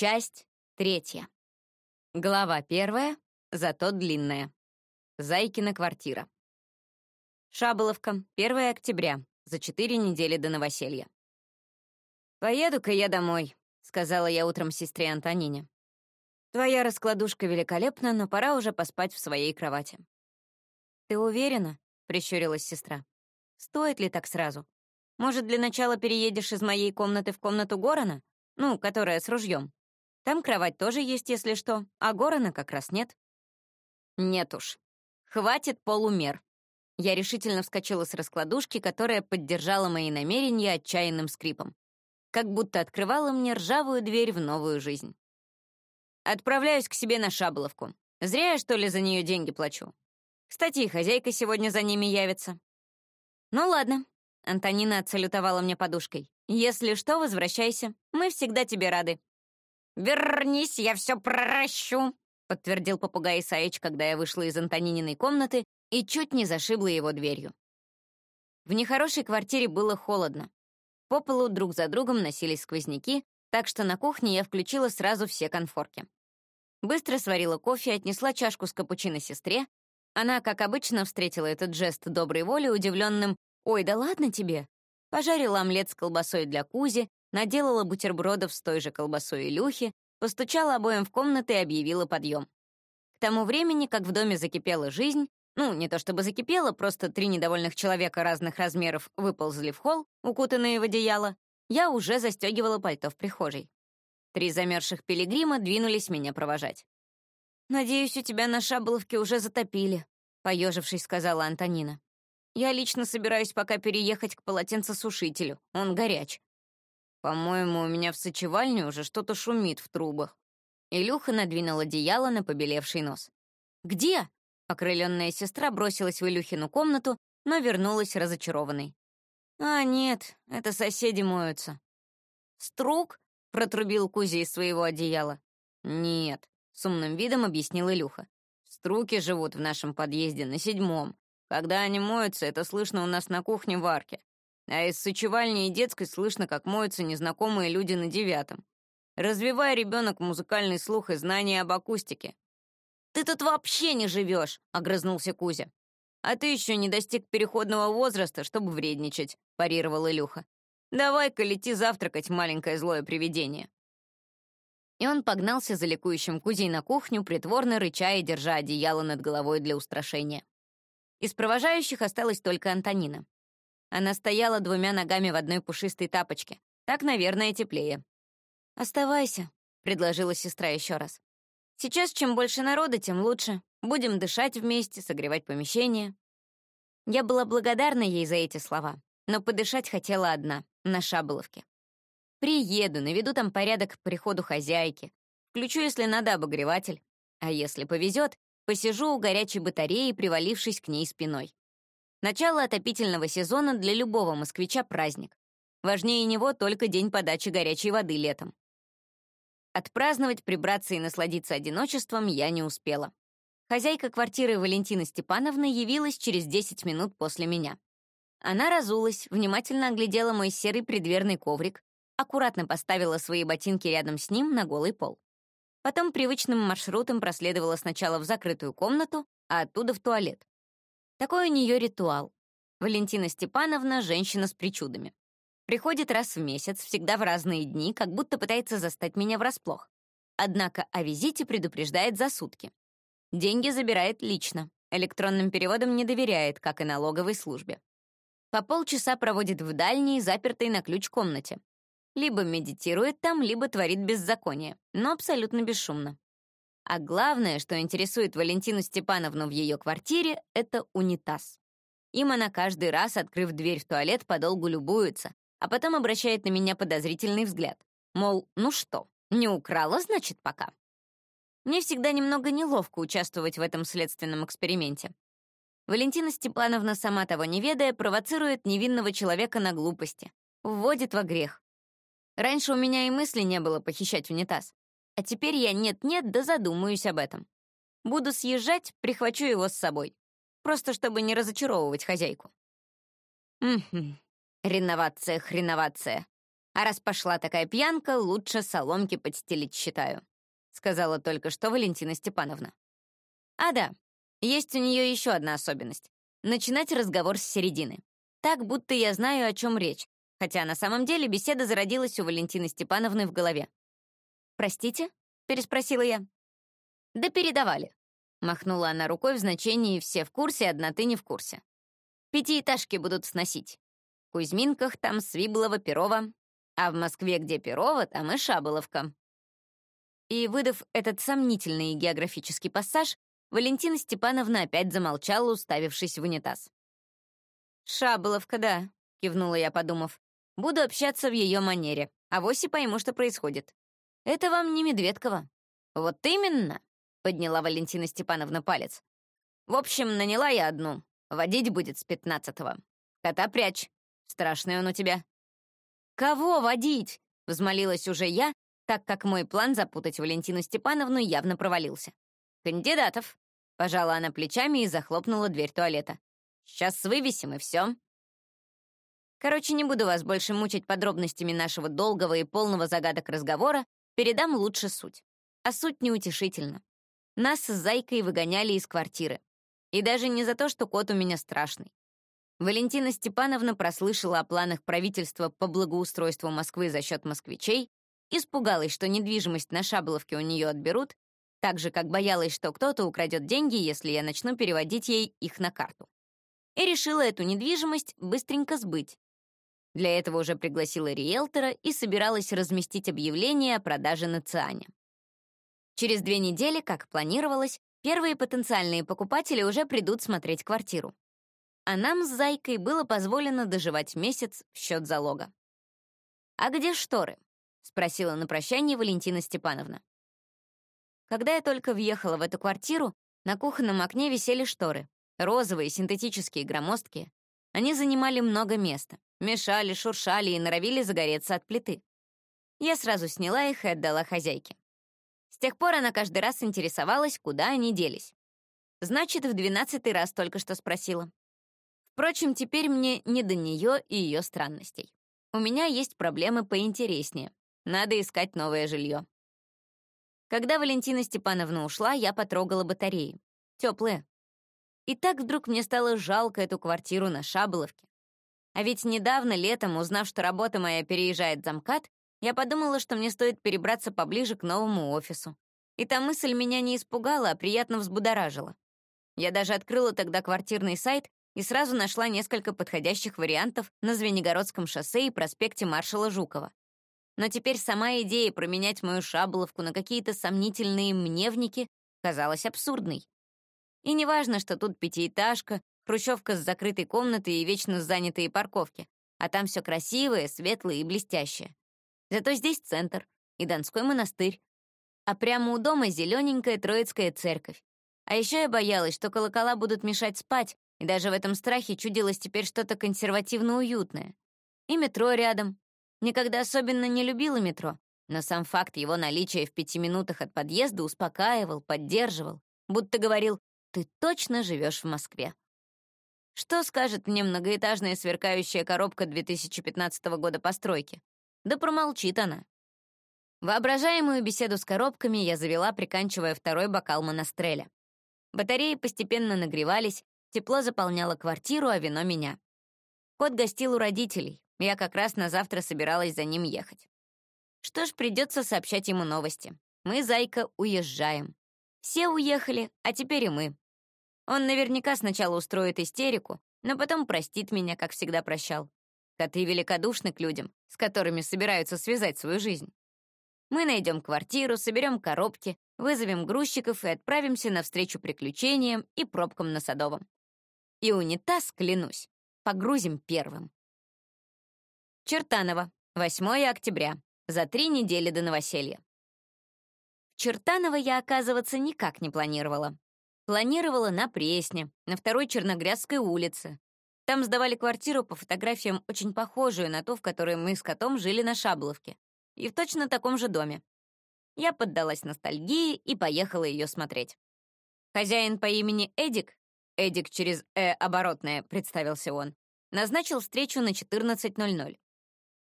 Часть третья. Глава первая, зато длинная. Зайкина квартира. Шаболовка, 1 октября, за четыре недели до новоселья. «Поеду-ка я домой», — сказала я утром сестре Антонине. «Твоя раскладушка великолепна, но пора уже поспать в своей кровати». «Ты уверена?» — прищурилась сестра. «Стоит ли так сразу? Может, для начала переедешь из моей комнаты в комнату Горана? Ну, которая с ружьем. Там кровать тоже есть, если что, а Горана как раз нет». «Нет уж. Хватит полумер». Я решительно вскочила с раскладушки, которая поддержала мои намерения отчаянным скрипом. Как будто открывала мне ржавую дверь в новую жизнь. Отправляюсь к себе на Шаболовку. Зря я, что ли, за нее деньги плачу. Кстати, хозяйка сегодня за ними явится. Ну ладно. Антонина отсалютовала мне подушкой. Если что, возвращайся. Мы всегда тебе рады. Вернись, я все проращу, подтвердил попугай Исаич, когда я вышла из Антонининой комнаты и чуть не зашибла его дверью. В нехорошей квартире было холодно. По полу друг за другом носились сквозняки, так что на кухне я включила сразу все конфорки. Быстро сварила кофе, отнесла чашку с капучино сестре. Она, как обычно, встретила этот жест доброй воли удивленным «Ой, да ладно тебе!» Пожарила омлет с колбасой для Кузи, наделала бутербродов с той же колбасой Илюхи, постучала обоим в комнаты и объявила подъем. К тому времени, как в доме закипела жизнь, ну, не то чтобы закипела, просто три недовольных человека разных размеров выползли в холл, укутанные в одеяло, я уже застегивала пальто в прихожей. Три замерзших пилигрима двинулись меня провожать. «Надеюсь, у тебя на шаболовке уже затопили», — поежившись, сказала Антонина. «Я лично собираюсь пока переехать к полотенцесушителю. Он горяч». «По-моему, у меня в сочевальне уже что-то шумит в трубах». Илюха надвинул одеяло на побелевший нос. «Где?» Окрыленная сестра бросилась в Илюхину комнату, но вернулась разочарованной. «А, нет, это соседи моются». «Струк?» — протрубил Кузя из своего одеяла. «Нет», — с умным видом объяснил Илюха. «Струки живут в нашем подъезде на седьмом. Когда они моются, это слышно у нас на кухне в арке. А из сочевальни и детской слышно, как моются незнакомые люди на девятом. Развивай, ребенок, музыкальный слух и знания об акустике». «Ты тут вообще не живешь!» — огрызнулся Кузя. «А ты еще не достиг переходного возраста, чтобы вредничать», — парировал Илюха. «Давай-ка лети завтракать, маленькое злое привидение». И он погнался за ликующим Кузей на кухню, притворно рыча и держа одеяло над головой для устрашения. Из провожающих осталась только Антонина. Она стояла двумя ногами в одной пушистой тапочке. Так, наверное, теплее. «Оставайся», — предложила сестра еще раз. «Сейчас чем больше народа, тем лучше. Будем дышать вместе, согревать помещение». Я была благодарна ей за эти слова, но подышать хотела одна, на Шаболовке. Приеду, наведу там порядок к приходу хозяйки, включу, если надо, обогреватель, а если повезет, посижу у горячей батареи, привалившись к ней спиной. Начало отопительного сезона для любого москвича праздник. Важнее него только день подачи горячей воды летом. Отпраздновать, прибраться и насладиться одиночеством я не успела. Хозяйка квартиры Валентина Степановна явилась через 10 минут после меня. Она разулась, внимательно оглядела мой серый предверный коврик, аккуратно поставила свои ботинки рядом с ним на голый пол. Потом привычным маршрутом проследовала сначала в закрытую комнату, а оттуда в туалет. Такой у нее ритуал. Валентина Степановна — женщина с причудами. Приходит раз в месяц, всегда в разные дни, как будто пытается застать меня врасплох. Однако о визите предупреждает за сутки. Деньги забирает лично. Электронным переводом не доверяет, как и налоговой службе. По полчаса проводит в дальней, запертой на ключ комнате. Либо медитирует там, либо творит беззаконие, но абсолютно бесшумно. А главное, что интересует Валентину Степановну в ее квартире, это унитаз. Им она каждый раз, открыв дверь в туалет, подолгу любуется, а потом обращает на меня подозрительный взгляд. Мол, ну что, не украла, значит, пока? Мне всегда немного неловко участвовать в этом следственном эксперименте. Валентина Степановна, сама того не ведая, провоцирует невинного человека на глупости, вводит во грех. Раньше у меня и мысли не было похищать унитаз, а теперь я нет-нет, да задумаюсь об этом. Буду съезжать, прихвачу его с собой, просто чтобы не разочаровывать хозяйку. Угу. Реновация, хреновация. А раз пошла такая пьянка, лучше соломки подстелить, считаю», сказала только что Валентина Степановна. А да, есть у нее еще одна особенность — начинать разговор с середины. Так, будто я знаю, о чем речь, хотя на самом деле беседа зародилась у Валентины Степановны в голове. «Простите?» — переспросила я. «Да передавали», — махнула она рукой в значении «все в курсе, одна ты не в курсе». «Пятиэтажки будут сносить. В Кузьминках там Свиблова, Перова, а в Москве, где Перова, там и Шаболовка». И, выдав этот сомнительный географический пассаж, Валентина Степановна опять замолчала, уставившись в унитаз. «Шаболовка, да», — кивнула я, подумав. «Буду общаться в ее манере, а вось и пойму, что происходит. Это вам не Медведкова». «Вот именно», — подняла Валентина Степановна палец. «В общем, наняла я одну. Водить будет с пятнадцатого. Кота прячь. Страшный он у тебя». «Кого водить?» — взмолилась уже я, так как мой план запутать Валентину Степановну явно провалился. «Кандидатов», — пожала она плечами и захлопнула дверь туалета. «Сейчас вывесим, и все». Короче, не буду вас больше мучить подробностями нашего долгого и полного загадок разговора, передам лучше суть. А суть неутешительна. Нас с Зайкой выгоняли из квартиры. И даже не за то, что кот у меня страшный. Валентина Степановна прослышала о планах правительства по благоустройству Москвы за счет москвичей, испугалась, что недвижимость на Шаболовке у нее отберут, так же, как боялась, что кто-то украдет деньги, если я начну переводить ей их на карту. И решила эту недвижимость быстренько сбыть. Для этого уже пригласила риэлтора и собиралась разместить объявление о продаже на Циане. Через две недели, как планировалось, первые потенциальные покупатели уже придут смотреть квартиру. А нам с Зайкой было позволено доживать месяц в счет залога. «А где шторы?» — спросила на прощание Валентина Степановна. Когда я только въехала в эту квартиру, на кухонном окне висели шторы. Розовые, синтетические, громоздкие. Они занимали много места. Мешали, шуршали и норовили загореться от плиты. Я сразу сняла их и отдала хозяйке. С тех пор она каждый раз интересовалась, куда они делись. Значит, в двенадцатый раз только что спросила. Впрочем, теперь мне не до нее и ее странностей. У меня есть проблемы поинтереснее. Надо искать новое жилье. Когда Валентина Степановна ушла, я потрогала батареи. Теплые. И так вдруг мне стало жалко эту квартиру на Шаболовке. А ведь недавно, летом, узнав, что работа моя переезжает за МКАД, я подумала, что мне стоит перебраться поближе к новому офису. И та мысль меня не испугала, а приятно взбудоражила. Я даже открыла тогда квартирный сайт и сразу нашла несколько подходящих вариантов на Звенигородском шоссе и проспекте маршала Жукова. Но теперь сама идея променять мою шабловку на какие-то сомнительные мневники казалась абсурдной. И неважно, что тут пятиэтажка, хрущевка с закрытой комнатой и вечно занятые парковки, а там все красивое, светлое и блестящее. Зато здесь центр и Донской монастырь. А прямо у дома зелененькая Троицкая церковь. А еще я боялась, что колокола будут мешать спать, и даже в этом страхе чудилось теперь что-то консервативно-уютное. И метро рядом, Никогда особенно не любила метро, но сам факт его наличия в пяти минутах от подъезда успокаивал, поддерживал, будто говорил «ты точно живешь в Москве». Что скажет мне многоэтажная сверкающая коробка 2015 года постройки? Да промолчит она. Воображаемую беседу с коробками я завела, приканчивая второй бокал монастреля. Батареи постепенно нагревались, тепло заполняло квартиру, а вино — меня. Кот гостил у родителей, я как раз на завтра собиралась за ним ехать. Что ж, придется сообщать ему новости. Мы, Зайка, уезжаем. Все уехали, а теперь и мы. Он наверняка сначала устроит истерику, но потом простит меня, как всегда прощал. Коты великодушны к людям, с которыми собираются связать свою жизнь. Мы найдем квартиру, соберем коробки, вызовем грузчиков и отправимся навстречу приключениям и пробкам на Садовом. И унитаз, клянусь, погрузим первым. Чертаново, 8 октября, за три недели до новоселья. В Чертаново я оказываться никак не планировала. Планировала на Пресне, на второй Черногрязской улице. Там сдавали квартиру по фотографиям, очень похожую на ту, в которой мы с котом жили на Шабловке. И в точно таком же доме. Я поддалась ностальгии и поехала ее смотреть. Хозяин по имени Эдик, Эдик через «э» оборотное, представился он, назначил встречу на 14.00.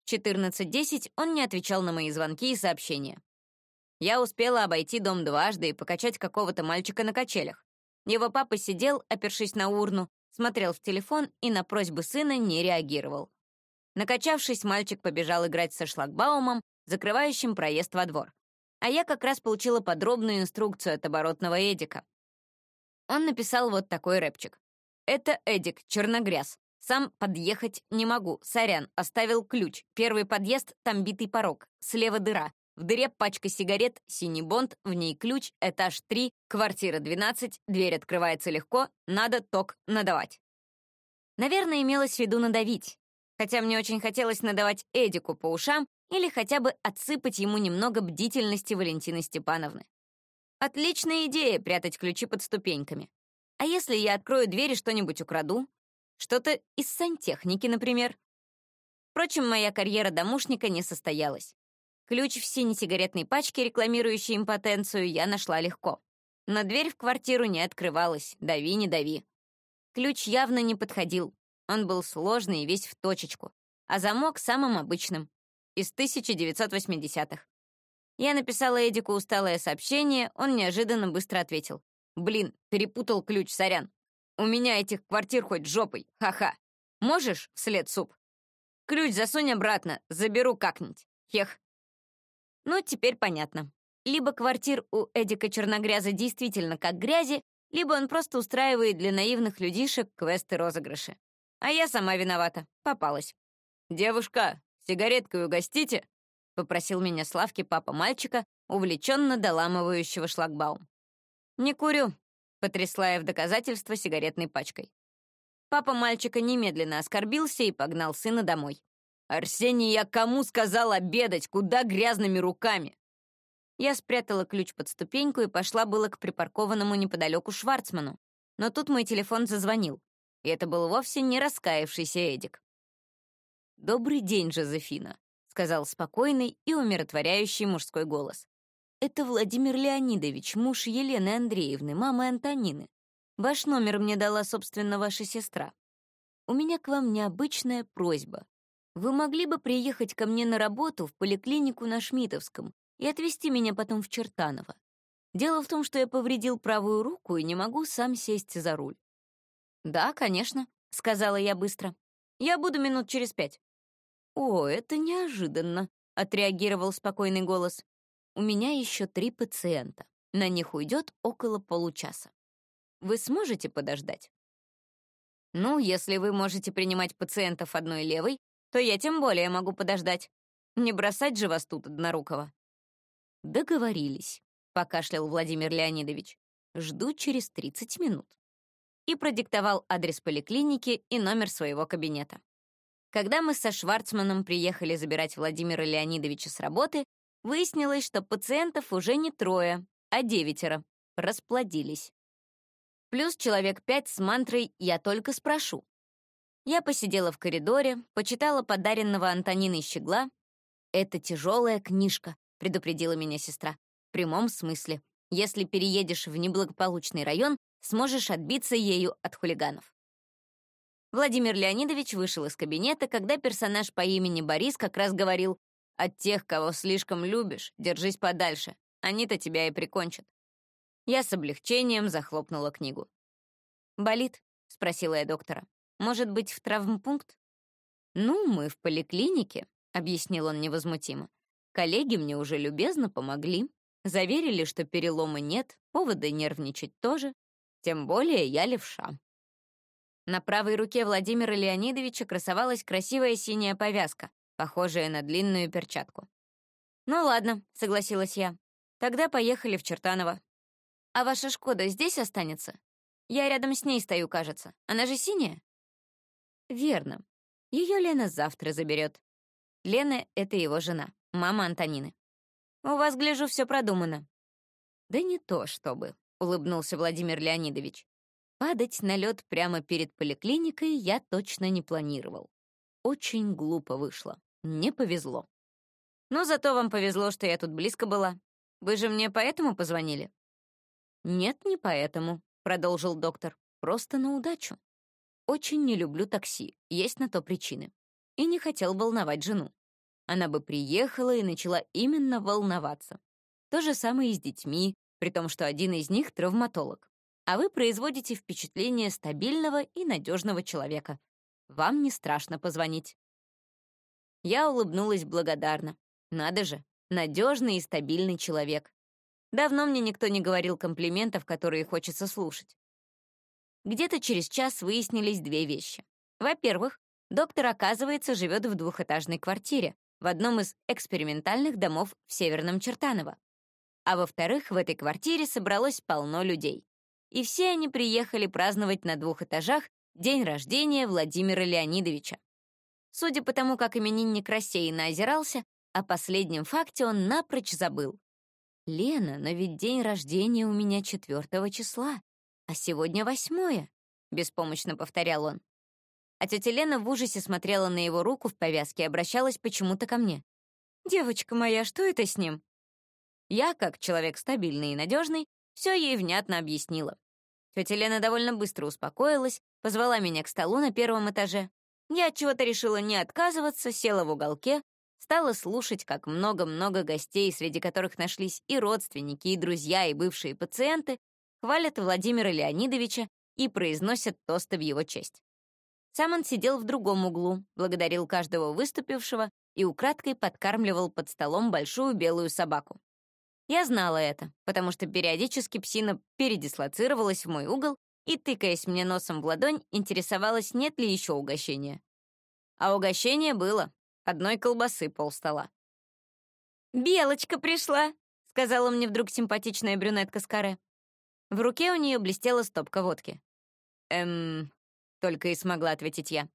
В 14.10 он не отвечал на мои звонки и сообщения. Я успела обойти дом дважды и покачать какого-то мальчика на качелях. Его папа сидел, опершись на урну, смотрел в телефон и на просьбы сына не реагировал. Накачавшись, мальчик побежал играть со шлагбаумом, закрывающим проезд во двор. А я как раз получила подробную инструкцию от оборотного Эдика. Он написал вот такой рэпчик. «Это Эдик, черногряз. Сам подъехать не могу. Сорян, оставил ключ. Первый подъезд, там битый порог. Слева дыра. В дыре пачка сигарет, синий бонд, в ней ключ, этаж 3, квартира 12, дверь открывается легко, надо ток надавать. Наверное, имелось в виду надавить. Хотя мне очень хотелось надавать Эдику по ушам или хотя бы отсыпать ему немного бдительности Валентины Степановны. Отличная идея — прятать ключи под ступеньками. А если я открою дверь и что-нибудь украду? Что-то из сантехники, например. Впрочем, моя карьера домушника не состоялась. Ключ в синей сигаретной пачке, рекламирующей импотенцию, я нашла легко. Но дверь в квартиру не открывалась, дави не дави. Ключ явно не подходил. Он был сложный и весь в точечку, а замок самым обычным, из 1980-х. Я написала Эдику усталое сообщение, он неожиданно быстро ответил. «Блин, перепутал ключ, сорян. У меня этих квартир хоть жопой, ха-ха. Можешь вслед суп? Ключ засунь обратно, заберу как-нибудь. Хех». Ну, теперь понятно. Либо квартир у Эдика Черногряза действительно как грязи, либо он просто устраивает для наивных людишек квесты-розыгрыши. А я сама виновата, попалась. «Девушка, сигареткой угостите?» — попросил меня Славки папа мальчика, увлеченно доламывающего шлагбаум. «Не курю», — потрясла я в доказательство сигаретной пачкой. Папа мальчика немедленно оскорбился и погнал сына домой. «Арсений, я кому сказал обедать? Куда грязными руками?» Я спрятала ключ под ступеньку и пошла было к припаркованному неподалеку Шварцману. Но тут мой телефон зазвонил, и это был вовсе не раскаявшийся Эдик. «Добрый день, Жозефина», — сказал спокойный и умиротворяющий мужской голос. «Это Владимир Леонидович, муж Елены Андреевны, мамы Антонины. Ваш номер мне дала, собственно, ваша сестра. У меня к вам необычная просьба. Вы могли бы приехать ко мне на работу в поликлинику на Шмитовском и отвезти меня потом в Чертаново. Дело в том, что я повредил правую руку и не могу сам сесть за руль. «Да, конечно», — сказала я быстро. «Я буду минут через пять». «О, это неожиданно», — отреагировал спокойный голос. «У меня еще три пациента. На них уйдет около получаса. Вы сможете подождать?» «Ну, если вы можете принимать пациентов одной левой, то я тем более могу подождать. Не бросать же вас тут однорукого». «Договорились», — покашлял Владимир Леонидович. «Жду через 30 минут». И продиктовал адрес поликлиники и номер своего кабинета. Когда мы со Шварцманом приехали забирать Владимира Леонидовича с работы, выяснилось, что пациентов уже не трое, а девятеро. Расплодились. Плюс человек пять с мантрой «я только спрошу». Я посидела в коридоре, почитала подаренного Антониной щегла. «Это тяжелая книжка», — предупредила меня сестра. «В прямом смысле. Если переедешь в неблагополучный район, сможешь отбиться ею от хулиганов». Владимир Леонидович вышел из кабинета, когда персонаж по имени Борис как раз говорил «От тех, кого слишком любишь, держись подальше, они-то тебя и прикончат». Я с облегчением захлопнула книгу. «Болит?» — спросила я доктора. Может быть, в травмпункт? Ну, мы в поликлинике, объяснил он невозмутимо. Коллеги мне уже любезно помогли. Заверили, что перелома нет, повода нервничать тоже. Тем более я левша. На правой руке Владимира Леонидовича красовалась красивая синяя повязка, похожая на длинную перчатку. «Ну ладно», — согласилась я. «Тогда поехали в Чертаново». «А ваша «Шкода» здесь останется? Я рядом с ней стою, кажется. Она же синяя?» Верно. Ее Лена завтра заберет. Лена — это его жена, мама Антонины. У вас, гляжу, все продумано. Да не то чтобы, — улыбнулся Владимир Леонидович. Падать на лед прямо перед поликлиникой я точно не планировал. Очень глупо вышло. Не повезло. Но зато вам повезло, что я тут близко была. Вы же мне поэтому позвонили? Нет, не поэтому, — продолжил доктор. Просто на удачу. Очень не люблю такси, есть на то причины. И не хотел волновать жену. она бы приехала и начала именно волноваться. То же самое и с детьми, при том, что один из них — травматолог. А вы производите впечатление стабильного и надежного человека. Вам не страшно позвонить. Я улыбнулась благодарно. Надо же, надежный и стабильный человек. Давно мне никто не говорил комплиментов, которые хочется слушать. Где-то через час выяснились две вещи. Во-первых, доктор, оказывается, живет в двухэтажной квартире в одном из экспериментальных домов в Северном Чертаново. А во-вторых, в этой квартире собралось полно людей. И все они приехали праздновать на двух этажах день рождения Владимира Леонидовича. Судя по тому, как именинник рассеянно озирался, о последнем факте он напрочь забыл. «Лена, но ведь день рождения у меня четвертого числа, а сегодня восьмое», — беспомощно повторял он. А тетя Лена в ужасе смотрела на его руку в повязке и обращалась почему-то ко мне. «Девочка моя, что это с ним?» Я, как человек стабильный и надежный, все ей внятно объяснила. Тетя Лена довольно быстро успокоилась, позвала меня к столу на первом этаже. Я от чего-то решила не отказываться, села в уголке, стала слушать, как много-много гостей, среди которых нашлись и родственники, и друзья, и бывшие пациенты, хвалят Владимира Леонидовича и произносят тосты в его честь. Сам он сидел в другом углу, благодарил каждого выступившего и украдкой подкармливал под столом большую белую собаку. Я знала это, потому что периодически псина передислоцировалась в мой угол и, тыкаясь мне носом в ладонь, интересовалась, нет ли еще угощения. А угощение было. Одной колбасы полстола. «Белочка пришла», — сказала мне вдруг симпатичная брюнетка с каре. В руке у нее блестела стопка водки. «Эм...» — только и смогла ответить я.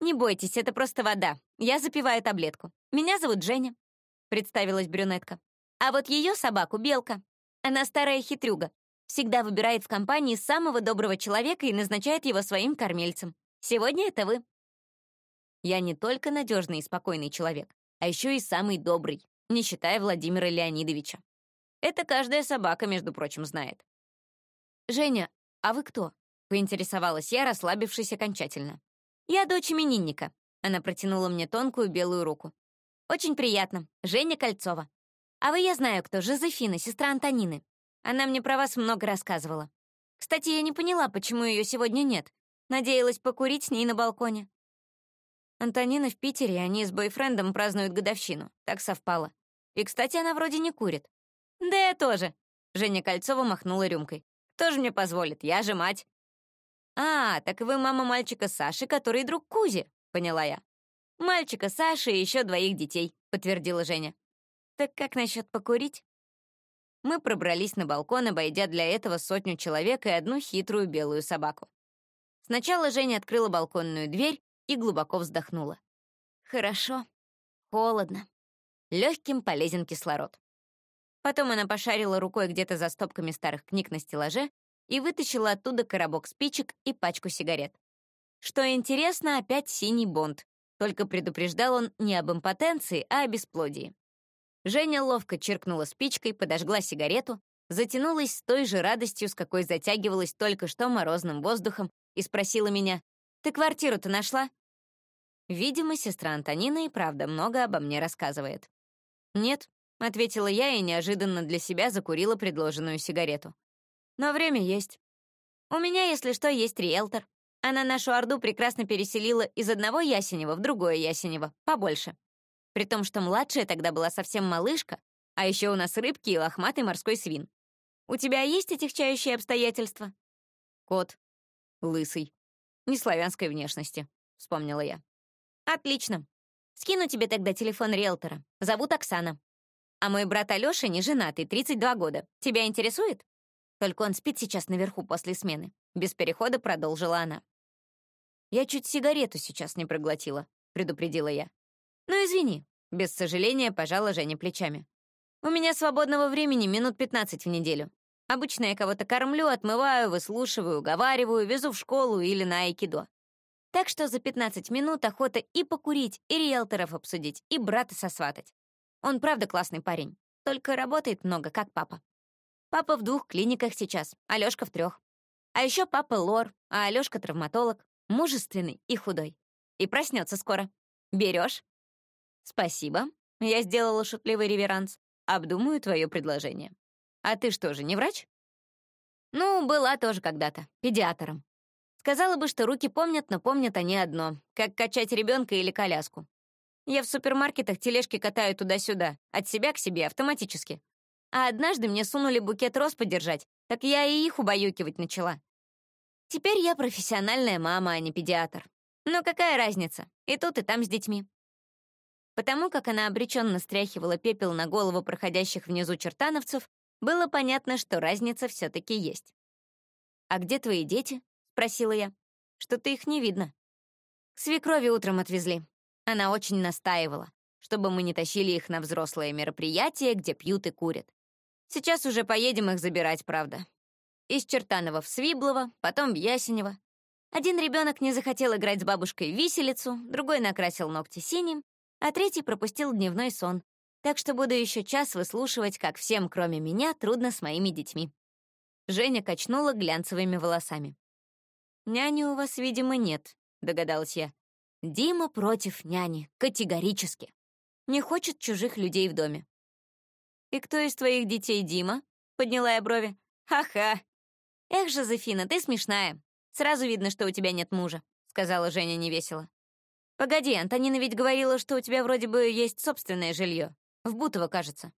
«Не бойтесь, это просто вода. Я запиваю таблетку. Меня зовут Женя», — представилась брюнетка. «А вот ее собаку — Белка. Она старая хитрюга. Всегда выбирает в компании самого доброго человека и назначает его своим кормильцем. Сегодня это вы». Я не только надежный и спокойный человек, а еще и самый добрый, не считая Владимира Леонидовича. Это каждая собака, между прочим, знает. «Женя, а вы кто?» — поинтересовалась я, расслабившись окончательно. «Я дочь именинника». Она протянула мне тонкую белую руку. «Очень приятно. Женя Кольцова. А вы, я знаю, кто. Жозефина, сестра Антонины. Она мне про вас много рассказывала. Кстати, я не поняла, почему ее сегодня нет. Надеялась покурить с ней на балконе. Антонина в Питере, они с бойфрендом празднуют годовщину. Так совпало. И, кстати, она вроде не курит. Да я тоже. Женя Кольцова махнула рюмкой. Кто же мне позволит? Я же мать. А, так вы мама мальчика Саши, который друг Кузи, поняла я. Мальчика Саши и еще двоих детей, подтвердила Женя. Так как насчет покурить? Мы пробрались на балкон, обойдя для этого сотню человек и одну хитрую белую собаку. Сначала Женя открыла балконную дверь, и глубоко вздохнула. Хорошо. Холодно. Легким полезен кислород. Потом она пошарила рукой где-то за стопками старых книг на стеллаже и вытащила оттуда коробок спичек и пачку сигарет. Что интересно, опять синий бонд. Только предупреждал он не об импотенции, а о бесплодии. Женя ловко чиркнула спичкой, подожгла сигарету, затянулась с той же радостью, с какой затягивалась только что морозным воздухом, и спросила меня, «Ты квартиру-то нашла?» Видимо, сестра Антонина и правда много обо мне рассказывает. «Нет», — ответила я и неожиданно для себя закурила предложенную сигарету. «Но время есть. У меня, если что, есть риэлтор. Она нашу Орду прекрасно переселила из одного Ясенева в другое Ясенево, побольше. При том, что младшая тогда была совсем малышка, а еще у нас рыбки и лохматый морской свин. У тебя есть этихчающие обстоятельства?» «Кот. Лысый. Неславянской внешности», — вспомнила я. «Отлично. Скину тебе тогда телефон риэлтора. Зовут Оксана. А мой брат Алёша не женатый, 32 года. Тебя интересует? Только он спит сейчас наверху после смены. Без перехода продолжила она. Я чуть сигарету сейчас не проглотила, предупредила я. Ну, извини. Без сожаления пожала Женя плечами. У меня свободного времени минут 15 в неделю. Обычно я кого-то кормлю, отмываю, выслушиваю, уговариваю, везу в школу или на айкидо. Так что за 15 минут охота и покурить, и риэлторов обсудить, и брата сосватать. Он правда классный парень, только работает много, как папа. Папа в двух клиниках сейчас, Алёшка в трех. А еще папа лор, а Алёшка травматолог, мужественный и худой. И проснется скоро. Берешь? «Спасибо». Я сделала шутливый реверанс. «Обдумаю твое предложение». «А ты что же, не врач?» «Ну, была тоже когда-то, педиатром. Сказала бы, что руки помнят, но помнят они одно, как качать ребенка или коляску. Я в супермаркетах тележки катаю туда-сюда, от себя к себе, автоматически. А однажды мне сунули букет роз подержать, так я и их убаюкивать начала. Теперь я профессиональная мама, а не педиатр. Но какая разница? И тут, и там с детьми. Потому как она обреченно стряхивала пепел на голову проходящих внизу чертановцев, было понятно, что разница все-таки есть. «А где твои дети?» — спросила я. «Что-то их не видно». К свекрови утром отвезли. Она очень настаивала, чтобы мы не тащили их на взрослые мероприятия, где пьют и курят. Сейчас уже поедем их забирать, правда. Из Чертанова в Свиблово, потом в Ясенево. Один ребенок не захотел играть с бабушкой в виселицу, другой накрасил ногти синим, а третий пропустил дневной сон. Так что буду еще час выслушивать, как всем, кроме меня, трудно с моими детьми. Женя качнула глянцевыми волосами. «Няни у вас, видимо, нет», — догадалась я. «Дима против няни, категорически. Не хочет чужих людей в доме. «И кто из твоих детей Дима?» — подняла я брови. «Ха-ха!» «Эх, Жозефина, ты смешная. Сразу видно, что у тебя нет мужа», — сказала Женя невесело. «Погоди, Антонина ведь говорила, что у тебя вроде бы есть собственное жилье. В Бутово, кажется».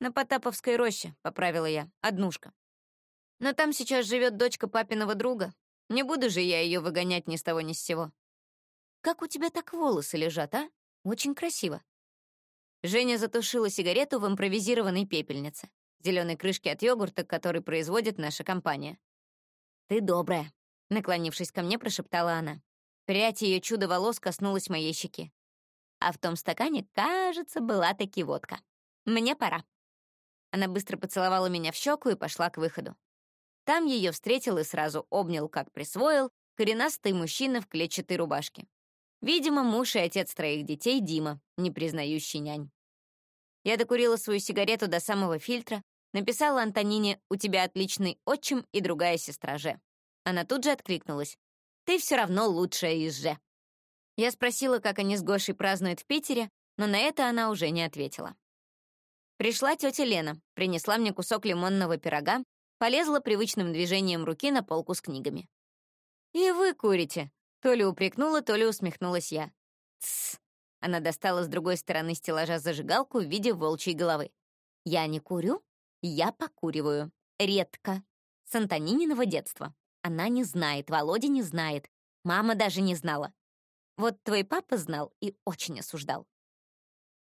«На Потаповской роще», — поправила я, — «однушка». «Но там сейчас живет дочка папиного друга. Не буду же я ее выгонять ни с того ни с сего». «Как у тебя так волосы лежат, а? Очень красиво». Женя затушила сигарету в импровизированной пепельнице, зеленой крышке от йогурта, который производит наша компания. «Ты добрая», — наклонившись ко мне, прошептала она. Прядь ее чудо-волос коснулась моей щеки. А в том стакане, кажется, была таки водка. Мне пора. Она быстро поцеловала меня в щеку и пошла к выходу. Там ее встретил и сразу обнял, как присвоил, коренастый мужчина в клетчатой рубашке. Видимо, муж и отец троих детей Дима, не признающий нянь. Я докурила свою сигарету до самого фильтра, написала Антонине «У тебя отличный отчим и другая сестра Же». Она тут же откликнулась. «Ты все равно лучшая из Же». Я спросила, как они с Гошей празднуют в Питере, но на это она уже не ответила. Пришла тетя Лена, принесла мне кусок лимонного пирога, полезла привычным движением руки на полку с книгами. «И вы курите», — то ли упрекнула, то ли усмехнулась я. «Тссс, она достала с другой стороны стеллажа зажигалку в виде волчьей головы. «Я не курю, я покуриваю. Редко. С Антонининого детства. Она не знает, Володя не знает. Мама даже не знала. Вот твой папа знал и очень осуждал».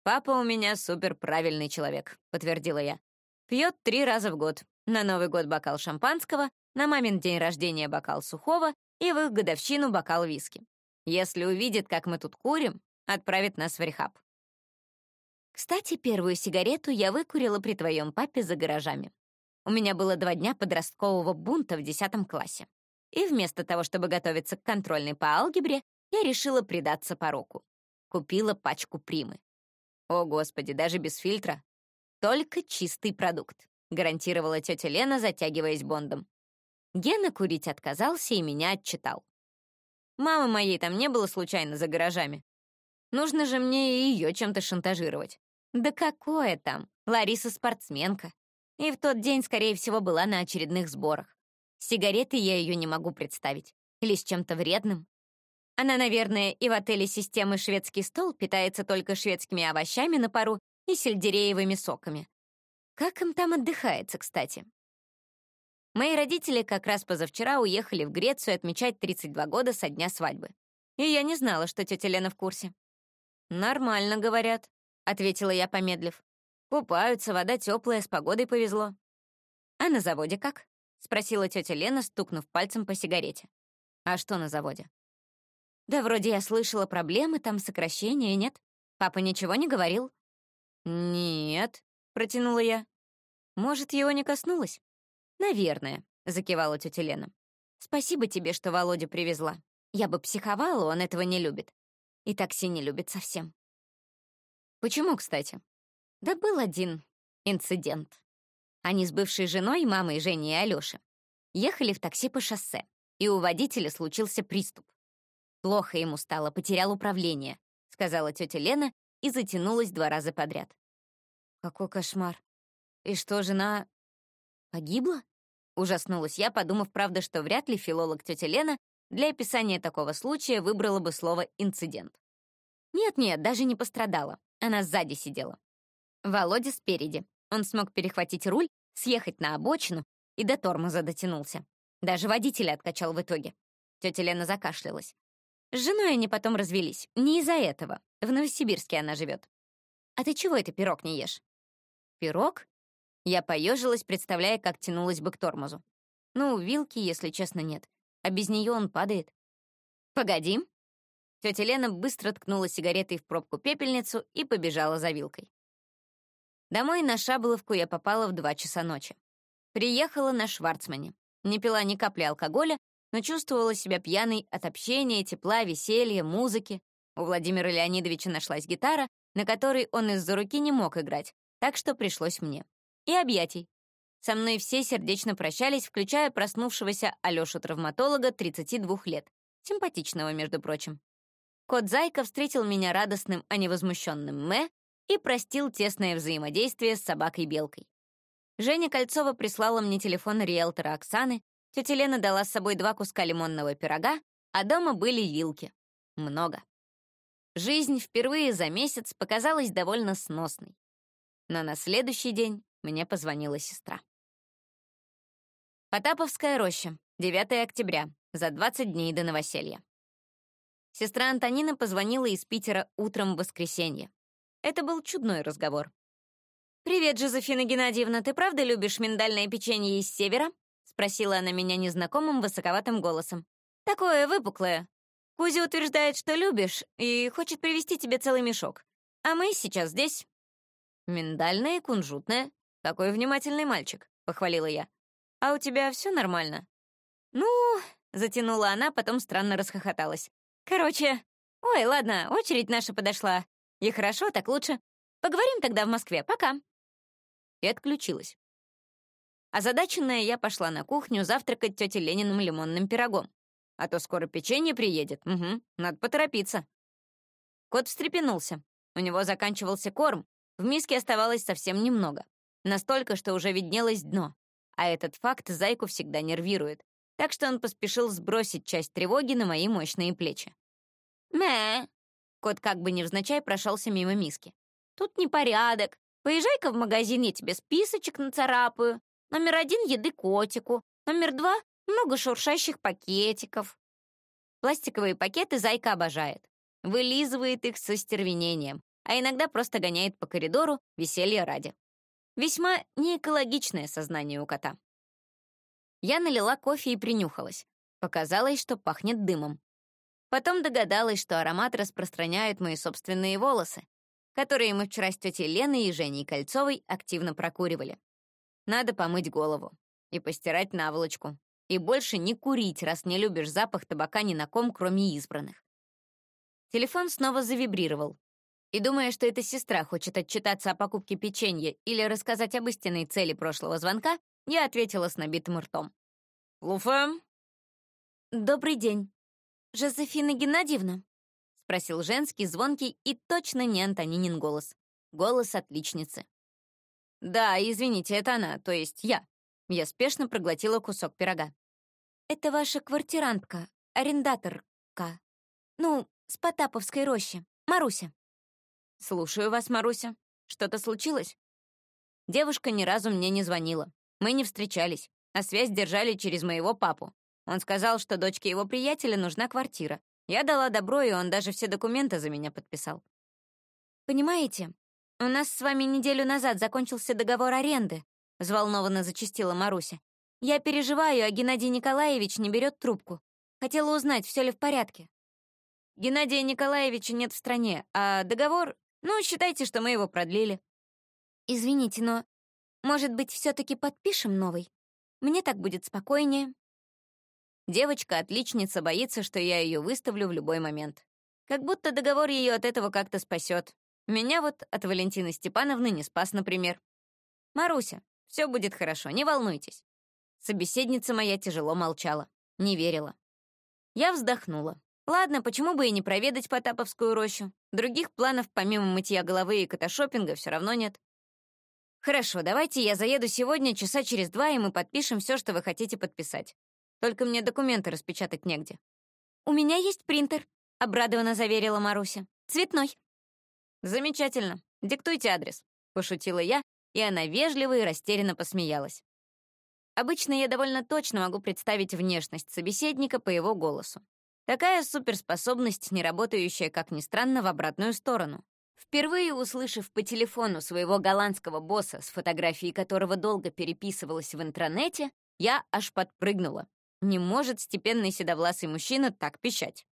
«Папа у меня суперправильный человек», — подтвердила я. Пьет три раза в год. На Новый год бокал шампанского, на мамин день рождения бокал сухого и в их годовщину бокал виски. Если увидит, как мы тут курим, отправит нас в рехаб. Кстати, первую сигарету я выкурила при твоем папе за гаражами. У меня было два дня подросткового бунта в десятом классе. И вместо того, чтобы готовиться к контрольной по алгебре, я решила предаться пороку. Купила пачку примы. О, Господи, даже без фильтра. Только чистый продукт, гарантировала тетя Лена, затягиваясь бондом. Гена курить отказался и меня отчитал. Мамы моей там не было случайно за гаражами. Нужно же мне и ее чем-то шантажировать. Да какое там? Лариса спортсменка. И в тот день, скорее всего, была на очередных сборах. сигареты я ее не могу представить. Или с чем-то вредным. Она, наверное, и в отеле системы «Шведский стол» питается только шведскими овощами на пару и сельдереевыми соками. Как им там отдыхается, кстати? Мои родители как раз позавчера уехали в Грецию отмечать 32 года со дня свадьбы. И я не знала, что тетя Лена в курсе. «Нормально, говорят», — ответила я, помедлив. «Купаются, вода теплая, с погодой повезло». «А на заводе как?» — спросила тетя Лена, стукнув пальцем по сигарете. «А что на заводе?» «Да вроде я слышала проблемы, там сокращения, нет? Папа ничего не говорил?» «Нет», — протянула я. «Может, его не коснулось?» «Наверное», — закивала тетя Лена. «Спасибо тебе, что Володю привезла. Я бы психовала, он этого не любит. И такси не любит совсем. Почему, кстати? Да был один инцидент. Они с бывшей женой, мамой Жени и Алёши, ехали в такси по шоссе, и у водителя случился приступ. Плохо ему стало, потерял управление, сказала тетя Лена и затянулась два раза подряд. Какой кошмар. И что, жена погибла? Ужаснулась я, подумав, правда, что вряд ли филолог тетя Лена для описания такого случая выбрала бы слово «инцидент». Нет-нет, даже не пострадала. Она сзади сидела. Володя спереди. Он смог перехватить руль, съехать на обочину и до тормоза дотянулся. Даже водителя откачал в итоге. Тетя Лена закашлялась. С женой они потом развелись. Не из-за этого. В Новосибирске она живет. А ты чего это пирог не ешь? Пирог? Я поежилась, представляя, как тянулась бы к тормозу. Ну, вилки, если честно, нет. А без нее он падает. Погоди. Тетя Лена быстро ткнула сигаретой в пробку пепельницу и побежала за вилкой. Домой на Шаболовку я попала в два часа ночи. Приехала на Шварцмане. Не пила ни капли алкоголя, но чувствовала себя пьяной от общения, тепла, веселья, музыки. У Владимира Леонидовича нашлась гитара, на которой он из-за руки не мог играть, так что пришлось мне. И объятий. Со мной все сердечно прощались, включая проснувшегося Алёшу-травматолога 32 лет. Симпатичного, между прочим. Кот Зайка встретил меня радостным, а не возмущенным «мэ» и простил тесное взаимодействие с собакой-белкой. Женя Кольцова прислала мне телефон риэлтора Оксаны, тетя Лена дала с собой два куска лимонного пирога, а дома были вилки. Много. Жизнь впервые за месяц показалась довольно сносной. Но на следующий день мне позвонила сестра. Потаповская роща, 9 октября, за 20 дней до новоселья. Сестра Антонина позвонила из Питера утром в воскресенье. Это был чудной разговор. «Привет, Жозефина Геннадьевна, ты правда любишь миндальное печенье из севера?» — спросила она меня незнакомым высоковатым голосом. «Такое выпуклое. Кузя утверждает, что любишь, и хочет привезти тебе целый мешок. А мы сейчас здесь». «Миндальное и кунжутное. Какой внимательный мальчик», — похвалила я. «А у тебя все нормально?» «Ну...» — затянула она, потом странно расхохоталась. «Короче... Ой, ладно, очередь наша подошла. И хорошо, так лучше. Поговорим тогда в Москве. Пока» и отключилась. Озадаченная я пошла на кухню завтракать тете Лениным лимонным пирогом. А то скоро печенье приедет. Угу, надо поторопиться. Кот встрепенулся. У него заканчивался корм. В миске оставалось совсем немного. Настолько, что уже виднелось дно. А этот факт зайку всегда нервирует. Так что он поспешил сбросить часть тревоги на мои мощные плечи. «Мэ!» Кот как бы невзначай прошелся мимо миски. «Тут непорядок. Поезжай-ка в магазин, я тебе списочек нацарапаю. Номер один — еды котику. Номер два — много шуршащих пакетиков. Пластиковые пакеты Зайка обожает. Вылизывает их со стервенением, а иногда просто гоняет по коридору веселья ради. Весьма неэкологичное сознание у кота. Я налила кофе и принюхалась. Показалось, что пахнет дымом. Потом догадалась, что аромат распространяют мои собственные волосы, которые мы вчера с тетей Леной и Женей Кольцовой активно прокуривали. Надо помыть голову и постирать наволочку. И больше не курить, раз не любишь запах табака ни на ком, кроме избранных. Телефон снова завибрировал. И думая, что эта сестра хочет отчитаться о покупке печенья или рассказать об истинной цели прошлого звонка, я ответила с набитым ртом. «Луфа?» «Добрый день. Жозефина Геннадьевна?» — спросил женский, звонкий и точно не Антонинин голос. Голос отличницы. «Да, извините, это она, то есть я». Я спешно проглотила кусок пирога. «Это ваша квартирантка, арендаторка. Ну, с Потаповской рощи. Маруся». «Слушаю вас, Маруся. Что-то случилось?» Девушка ни разу мне не звонила. Мы не встречались, а связь держали через моего папу. Он сказал, что дочке его приятеля нужна квартира, я дала добро, и он даже все документы за меня подписал. «Понимаете, у нас с вами неделю назад закончился договор аренды», — взволнованно зачастила Маруся. «Я переживаю, а Геннадий Николаевич не берет трубку. Хотела узнать, все ли в порядке». «Геннадия Николаевича нет в стране, а договор... Ну, считайте, что мы его продлили». «Извините, но, может быть, все таки подпишем новый? Мне так будет спокойнее». Девочка-отличница боится, что я ее выставлю в любой момент. Как будто договор ее от этого как-то спасет. Меня вот от Валентины Степановны не спас, например. «Маруся, все будет хорошо, не волнуйтесь». Собеседница моя тяжело молчала, не верила. Я вздохнула. Ладно, почему бы и не проведать Потаповскую рощу? Других планов помимо мытья головы и каташопинга все равно нет. Хорошо, давайте я заеду сегодня часа через два, и мы подпишем все, что вы хотите подписать. Только мне документы распечатать негде. У меня есть принтер, обрадованно заверила Маруся. Цветной. Замечательно. Диктуйте адрес, пошутила я, и она вежливо и растерянно посмеялась. Обычно я довольно точно могу представить внешность собеседника по его голосу. Такая суперспособность, не работающая, как ни странно, в обратную сторону. Впервые услышав по телефону своего голландского босса, с фотографией которого долго переписывалась в интернете, я аж подпрыгнула. Не может степенный седовласый мужчина так пищать.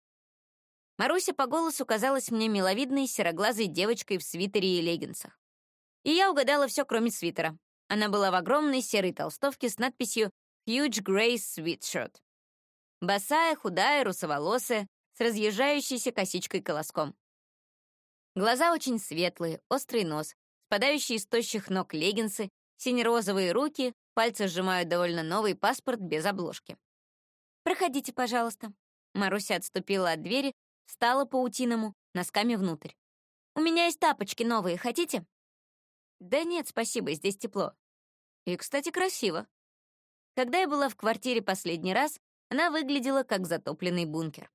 Маруся по голосу казалась мне миловидной сероглазой девочкой в свитере и леггинсах. И я угадала все, кроме свитера. Она была в огромной серой толстовке с надписью «Huge Grey Sweatshirt». Босая, худая, русоволосая, с разъезжающейся косичкой-колоском. Глаза очень светлые, острый нос, спадающие из тощих ног леггинсы, сине-розовые руки, пальцы сжимают довольно новый паспорт без обложки. «Проходите, пожалуйста». Маруся отступила от двери, встала паутиному, носками внутрь. «У меня есть тапочки новые, хотите?» «Да нет, спасибо, здесь тепло. И, кстати, красиво». Когда я была в квартире последний раз, она выглядела как затопленный бункер.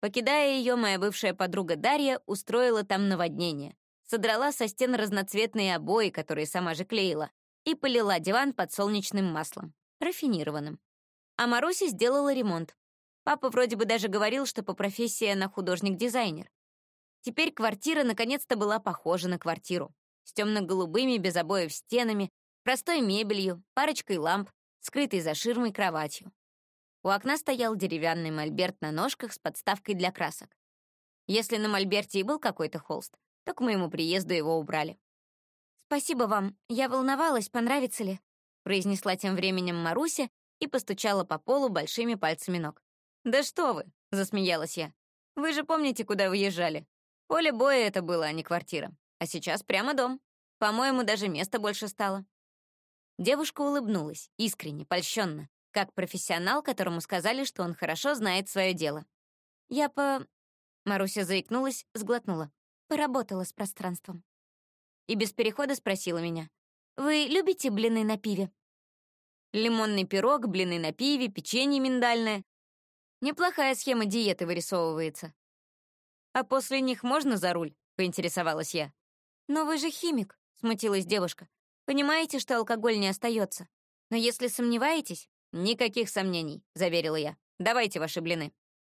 Покидая ее, моя бывшая подруга Дарья устроила там наводнение, содрала со стен разноцветные обои, которые сама же клеила, и полила диван подсолнечным маслом, рафинированным. А Маруся сделала ремонт. Папа вроде бы даже говорил, что по профессии она художник-дизайнер. Теперь квартира наконец-то была похожа на квартиру. С темно-голубыми без обоев стенами, простой мебелью, парочкой ламп, скрытой за ширмой кроватью. У окна стоял деревянный мольберт на ножках с подставкой для красок. Если на мольберте и был какой-то холст, то к моему приезду его убрали. «Спасибо вам. Я волновалась, понравится ли», произнесла тем временем Маруся и постучала по полу большими пальцами ног. «Да что вы!» — засмеялась я. «Вы же помните, куда выезжали? Поле боя это было, а не квартира. А сейчас прямо дом. По-моему, даже места больше стало». Девушка улыбнулась, искренне, польщенно как профессионал, которому сказали, что он хорошо знает свое дело. Я по... Маруся заикнулась, сглотнула. Поработала с пространством. И без перехода спросила меня. «Вы любите блины на пиве?» Лимонный пирог, блины на пиве, печенье миндальное. Неплохая схема диеты вырисовывается. «А после них можно за руль?» — поинтересовалась я. «Но вы же химик», — смутилась девушка. «Понимаете, что алкоголь не остается. Но если сомневаетесь, «Никаких сомнений», — заверила я. «Давайте ваши блины».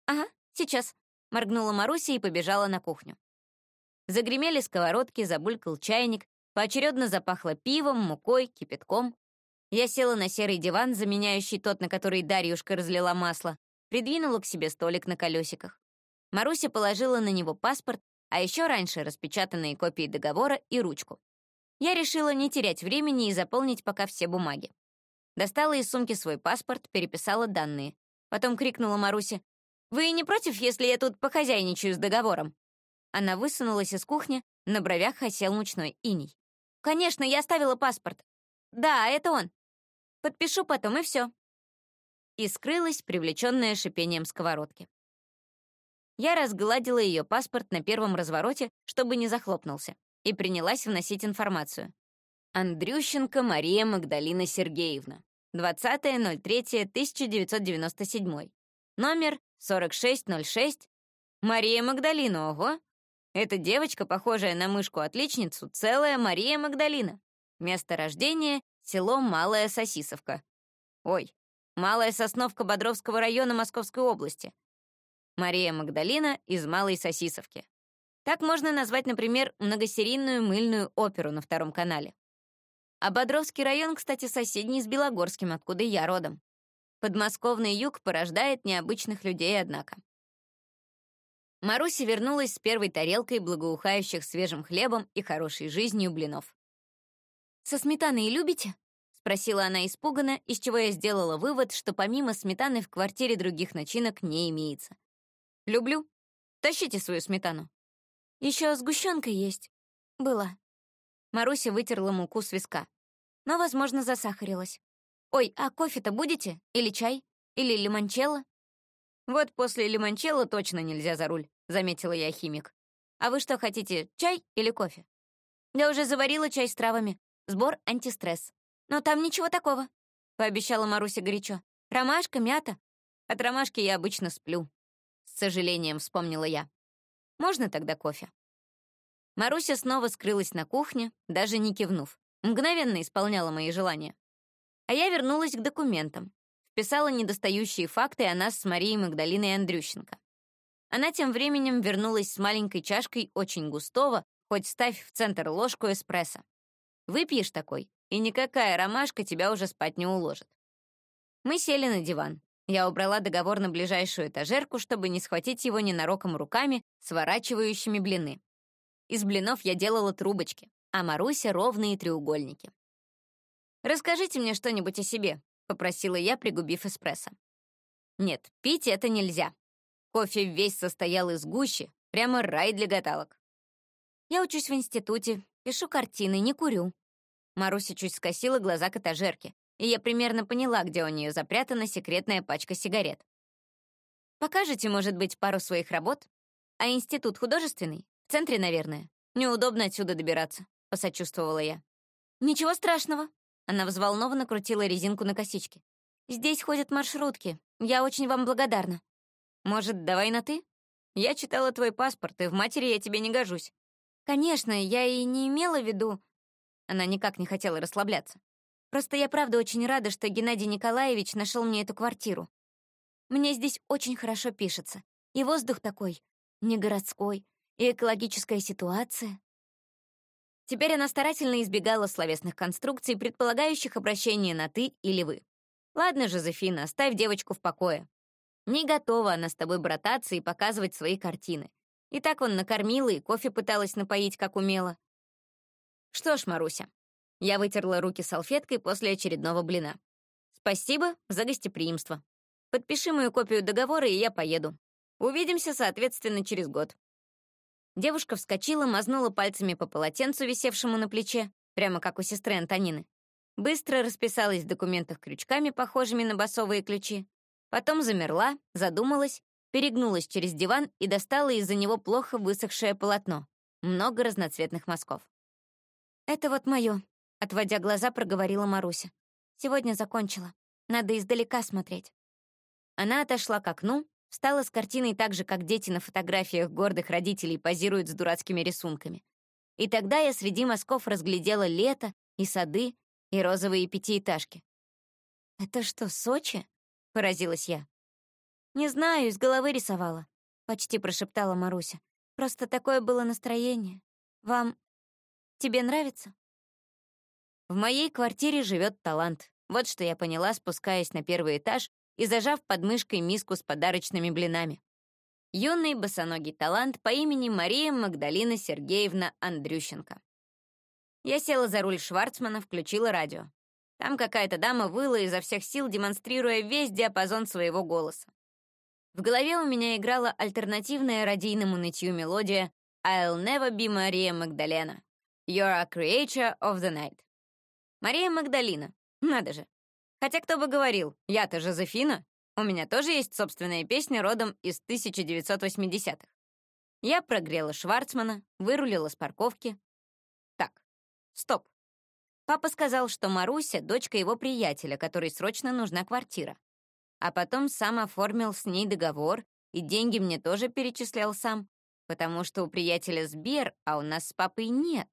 «Ага, сейчас», — моргнула Маруся и побежала на кухню. Загремели сковородки, забулькал чайник, поочередно запахло пивом, мукой, кипятком. Я села на серый диван, заменяющий тот, на который Дарьюшка разлила масло, придвинула к себе столик на колесиках. Маруся положила на него паспорт, а еще раньше распечатанные копии договора и ручку. Я решила не терять времени и заполнить пока все бумаги. Достала из сумки свой паспорт, переписала данные. Потом крикнула Марусе. «Вы не против, если я тут похозяйничаю с договором?» Она высунулась из кухни, на бровях осел мучной иней. «Конечно, я оставила паспорт. Да, это он. Подпишу потом, и все». И скрылась, привлеченная шипением сковородки. Я разгладила ее паспорт на первом развороте, чтобы не захлопнулся, и принялась вносить информацию. Андрющенко Мария Магдалина Сергеевна. 20.03.1997. Номер 4606. Мария Магдалина, ого! Эта девочка, похожая на мышку-отличницу, целая Мария Магдалина. Место рождения — село Малая Сосисовка. Ой, Малая Сосновка Бодровского района Московской области. Мария Магдалина из Малой Сосисовки. Так можно назвать, например, многосерийную мыльную оперу на втором канале. А Бодровский район, кстати, соседний с Белогорским, откуда я родом. Подмосковный юг порождает необычных людей, однако. Маруся вернулась с первой тарелкой благоухающих свежим хлебом и хорошей жизнью блинов. «Со сметаной любите?» — спросила она испуганно, из чего я сделала вывод, что помимо сметаны в квартире других начинок не имеется. «Люблю. Тащите свою сметану». Еще сгущенка есть. Была. Маруся вытерла муку с виска. Но, возможно, засахарилась. «Ой, а кофе-то будете? Или чай? Или лимончелло?» «Вот после лимончелло точно нельзя за руль», — заметила я химик. А вы что хотите, чай или кофе? Я уже заварила чай с травами. Сбор антистресс. Но там ничего такого, пообещала Маруся горячо. Ромашка, мята. От ромашки я обычно сплю. С сожалением вспомнила я. Можно тогда кофе? Маруся снова скрылась на кухне, даже не кивнув. Мгновенно исполняла мои желания. А я вернулась к документам. Вписала недостающие факты о нас с Марией Магдалиной Андрющенко. Она тем временем вернулась с маленькой чашкой очень густого, хоть ставь в центр ложку эспрессо. Выпьешь такой, и никакая ромашка тебя уже спать не уложит. Мы сели на диван. Я убрала договор на ближайшую этажерку, чтобы не схватить его ненароком руками, сворачивающими блины. Из блинов я делала трубочки, а Маруся — ровные треугольники. «Расскажите мне что-нибудь о себе», — попросила я, пригубив эспрессо. «Нет, пить это нельзя. Кофе весь состоял из гущи, прямо рай для готалок. Я учусь в институте, пишу картины, не курю». Маруся чуть скосила глаза к этажерке, и я примерно поняла, где у нее запрятана секретная пачка сигарет. «Покажете, может быть, пару своих работ? А институт художественный? В центре, наверное. Неудобно отсюда добираться», — посочувствовала я. «Ничего страшного». Она взволнованно крутила резинку на косичке. «Здесь ходят маршрутки. Я очень вам благодарна». «Может, давай на «ты»? Я читала твой паспорт, и в матери я тебе не гожусь». «Конечно, я и не имела в виду...» Она никак не хотела расслабляться. «Просто я правда очень рада, что Геннадий Николаевич нашел мне эту квартиру. Мне здесь очень хорошо пишется. И воздух такой, не городской, и экологическая ситуация. Теперь она старательно избегала словесных конструкций, предполагающих обращение на «ты» или «вы». «Ладно, Жозефина, оставь девочку в покое. Не готова она с тобой брататься и показывать свои картины. И так он накормила и кофе пыталась напоить, как умела. Что ж, Маруся, я вытерла руки салфеткой после очередного блина. Спасибо за гостеприимство. Подпиши мою копию договора, и я поеду. Увидимся, соответственно, через год. Девушка вскочила, мазнула пальцами по полотенцу, висевшему на плече, прямо как у сестры Антонины. Быстро расписалась в документах крючками, похожими на басовые ключи. Потом замерла, задумалась, перегнулась через диван и достала из-за него плохо высохшее полотно. Много разноцветных мазков. «Это вот моё», — отводя глаза, проговорила Маруся. «Сегодня закончила. Надо издалека смотреть». Она отошла к окну, Встала с картиной так же, как дети на фотографиях гордых родителей позируют с дурацкими рисунками. И тогда я среди мазков разглядела лето и сады, и розовые пятиэтажки. «Это что, Сочи?» — поразилась я. «Не знаю, из головы рисовала», — почти прошептала Маруся. «Просто такое было настроение. Вам... Тебе нравится?» В моей квартире живет талант. Вот что я поняла, спускаясь на первый этаж и зажав под мышкой миску с подарочными блинами. Юный босоногий талант по имени Мария Магдалина Сергеевна Андрющенко. Я села за руль Шварцмана, включила радио. Там какая-то дама выла изо всех сил, демонстрируя весь диапазон своего голоса. В голове у меня играла альтернативная радийному нытью мелодия «I'll never be Maria Magdalena. You're a creature of the night». Мария Магдалина. Надо же. Хотя кто бы говорил, я-то Жозефина. У меня тоже есть собственная песня родом из 1980-х. Я прогрела Шварцмана, вырулила с парковки. Так, стоп. Папа сказал, что Маруся — дочка его приятеля, которой срочно нужна квартира. А потом сам оформил с ней договор, и деньги мне тоже перечислял сам, потому что у приятеля Сбер, а у нас с папой нет.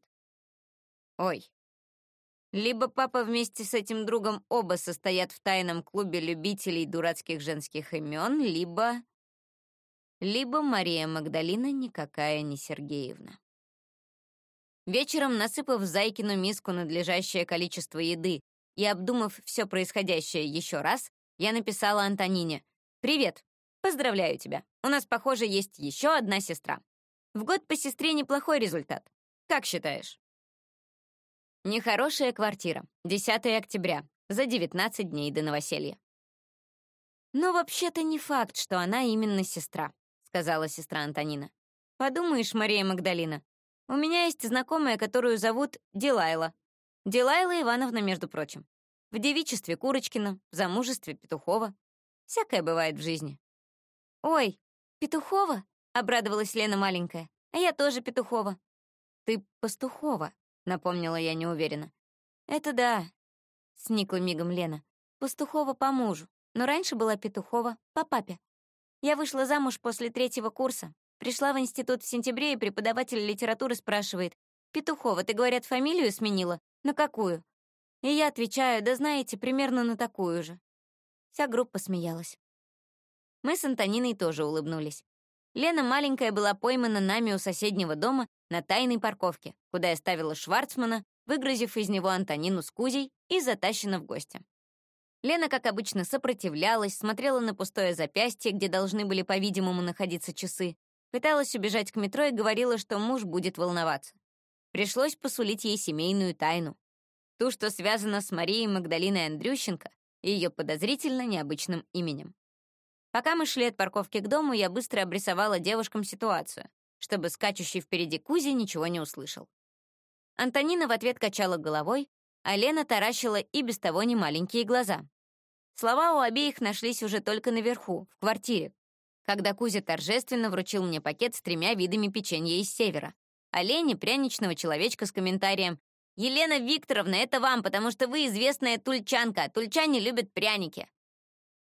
Ой, либо папа вместе с этим другом оба состоят в тайном клубе любителей дурацких женских имен, либо... Либо Мария Магдалина никакая не Сергеевна. Вечером, насыпав Зайкину миску надлежащее количество еды и обдумав все происходящее еще раз, я написала Антонине «Привет, поздравляю тебя. У нас, похоже, есть еще одна сестра. В год по сестре неплохой результат. Как считаешь?» Нехорошая квартира. 10 октября. За 19 дней до новоселья. «Но вообще-то не факт, что она именно сестра», — сказала сестра Антонина. «Подумаешь, Мария Магдалина, у меня есть знакомая, которую зовут Дилайла. Дилайла Ивановна, между прочим. В девичестве Курочкина, в замужестве Петухова. Всякое бывает в жизни». «Ой, Петухова?» — обрадовалась Лена маленькая. «А я тоже Петухова». «Ты Пастухова», — напомнила я неуверенно. «Это да», — сникла мигом Лена. «Пастухова по мужу, но раньше была Петухова по папе. Я вышла замуж после третьего курса, пришла в институт в сентябре, и преподаватель литературы спрашивает, «Петухова, ты, говорят, фамилию сменила? На какую?» И я отвечаю, да знаете, примерно на такую же. Вся группа смеялась. Мы с Антониной тоже улыбнулись. Лена маленькая была поймана нами у соседнего дома на тайной парковке, куда я ставила Шварцмана, выгрузив из него Антонину с Кузей и затащена в гости. Лена, как обычно, сопротивлялась, смотрела на пустое запястье, где должны были, по-видимому, находиться часы, пыталась убежать к метро и говорила, что муж будет волноваться. Пришлось посулить ей семейную тайну. Ту, что связана с Марией Магдалиной Андрющенко и ее подозрительно необычным именем. Пока мы шли от парковки к дому, я быстро обрисовала девушкам ситуацию, чтобы скачущий впереди Кузи ничего не услышал. Антонина в ответ качала головой, а Лена таращила и без того немаленькие глаза. Слова у обеих нашлись уже только наверху, в квартире, когда Кузя торжественно вручил мне пакет с тремя видами печенья из севера, а Лене — пряничного человечка с комментарием «Елена Викторовна, это вам, потому что вы известная тульчанка, тульчане любят пряники».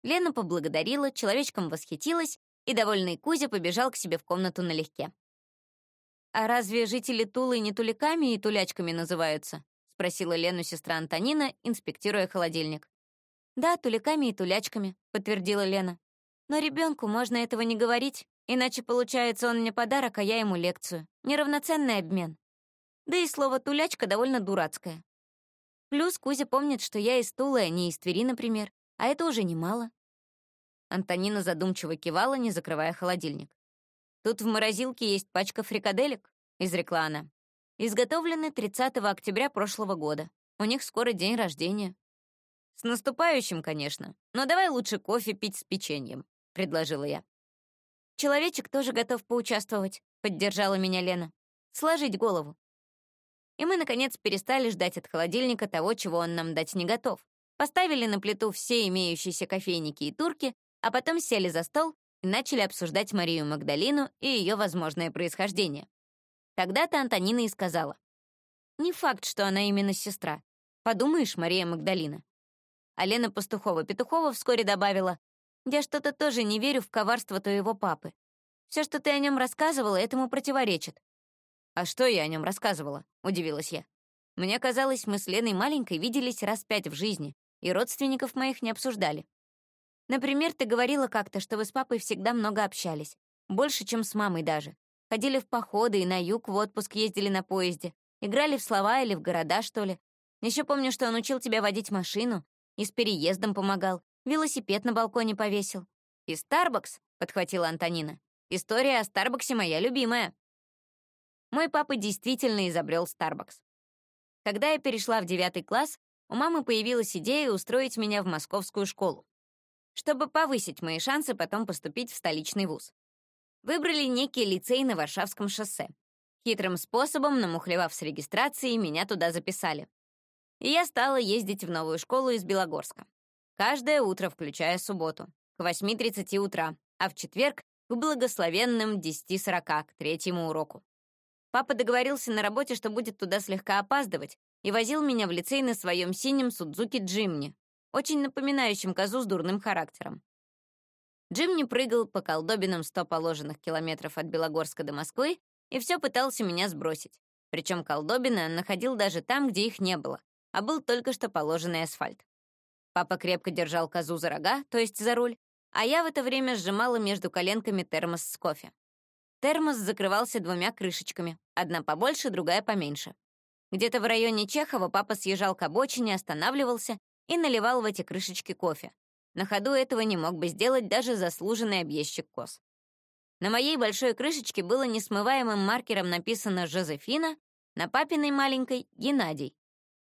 Лена поблагодарила, человечком восхитилась, и довольный Кузя побежал к себе в комнату налегке. «А разве жители Тулы не туликами и тулячками называются?» — спросила Лену сестра Антонина, инспектируя холодильник. «Да, туликами и тулячками», — подтвердила Лена. «Но ребенку можно этого не говорить, иначе получается он мне подарок, а я ему лекцию. Неравноценный обмен. Да и слово «тулячка» довольно дурацкое. Плюс Кузя помнит, что я из Тулы, а не из Твери, например, а это уже немало. Антонина задумчиво кивала, не закрывая холодильник. «Тут в морозилке есть пачка фрикаделек», — изрекла она. «Изготовлены 30 октября прошлого года. У них скоро день рождения». «С наступающим, конечно, но давай лучше кофе пить с печеньем», — предложила я. «Человечек тоже готов поучаствовать», — поддержала меня Лена. «Сложить голову». И мы, наконец, перестали ждать от холодильника того, чего он нам дать не готов. Поставили на плиту все имеющиеся кофейники и турки а потом сели за стол и начали обсуждать Марию Магдалину и ее возможное происхождение. Тогда-то Антонина и сказала. «Не факт, что она именно сестра. Подумаешь, Мария Магдалина». А Лена Пастухова-Петухова вскоре добавила, «Я что-то тоже не верю в коварство твоего папы. Все, что ты о нем рассказывала, этому противоречит». «А что я о нем рассказывала?» — удивилась я. «Мне казалось, мы с Леной маленькой виделись раз пять в жизни, и родственников моих не обсуждали. Например, ты говорила как-то, что вы с папой всегда много общались. Больше, чем с мамой даже. Ходили в походы и на юг в отпуск ездили на поезде. Играли в слова или в города, что ли. Еще помню, что он учил тебя водить машину и с переездом помогал. Велосипед на балконе повесил. «И Старбакс», — подхватила Антонина. «История о Старбаксе моя любимая». Мой папа действительно изобрел Старбакс. Когда я перешла в девятый класс, у мамы появилась идея устроить меня в московскую школу чтобы повысить мои шансы потом поступить в столичный вуз. Выбрали некий лицей на Варшавском шоссе. Хитрым способом, намухлевав с регистрацией, меня туда записали. И я стала ездить в новую школу из Белогорска. Каждое утро, включая субботу, к 8.30 утра, а в четверг — к благословенным 10.40, к третьему уроку. Папа договорился на работе, что будет туда слегка опаздывать, и возил меня в лицей на своем синем Судзуки Джимни, очень напоминающим козу с дурным характером. Джим не прыгал по колдобинам 100 положенных километров от Белогорска до Москвы и все пытался меня сбросить. Причем колдобины находил даже там, где их не было, а был только что положенный асфальт. Папа крепко держал козу за рога, то есть за руль, а я в это время сжимала между коленками термос с кофе. Термос закрывался двумя крышечками, одна побольше, другая поменьше. Где-то в районе Чехова папа съезжал к обочине, останавливался и наливал в эти крышечки кофе. На ходу этого не мог бы сделать даже заслуженный объездчик коз. На моей большой крышечке было несмываемым маркером написано «Жозефина», на папиной маленькой — «Геннадий».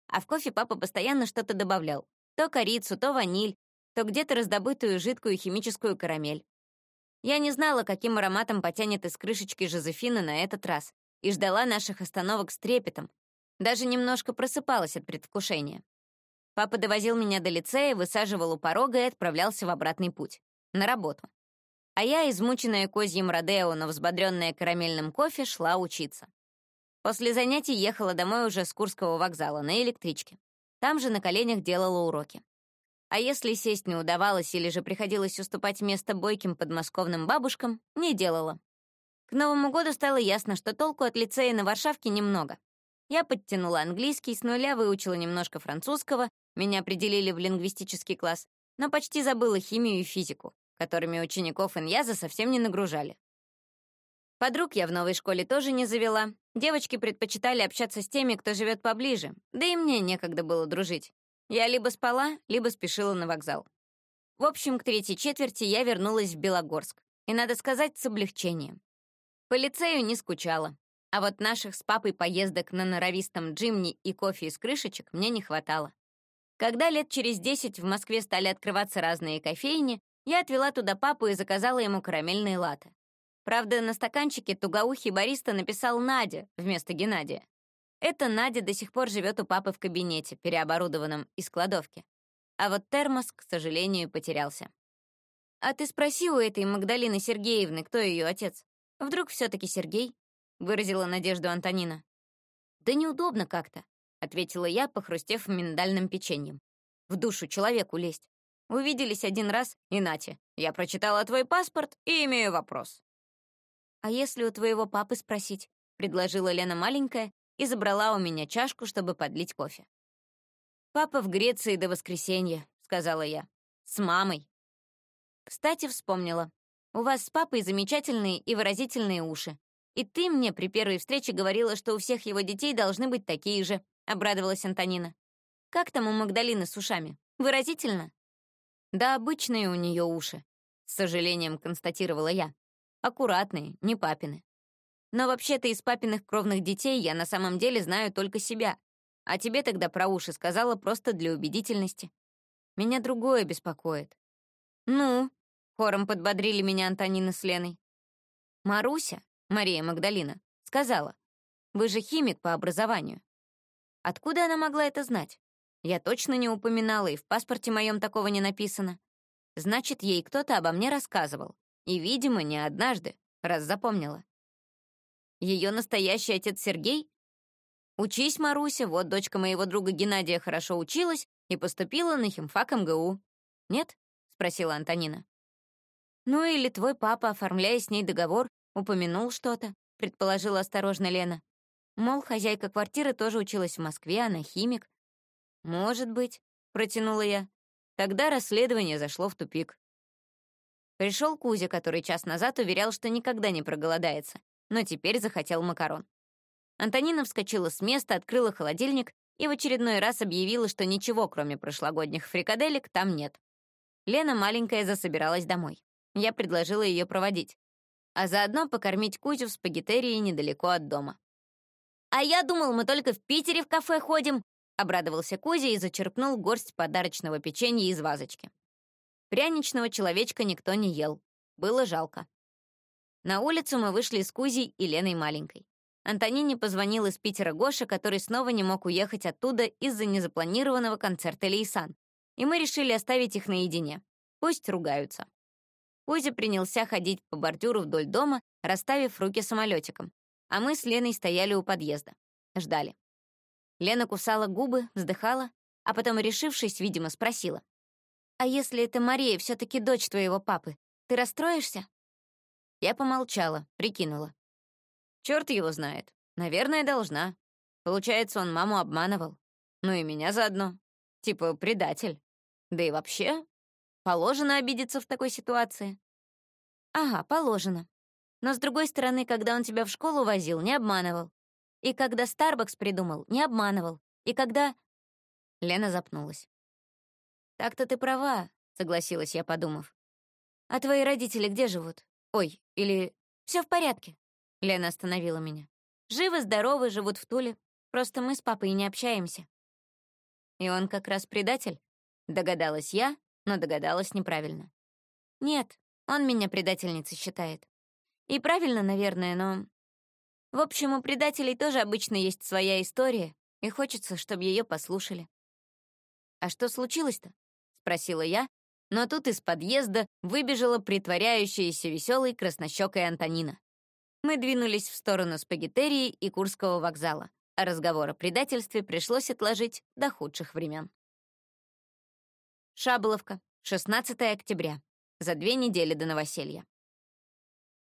А в кофе папа постоянно что-то добавлял. То корицу, то ваниль, то где-то раздобытую жидкую химическую карамель. Я не знала, каким ароматом потянет из крышечки Жозефина на этот раз, и ждала наших остановок с трепетом. Даже немножко просыпалась от предвкушения. Папа довозил меня до лицея, высаживал у порога и отправлялся в обратный путь. На работу. А я, измученная козьим Родео, но взбодренная карамельным кофе, шла учиться. После занятий ехала домой уже с Курского вокзала на электричке. Там же на коленях делала уроки. А если сесть не удавалось или же приходилось уступать место бойким подмосковным бабушкам, не делала. К Новому году стало ясно, что толку от лицея на Варшавке немного. Я подтянула английский, с нуля выучила немножко французского, меня определили в лингвистический класс, но почти забыла химию и физику, которыми учеников Иньяза совсем не нагружали. Подруг я в новой школе тоже не завела. Девочки предпочитали общаться с теми, кто живет поближе, да и мне некогда было дружить. Я либо спала, либо спешила на вокзал. В общем, к третьей четверти я вернулась в Белогорск. И, надо сказать, с облегчением. По лицею не скучала. А вот наших с папой поездок на норовистом джимни и кофе из крышечек мне не хватало. Когда лет через десять в Москве стали открываться разные кофейни, я отвела туда папу и заказала ему карамельные латы. Правда, на стаканчике тугоухий бариста написал «Надя» вместо Геннадия. Эта Надя до сих пор живет у папы в кабинете, переоборудованном из кладовки. А вот термос, к сожалению, потерялся. «А ты спроси у этой Магдалины Сергеевны, кто ее отец. Вдруг все таки Сергей?» — выразила надежду Антонина. «Да неудобно как-то», — ответила я, похрустев миндальным печеньем. «В душу человеку лезть. Увиделись один раз, и нате, я прочитала твой паспорт и имею вопрос». «А если у твоего папы спросить?» — предложила Лена маленькая и забрала у меня чашку, чтобы подлить кофе. «Папа в Греции до воскресенья», — сказала я. «С мамой». Кстати, вспомнила. У вас с папой замечательные и выразительные уши. И ты мне при первой встрече говорила, что у всех его детей должны быть такие же», — обрадовалась Антонина. «Как там у Магдалины с ушами? Выразительно?» «Да обычные у нее уши», — с сожалением констатировала я. «Аккуратные, не папины. Но вообще-то из папиных кровных детей я на самом деле знаю только себя. А тебе тогда про уши сказала просто для убедительности. Меня другое беспокоит. «Ну?» — хором подбодрили меня Антонина с Леной. «Маруся, Мария Магдалина, сказала, вы же химик по образованию. Откуда она могла это знать? Я точно не упоминала, и в паспорте моем такого не написано. Значит, ей кто-то обо мне рассказывал. И, видимо, не однажды, раз запомнила. Ее настоящий отец Сергей? Учись, Маруся, вот дочка моего друга Геннадия хорошо училась и поступила на химфак МГУ. Нет? спросила Антонина. Ну или твой папа, оформляя с ней договор, упомянул что-то, предположила осторожно Лена. Мол, хозяйка квартиры тоже училась в Москве, она химик. Может быть, протянула я. Тогда расследование зашло в тупик. Пришел Кузя, который час назад уверял, что никогда не проголодается, но теперь захотел макарон. Антонина вскочила с места, открыла холодильник и в очередной раз объявила, что ничего, кроме прошлогодних фрикаделек, там нет. Лена маленькая засобиралась домой. Я предложила ее проводить, а заодно покормить Кузю в спагеттерии недалеко от дома. «А я думал, мы только в Питере в кафе ходим», — обрадовался Кузя и зачерпнул горсть подарочного печенья из вазочки. Пряничного человечка никто не ел. Было жалко. На улицу мы вышли с Кузей и Леной маленькой. Антонине позвонил из Питера Гоша, который снова не мог уехать оттуда из-за незапланированного концерта Лейсан. И мы решили оставить их наедине. Пусть ругаются. Кузя принялся ходить по бордюру вдоль дома, расставив руки самолетиком, а мы с Леной стояли у подъезда. Ждали. Лена кусала губы, вздыхала, а потом, решившись, видимо, спросила. «А если это Мария все таки дочь твоего папы, ты расстроишься?» Я помолчала, прикинула. Черт его знает. Наверное, должна. Получается, он маму обманывал. Ну и меня заодно. Типа предатель. Да и вообще, положено обидеться в такой ситуации. Ага, положено. Но с другой стороны, когда он тебя в школу возил, не обманывал. И когда Старбакс придумал, не обманывал. И когда... Лена запнулась. «Так-то ты права», — согласилась я, подумав. «А твои родители где живут? Ой, или все в порядке?» Лена остановила меня. «Живы-здоровы, живут в Туле. Просто мы с папой не общаемся». «И он как раз предатель?» Догадалась я, но догадалась неправильно. «Нет, он меня предательницей считает. И правильно, наверное, но... В общем, у предателей тоже обычно есть своя история, и хочется, чтобы ее послушали». «А что случилось-то?» — спросила я, Но тут из подъезда выбежала притворяющаяся веселой краснощекая Антонина. Мы двинулись в сторону спагеттерии и Курского вокзала, а разговор о предательстве пришлось отложить до худших времен. Шаболовка, 16 октября, за две недели до новоселья.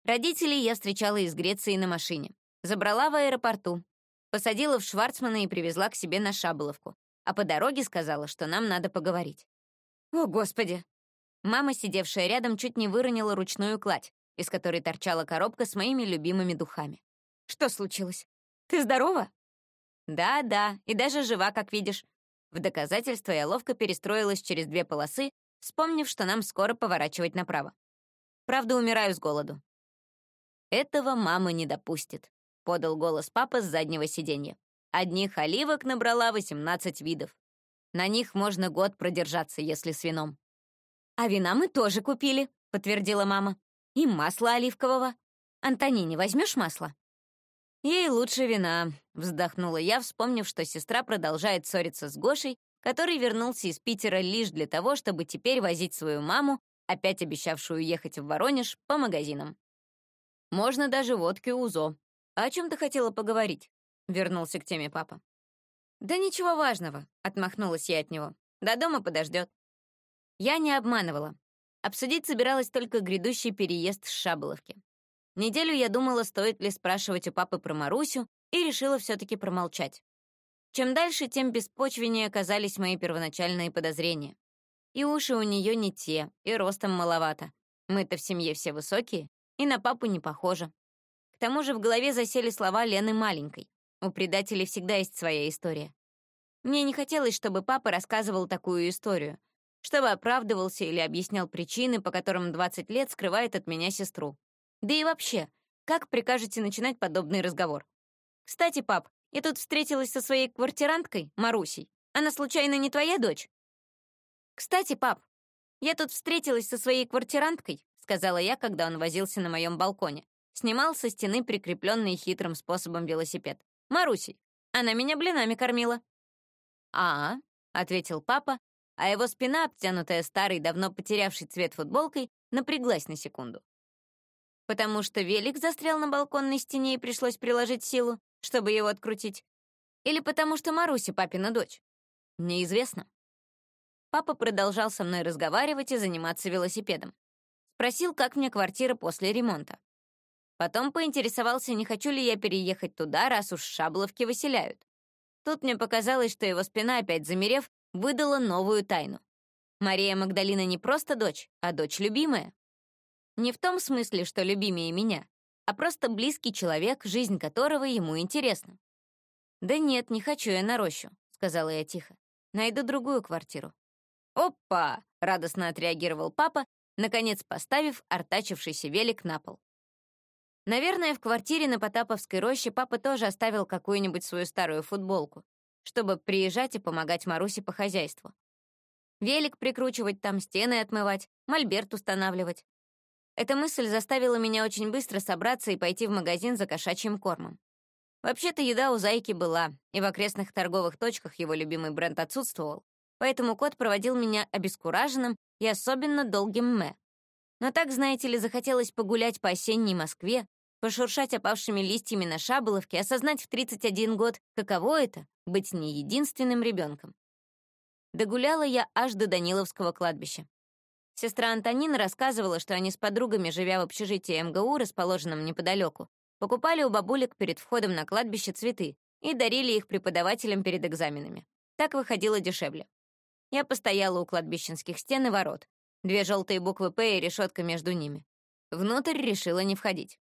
Родителей я встречала из Греции на машине. Забрала в аэропорту, посадила в Шварцмана и привезла к себе на Шаболовку, а по дороге сказала, что нам надо поговорить. О, Господи! Мама, сидевшая рядом, чуть не выронила ручную кладь, из которой торчала коробка с моими любимыми духами. Что случилось? Ты здорова? Да-да, и даже жива, как видишь. В доказательство я ловко перестроилась через две полосы, вспомнив, что нам скоро поворачивать направо. Правда, умираю с голоду. Этого мама не допустит, подал голос папа с заднего сиденья. Одних оливок набрала 18 видов. На них можно год продержаться, если с вином. «А вина мы тоже купили», — подтвердила мама. «И масло оливкового. Антонине возьмешь масло?» «Ей лучше вина», — вздохнула я, вспомнив, что сестра продолжает ссориться с Гошей, который вернулся из Питера лишь для того, чтобы теперь возить свою маму, опять обещавшую ехать в Воронеж, по магазинам. «Можно даже водки УЗО. А о чем ты хотела поговорить?» — вернулся к теме папа. «Да ничего важного», — отмахнулась я от него. «До дома подождет». Я не обманывала. Обсудить собиралась только грядущий переезд с Шаболовки. Неделю я думала, стоит ли спрашивать у папы про Марусю, и решила все-таки промолчать. Чем дальше, тем беспочвеннее оказались мои первоначальные подозрения. И уши у нее не те, и ростом маловато. Мы-то в семье все высокие, и на папу не похожи. К тому же в голове засели слова Лены маленькой. У предателей всегда есть своя история. Мне не хотелось, чтобы папа рассказывал такую историю, чтобы оправдывался или объяснял причины, по которым 20 лет скрывает от меня сестру. Да и вообще, как прикажете начинать подобный разговор? Кстати, пап, я тут встретилась со своей квартиранткой, Марусей. Она случайно не твоя дочь? Кстати, пап, я тут встретилась со своей квартиранткой, сказала я, когда он возился на моем балконе. Снимал со стены прикрепленный хитрым способом велосипед. Марусей. Она меня блинами кормила». «А, -а — ответил папа, а его спина, обтянутая старой, давно потерявшей цвет футболкой, напряглась на секунду. Потому что велик застрял на балконной стене и пришлось приложить силу, чтобы его открутить. Или потому что Маруся папина дочь. Неизвестно. Папа продолжал со мной разговаривать и заниматься велосипедом. Спросил, как мне квартира после ремонта. Потом поинтересовался, не хочу ли я переехать туда, раз уж Шабловки выселяют. Тут мне показалось, что его спина, опять замерев, выдала новую тайну. Мария Магдалина не просто дочь, а дочь любимая. Не в том смысле, что любимее меня, а просто близкий человек, жизнь которого ему интересна. «Да нет, не хочу я на рощу», — сказала я тихо. «Найду другую квартиру». «Опа!» — радостно отреагировал папа, наконец поставив артачившийся велик на пол. Наверное, в квартире на Потаповской роще папа тоже оставил какую-нибудь свою старую футболку, чтобы приезжать и помогать Марусе по хозяйству. Велик прикручивать там, стены отмывать, мольберт устанавливать. Эта мысль заставила меня очень быстро собраться и пойти в магазин за кошачьим кормом. Вообще-то еда у Зайки была, и в окрестных торговых точках его любимый бренд отсутствовал, поэтому кот проводил меня обескураженным и особенно долгим мэ. Но так, знаете ли, захотелось погулять по осенней Москве, пошуршать опавшими листьями на шаболовке, осознать в 31 год, каково это — быть не единственным ребенком. Догуляла я аж до Даниловского кладбища. Сестра Антонина рассказывала, что они с подругами, живя в общежитии МГУ, расположенном неподалеку, покупали у бабулек перед входом на кладбище цветы и дарили их преподавателям перед экзаменами. Так выходило дешевле. Я постояла у кладбищенских стен и ворот, Две желтые буквы «П» и решетка между ними. Внутрь решила не входить.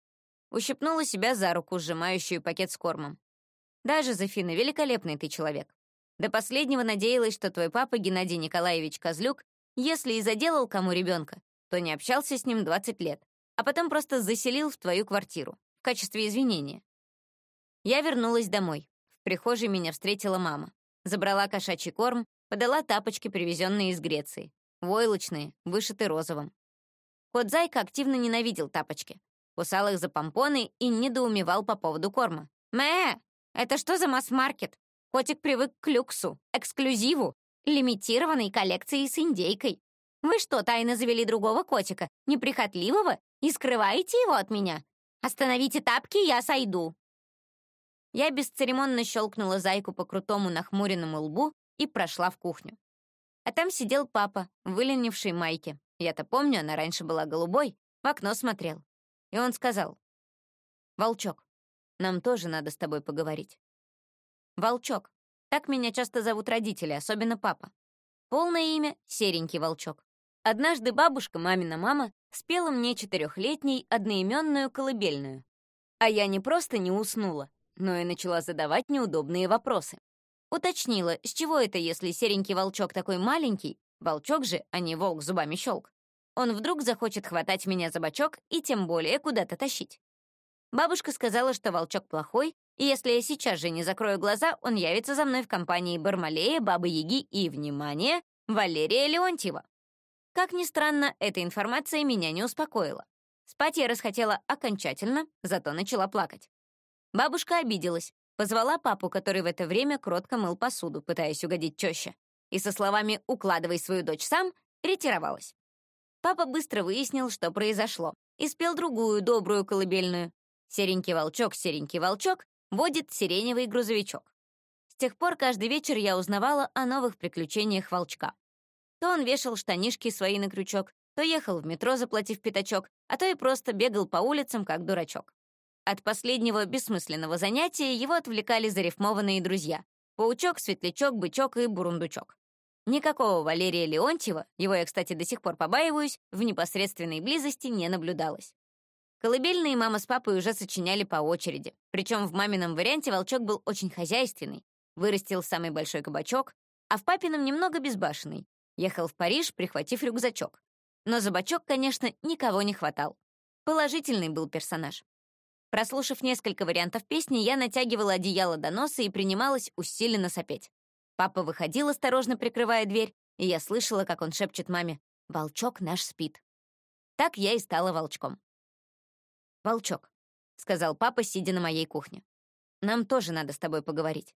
Ущипнула себя за руку, сжимающую пакет с кормом. «Да, Жозефина, великолепный ты человек. До последнего надеялась, что твой папа, Геннадий Николаевич Козлюк, если и заделал кому ребенка, то не общался с ним 20 лет, а потом просто заселил в твою квартиру в качестве извинения. Я вернулась домой. В прихожей меня встретила мама. Забрала кошачий корм, подала тапочки, привезенные из Греции. Войлочные, вышиты розовым. Кот Зайка активно ненавидел тапочки, кусал их за помпоны и недоумевал по поводу корма. «Мэ, это что за масс-маркет? Котик привык к люксу, эксклюзиву, лимитированной коллекции с индейкой. Вы что, тайно завели другого котика, неприхотливого, и скрываете его от меня? Остановите тапки, я сойду!» Я бесцеремонно щелкнула зайку по крутому нахмуренному лбу и прошла в кухню. А там сидел папа, в выленившей майке. Я-то помню, она раньше была голубой, в окно смотрел. И он сказал, «Волчок, нам тоже надо с тобой поговорить». «Волчок», так меня часто зовут родители, особенно папа. Полное имя — Серенький Волчок. Однажды бабушка, мамина мама, спела мне четырехлетней одноименную колыбельную. А я не просто не уснула, но и начала задавать неудобные вопросы. Уточнила, с чего это, если серенький волчок такой маленький, волчок же, а не волк зубами щелк, он вдруг захочет хватать меня за бочок и тем более куда-то тащить. Бабушка сказала, что волчок плохой, и если я сейчас же не закрою глаза, он явится за мной в компании Бармалея, Бабы-Яги и, внимание, Валерия Леонтьева. Как ни странно, эта информация меня не успокоила. Спать я расхотела окончательно, зато начала плакать. Бабушка обиделась, позвала папу, который в это время кротко мыл посуду, пытаясь угодить тёще, и со словами «укладывай свою дочь сам» ретировалась. Папа быстро выяснил, что произошло, и спел другую добрую колыбельную. «Серенький волчок, серенький волчок» водит сиреневый грузовичок. С тех пор каждый вечер я узнавала о новых приключениях волчка. То он вешал штанишки свои на крючок, то ехал в метро, заплатив пятачок, а то и просто бегал по улицам, как дурачок. От последнего бессмысленного занятия его отвлекали зарифмованные друзья — паучок, светлячок, бычок и бурундучок. Никакого Валерия Леонтьева, его я, кстати, до сих пор побаиваюсь, в непосредственной близости не наблюдалось. Колыбельные мама с папой уже сочиняли по очереди, причем в мамином варианте волчок был очень хозяйственный, вырастил самый большой кабачок, а в папином немного безбашенный, Ехал в Париж, прихватив рюкзачок. Но за бачок, конечно, никого не хватал. Положительный был персонаж. Прослушав несколько вариантов песни, я натягивала одеяло до носа и принималась усиленно сопеть. Папа выходил, осторожно прикрывая дверь, и я слышала, как он шепчет маме «Волчок наш спит». Так я и стала волчком. «Волчок», — сказал папа, сидя на моей кухне. «Нам тоже надо с тобой поговорить».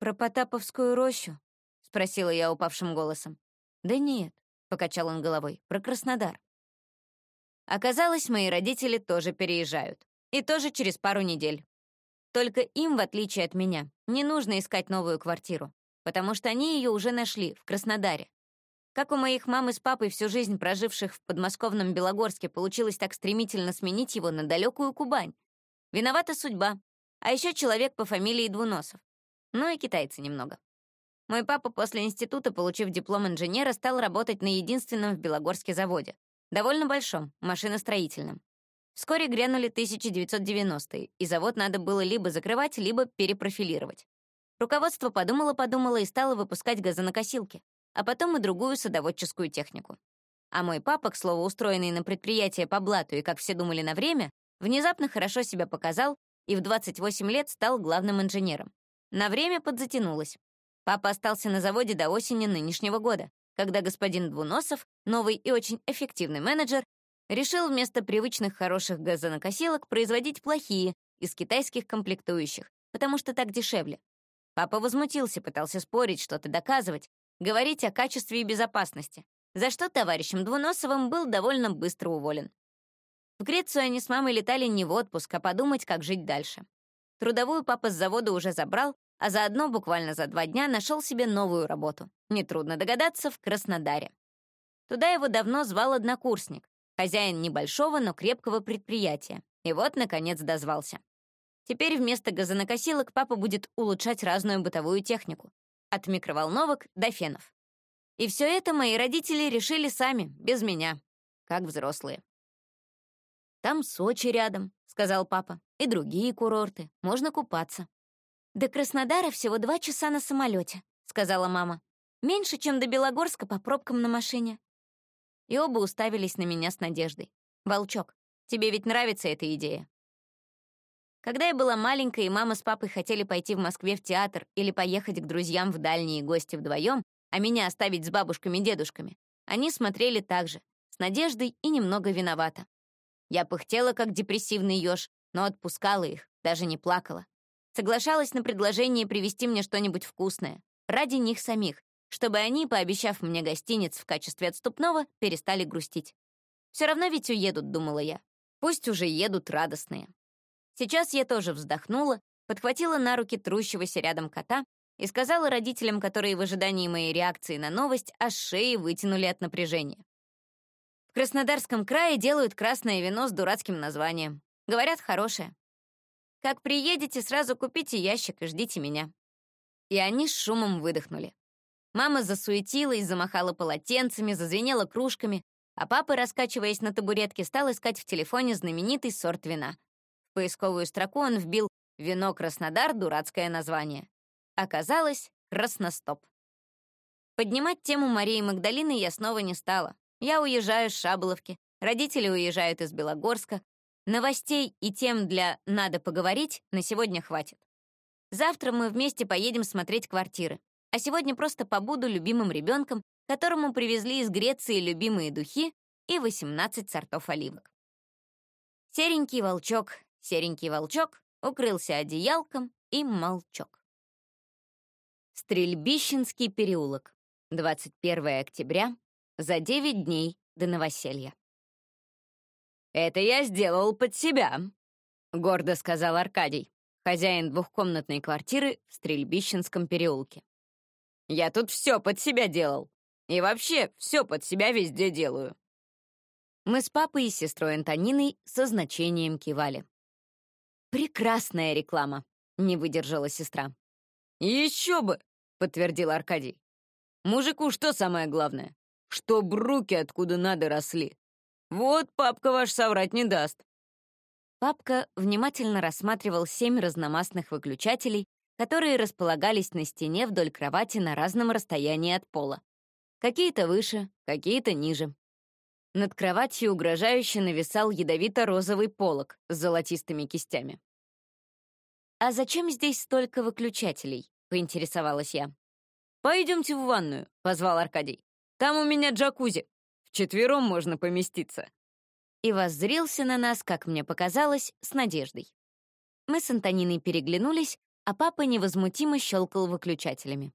«Про Потаповскую рощу?» — спросила я упавшим голосом. «Да нет», — покачал он головой, — «про Краснодар». Оказалось, мои родители тоже переезжают. И тоже через пару недель. Только им, в отличие от меня, не нужно искать новую квартиру, потому что они ее уже нашли в Краснодаре. Как у моих мамы с папой всю жизнь проживших в подмосковном Белогорске получилось так стремительно сменить его на далекую Кубань. Виновата судьба. А еще человек по фамилии Двуносов. Ну и китайцы немного. Мой папа после института, получив диплом инженера, стал работать на единственном в Белогорске заводе. Довольно большом, машиностроительном. Вскоре грянули 1990-е, и завод надо было либо закрывать, либо перепрофилировать. Руководство подумало-подумало и стало выпускать газонокосилки, а потом и другую садоводческую технику. А мой папа, к слову, устроенный на предприятие по блату и, как все думали, на время, внезапно хорошо себя показал и в 28 лет стал главным инженером. На время подзатянулось. Папа остался на заводе до осени нынешнего года, когда господин Двуносов, новый и очень эффективный менеджер, решил вместо привычных хороших газонокосилок производить плохие из китайских комплектующих, потому что так дешевле. Папа возмутился, пытался спорить, что-то доказывать, говорить о качестве и безопасности, за что товарищем Двуносовым был довольно быстро уволен. В Грецию они с мамой летали не в отпуск, а подумать, как жить дальше. Трудовую папа с завода уже забрал, а заодно буквально за два дня нашел себе новую работу. Нетрудно догадаться, в Краснодаре. Туда его давно звал однокурсник, хозяин небольшого, но крепкого предприятия. И вот, наконец, дозвался. Теперь вместо газонокосилок папа будет улучшать разную бытовую технику. От микроволновок до фенов. И все это мои родители решили сами, без меня, как взрослые. «Там Сочи рядом», — сказал папа, — «и другие курорты, можно купаться». «До Краснодара всего два часа на самолете», — сказала мама. «Меньше, чем до Белогорска по пробкам на машине». И оба уставились на меня с надеждой. «Волчок, тебе ведь нравится эта идея?» Когда я была маленькой, и мама с папой хотели пойти в Москве в театр или поехать к друзьям в дальние гости вдвоем, а меня оставить с бабушками и дедушками, они смотрели так же, с надеждой и немного виновата. Я пыхтела, как депрессивный ёж, но отпускала их, даже не плакала. Соглашалась на предложение привезти мне что-нибудь вкусное. Ради них самих. чтобы они, пообещав мне гостиниц в качестве отступного, перестали грустить. Все равно ведь уедут, думала я. Пусть уже едут радостные. Сейчас я тоже вздохнула, подхватила на руки трущегося рядом кота и сказала родителям, которые в ожидании моей реакции на новость аж шеи вытянули от напряжения. В Краснодарском крае делают красное вино с дурацким названием. Говорят, хорошее. Как приедете, сразу купите ящик и ждите меня. И они с шумом выдохнули. Мама засуетилась, замахала полотенцами, зазвенела кружками, а папа, раскачиваясь на табуретке, стал искать в телефоне знаменитый сорт вина. Поисковую строку он вбил «Вино Краснодар» — дурацкое название. Оказалось, красностоп. Поднимать тему Марии Магдалины я снова не стала. Я уезжаю с Шаболовки, родители уезжают из Белогорска. Новостей и тем для «надо поговорить» на сегодня хватит. Завтра мы вместе поедем смотреть квартиры, а сегодня просто побуду любимым ребенком, которому привезли из Греции любимые духи и 18 сортов оливок. Серенький волчок, серенький волчок укрылся одеялком и молчок. Стрельбищенский переулок. 21 октября, за 9 дней до новоселья. «Это я сделал под себя», — гордо сказал Аркадий, хозяин двухкомнатной квартиры в Стрельбищенском переулке. «Я тут все под себя делал. И вообще, все под себя везде делаю». Мы с папой и сестрой Антониной со значением кивали. «Прекрасная реклама», — не выдержала сестра. «Еще бы!» — подтвердил Аркадий. «Мужику что самое главное? Чтоб руки откуда надо росли. Вот папка ваш соврать не даст». Папка внимательно рассматривал семь разномастных выключателей, которые располагались на стене вдоль кровати на разном расстоянии от пола. Какие-то выше, какие-то ниже. Над кроватью угрожающе нависал ядовито-розовый полог с золотистыми кистями. «А зачем здесь столько выключателей?» — поинтересовалась я. «Пойдемте в ванную», — позвал Аркадий. «Там у меня джакузи. Вчетвером можно поместиться». И воззрился на нас, как мне показалось, с надеждой. Мы с Антониной переглянулись, а папа невозмутимо щелкал выключателями.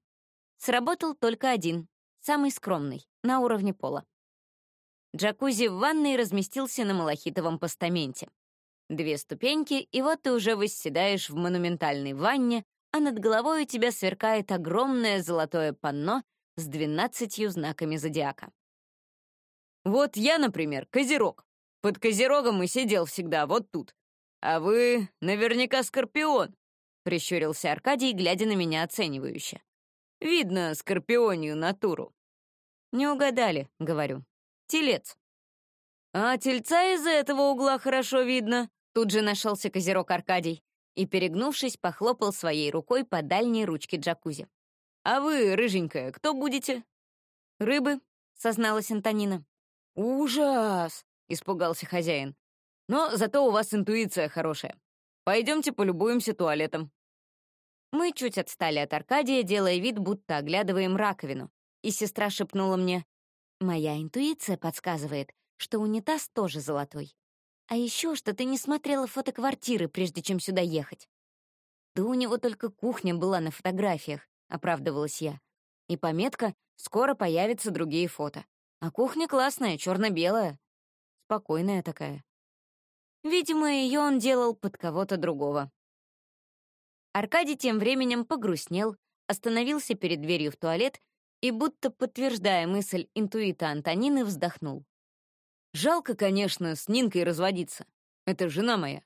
Сработал только один, самый скромный, на уровне пола. Джакузи в ванной разместился на малахитовом постаменте. Две ступеньки, и вот ты уже восседаешь в монументальной ванне, а над головой у тебя сверкает огромное золотое панно с двенадцатью знаками зодиака. Вот я, например, козерог. Под козерогом и сидел всегда, вот тут. А вы наверняка скорпион, — прищурился Аркадий, глядя на меня оценивающе. Видно скорпионию натуру. Не угадали, — говорю. Телец. А тельца из этого угла хорошо видно, Тут же нашелся козерог Аркадий и, перегнувшись, похлопал своей рукой по дальней ручке джакузи. «А вы, рыженькая, кто будете?» «Рыбы», — созналась Антонина. «Ужас!» — испугался хозяин. «Но зато у вас интуиция хорошая. Пойдемте полюбуемся туалетом». Мы чуть отстали от Аркадия, делая вид, будто оглядываем раковину, и сестра шепнула мне, «Моя интуиция подсказывает, что унитаз тоже золотой. А еще, что ты не смотрела фото квартиры, прежде чем сюда ехать. Да у него только кухня была на фотографиях, оправдывалась я. И пометка «Скоро появятся другие фото». А кухня классная, черно белая Спокойная такая. Видимо, ее он делал под кого-то другого. Аркадий тем временем погрустнел, остановился перед дверью в туалет и, будто подтверждая мысль интуита Антонины, вздохнул. Жалко, конечно, с Нинкой разводиться. Это жена моя.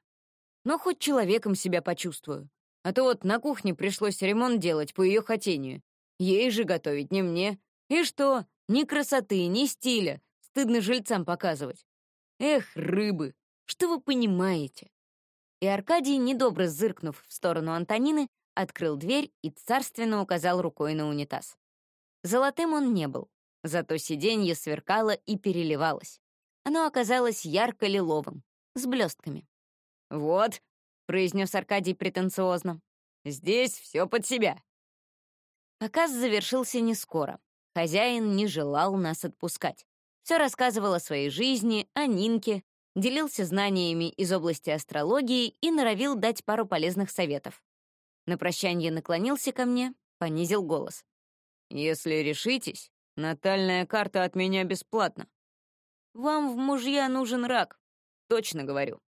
Но хоть человеком себя почувствую. А то вот на кухне пришлось ремонт делать по ее хотению. Ей же готовить, не мне. И что? Ни красоты, ни стиля. Стыдно жильцам показывать. Эх, рыбы, что вы понимаете? И Аркадий, недобро зыркнув в сторону Антонины, открыл дверь и царственно указал рукой на унитаз. Золотым он не был, зато сиденье сверкало и переливалось. Оно оказалось ярко-лиловым, с блестками. «Вот», — произнес Аркадий претенциозно, — «здесь все под себя». Показ завершился не скоро. Хозяин не желал нас отпускать. Все рассказывал о своей жизни, о Нинке, делился знаниями из области астрологии и норовил дать пару полезных советов. На прощание наклонился ко мне, понизил голос. Если решитесь, натальная карта от меня бесплатна. Вам в мужья нужен рак, точно говорю.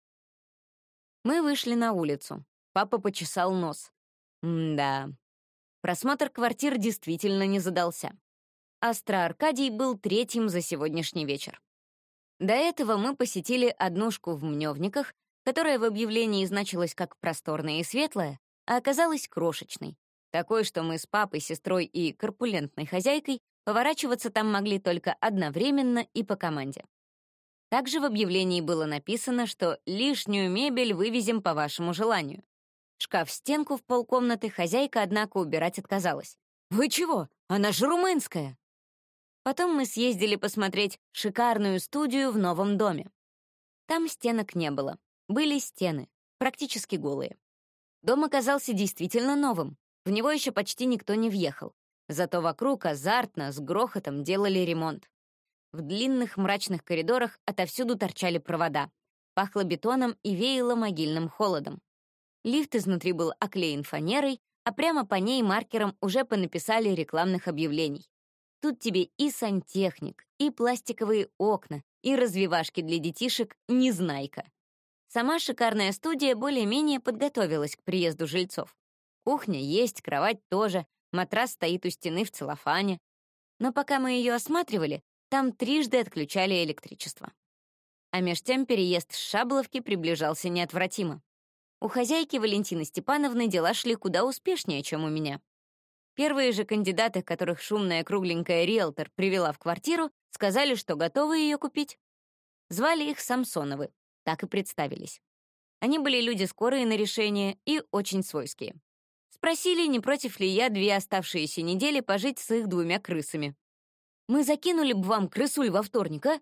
Мы вышли на улицу. Папа почесал нос. М-да. Просмотр квартир действительно не задался. Астра Аркадий был третьим за сегодняшний вечер. До этого мы посетили однушку в Мневниках, которая в объявлении значилась как просторная и светлая, а оказалась крошечной, такой, что мы с папой, сестрой и корпулентной хозяйкой поворачиваться там могли только одновременно и по команде. Также в объявлении было написано, что лишнюю мебель вывезем по вашему желанию. Шкаф-стенку в полкомнаты хозяйка, однако, убирать отказалась. «Вы чего? Она же румынская!» Потом мы съездили посмотреть шикарную студию в новом доме. Там стенок не было. Были стены, практически голые. Дом оказался действительно новым. В него еще почти никто не въехал. Зато вокруг азартно, с грохотом делали ремонт. В длинных мрачных коридорах отовсюду торчали провода. Пахло бетоном и веяло могильным холодом. Лифт изнутри был оклеен фанерой, а прямо по ней маркером уже понаписали рекламных объявлений. Тут тебе и сантехник, и пластиковые окна, и развивашки для детишек «Незнайка». Сама шикарная студия более-менее подготовилась к приезду жильцов. Кухня есть, кровать тоже, матрас стоит у стены в целлофане. Но пока мы ее осматривали, там трижды отключали электричество. А меж тем переезд с Шабловки приближался неотвратимо. У хозяйки Валентины Степановны дела шли куда успешнее, чем у меня. Первые же кандидаты, которых шумная кругленькая риэлтор привела в квартиру, сказали, что готовы ее купить. Звали их Самсоновы, так и представились. Они были люди скорые на решение и очень свойские. Спросили, не против ли я две оставшиеся недели пожить с их двумя крысами. «Мы закинули бы вам крысуль во вторник, а?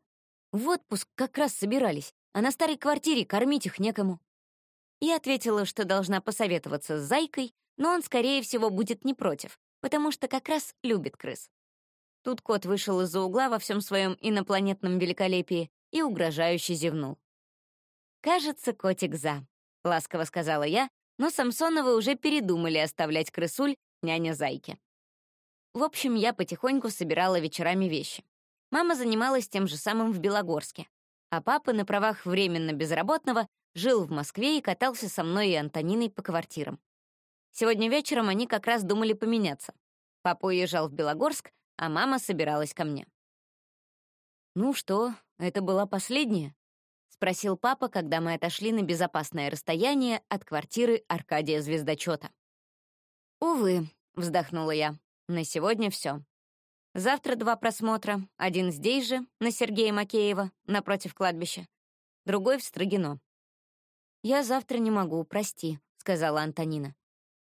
В отпуск как раз собирались, а на старой квартире кормить их некому». Я ответила, что должна посоветоваться с Зайкой, но он, скорее всего, будет не против, потому что как раз любит крыс. Тут кот вышел из-за угла во всем своем инопланетном великолепии и угрожающе зевнул. «Кажется, котик за», — ласково сказала я, но Самсоновы уже передумали оставлять крысуль няня Зайки. В общем, я потихоньку собирала вечерами вещи. Мама занималась тем же самым в Белогорске, а папа на правах временно безработного жил в Москве и катался со мной и Антониной по квартирам. Сегодня вечером они как раз думали поменяться. Папа уезжал в Белогорск, а мама собиралась ко мне. «Ну что, это была последняя?» — спросил папа, когда мы отошли на безопасное расстояние от квартиры Аркадия Звездочета. «Увы», — вздохнула я, — «на сегодня все. Завтра два просмотра, один здесь же, на Сергея Макеева, напротив кладбища, другой в Строгино». «Я завтра не могу, прости», — сказала Антонина.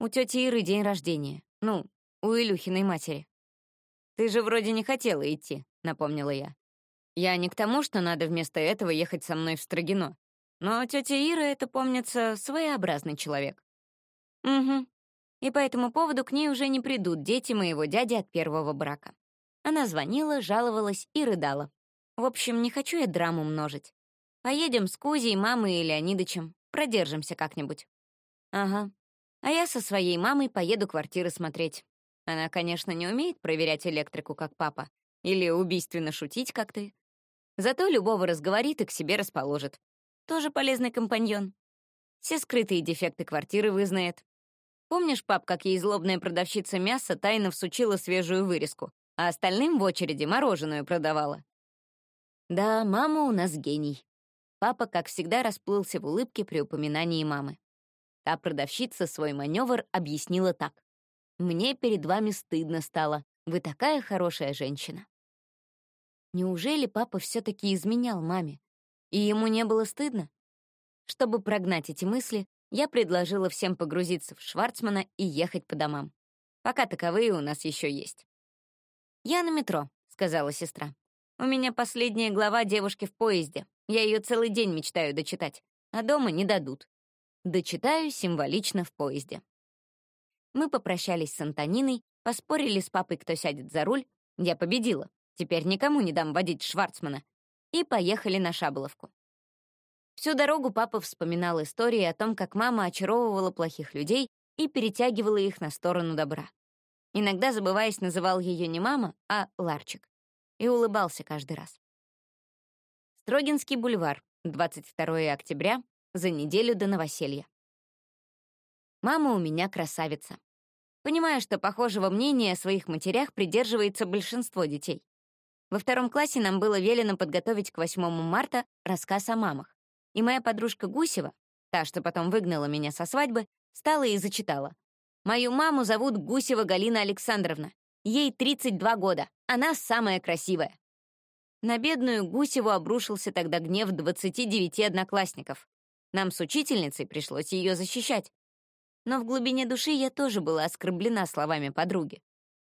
У тети Иры день рождения. Ну, у Илюхиной матери. Ты же вроде не хотела идти, напомнила я. Я не к тому, что надо вместо этого ехать со мной в Строгино. Но тетя Ира — это, помнится, своеобразный человек. Угу. И по этому поводу к ней уже не придут дети моего дяди от первого брака. Она звонила, жаловалась и рыдала. В общем, не хочу я драму множить. Поедем с Кузей, мамой и Леонидычем. Продержимся как-нибудь. Ага, а я со своей мамой поеду квартиры смотреть. Она, конечно, не умеет проверять электрику, как папа, или убийственно шутить, как ты. Зато любого разговорит и к себе расположит. Тоже полезный компаньон. Все скрытые дефекты квартиры вызнает. Помнишь, пап, как ей злобная продавщица мяса тайно всучила свежую вырезку, а остальным в очереди мороженое продавала? Да, мама у нас гений. Папа, как всегда, расплылся в улыбке при упоминании мамы. Та продавщица свой маневр объяснила так. «Мне перед вами стыдно стало. Вы такая хорошая женщина». Неужели папа все-таки изменял маме? И ему не было стыдно? Чтобы прогнать эти мысли, я предложила всем погрузиться в Шварцмана и ехать по домам. Пока таковые у нас еще есть. «Я на метро», — сказала сестра. «У меня последняя глава девушки в поезде. Я ее целый день мечтаю дочитать, а дома не дадут. Дочитаю символично в поезде. Мы попрощались с Антониной, поспорили с папой, кто сядет за руль. Я победила. Теперь никому не дам водить Шварцмана. И поехали на Шаболовку. Всю дорогу папа вспоминал истории о том, как мама очаровывала плохих людей и перетягивала их на сторону добра. Иногда, забываясь, называл ее не мама, а Ларчик. И улыбался каждый раз. Строгинский бульвар, 22 октября, за неделю до новоселья. Мама у меня красавица. Понимаю, что похожего мнения о своих матерях придерживается большинство детей. Во втором классе нам было велено подготовить к 8 марта рассказ о мамах. И моя подружка Гусева, та, что потом выгнала меня со свадьбы, встала и зачитала. «Мою маму зовут Гусева Галина Александровна. Ей 32 года. Она самая красивая». На бедную Гусеву обрушился тогда гнев 29 одноклассников. Нам с учительницей пришлось ее защищать но в глубине души я тоже была оскорблена словами подруги.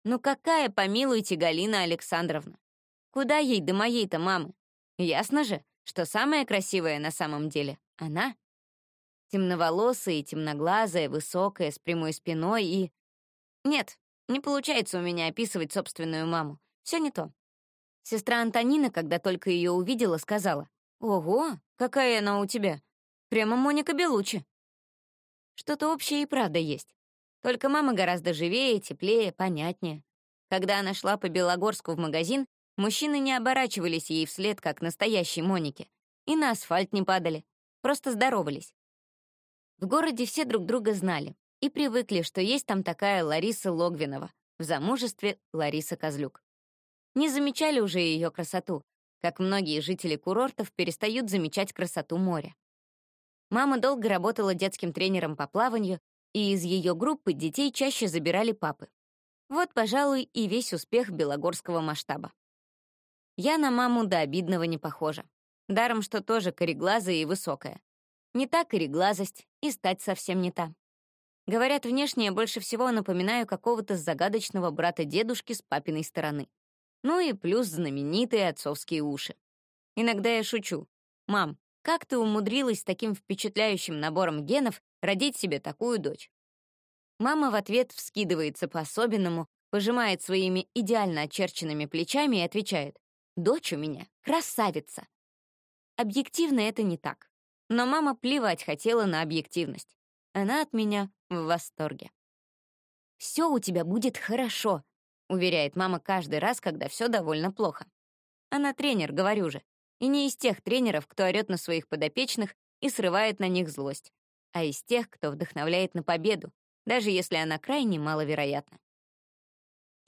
«Ну какая, помилуйте, Галина Александровна? Куда ей до моей-то мамы? Ясно же, что самая красивая на самом деле — она. Темноволосая темноглазая, высокая, с прямой спиной и... Нет, не получается у меня описывать собственную маму. Все не то. Сестра Антонина, когда только ее увидела, сказала, «Ого, какая она у тебя! Прямо Моника Белучи!» Что-то общее и правда есть. Только мама гораздо живее, теплее, понятнее. Когда она шла по Белогорску в магазин, мужчины не оборачивались ей вслед, как настоящей Монике, и на асфальт не падали, просто здоровались. В городе все друг друга знали и привыкли, что есть там такая Лариса Логвинова, в замужестве Лариса Козлюк. Не замечали уже ее красоту, как многие жители курортов перестают замечать красоту моря. Мама долго работала детским тренером по плаванию, и из ее группы детей чаще забирали папы. Вот, пожалуй, и весь успех белогорского масштаба. Я на маму до обидного не похожа. Даром, что тоже кореглазая и высокая. Не та кореглазость, и стать совсем не та. Говорят, внешне я больше всего напоминаю какого-то загадочного брата-дедушки с папиной стороны. Ну и плюс знаменитые отцовские уши. Иногда я шучу. «Мам, как ты умудрилась с таким впечатляющим набором генов родить себе такую дочь? Мама в ответ вскидывается по-особенному, пожимает своими идеально очерченными плечами и отвечает, «Дочь у меня красавица». Объективно это не так. Но мама плевать хотела на объективность. Она от меня в восторге. «Все у тебя будет хорошо», — уверяет мама каждый раз, когда все довольно плохо. Она тренер, говорю же, и не из тех тренеров, кто орёт на своих подопечных и срывает на них злость, а из тех, кто вдохновляет на победу, даже если она крайне маловероятна.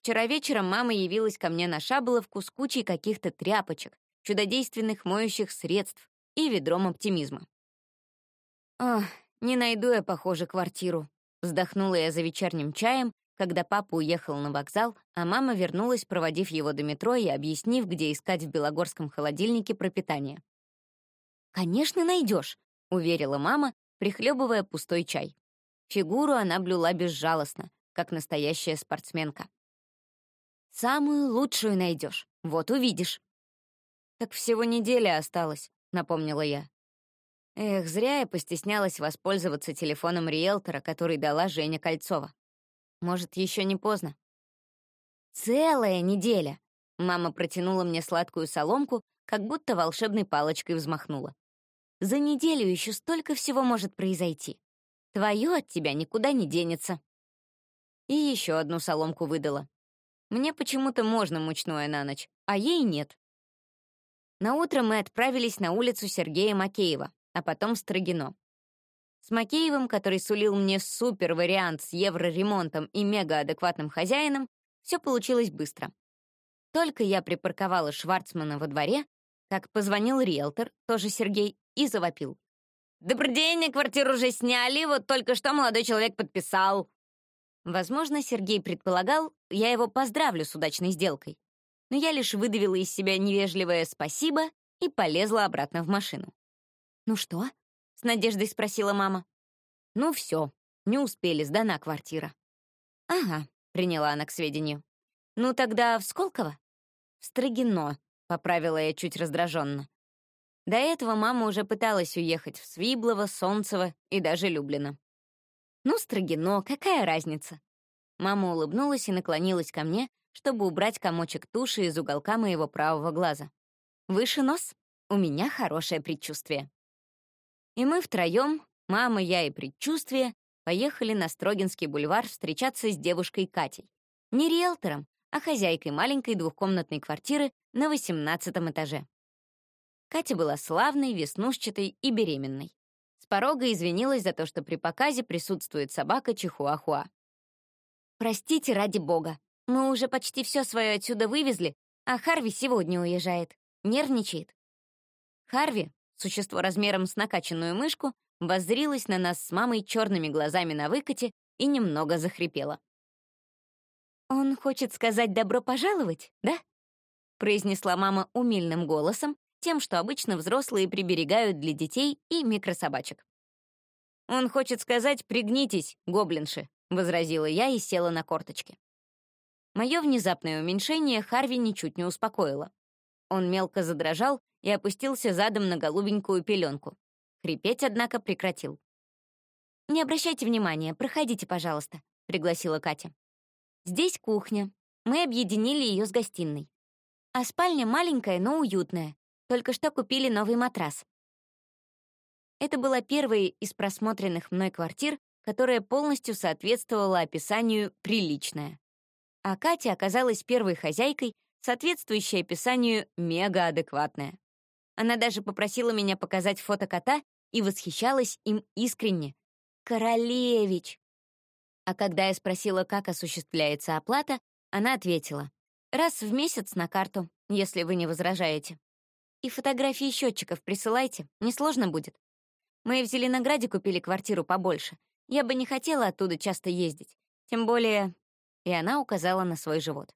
Вчера вечером мама явилась ко мне на Шаболовку с кучей каких-то тряпочек, чудодейственных моющих средств и ведром оптимизма. «Ох, не найду я, похоже, квартиру», — вздохнула я за вечерним чаем когда папа уехал на вокзал, а мама вернулась, проводив его до метро и объяснив, где искать в белогорском холодильнике пропитание. «Конечно, найдешь», — уверила мама, прихлебывая пустой чай. Фигуру она блюла безжалостно, как настоящая спортсменка. «Самую лучшую найдешь, вот увидишь». «Так всего неделя осталось», — напомнила я. Эх, зря я постеснялась воспользоваться телефоном риэлтора, который дала Женя Кольцова. Может, еще не поздно. Целая неделя. Мама протянула мне сладкую соломку, как будто волшебной палочкой взмахнула. За неделю еще столько всего может произойти. Твое от тебя никуда не денется. И еще одну соломку выдала. Мне почему-то можно мучное на ночь, а ей нет. На утро мы отправились на улицу Сергея Макеева, а потом в Строгино. С Макеевым, который сулил мне супер вариант с евроремонтом и мегаадекватным хозяином, все получилось быстро. Только я припарковала Шварцмана во дворе, как позвонил риэлтор, тоже Сергей, и завопил. «Добрый день, квартиру уже сняли, вот только что молодой человек подписал». Возможно, Сергей предполагал, я его поздравлю с удачной сделкой. Но я лишь выдавила из себя невежливое «спасибо» и полезла обратно в машину. «Ну что?» — с надеждой спросила мама. «Ну все, не успели, сдана квартира». «Ага», — приняла она к сведению. «Ну тогда в Сколково?» «В Строгино», — поправила я чуть раздраженно. До этого мама уже пыталась уехать в Свиблово, Солнцево и даже Люблино. «Ну, Строгино, какая разница?» Мама улыбнулась и наклонилась ко мне, чтобы убрать комочек туши из уголка моего правого глаза. «Выше нос? У меня хорошее предчувствие». И мы втроем, мама, я и предчувствие, поехали на Строгинский бульвар встречаться с девушкой Катей, Не риэлтором, а хозяйкой маленькой двухкомнатной квартиры на 18 этаже. Катя была славной, веснушчатой и беременной. Порога извинилась за то, что при показе присутствует собака Чихуахуа. «Простите, ради бога, мы уже почти все свое отсюда вывезли, а Харви сегодня уезжает. Нервничает». Харви, существо размером с накачанную мышку, воззрилась на нас с мамой черными глазами на выкате и немного захрипела. «Он хочет сказать «добро пожаловать», да?» произнесла мама умильным голосом, тем, что обычно взрослые приберегают для детей и микрособачек. «Он хочет сказать «пригнитесь, гоблинши», — возразила я и села на корточки. Мое внезапное уменьшение Харви ничуть не успокоило. Он мелко задрожал и опустился задом на голубенькую пеленку. Хрипеть, однако, прекратил. «Не обращайте внимания, проходите, пожалуйста», — пригласила Катя. «Здесь кухня. Мы объединили ее с гостиной. А спальня маленькая, но уютная. Только что купили новый матрас. Это была первая из просмотренных мной квартир, которая полностью соответствовала описанию «приличная». А Катя оказалась первой хозяйкой, соответствующей описанию «мегаадекватная». Она даже попросила меня показать фото кота и восхищалась им искренне. «Королевич!» А когда я спросила, как осуществляется оплата, она ответила, «Раз в месяц на карту, если вы не возражаете». И фотографии счетчиков присылайте, несложно будет. Мы в Зеленограде купили квартиру побольше. Я бы не хотела оттуда часто ездить. Тем более... И она указала на свой живот.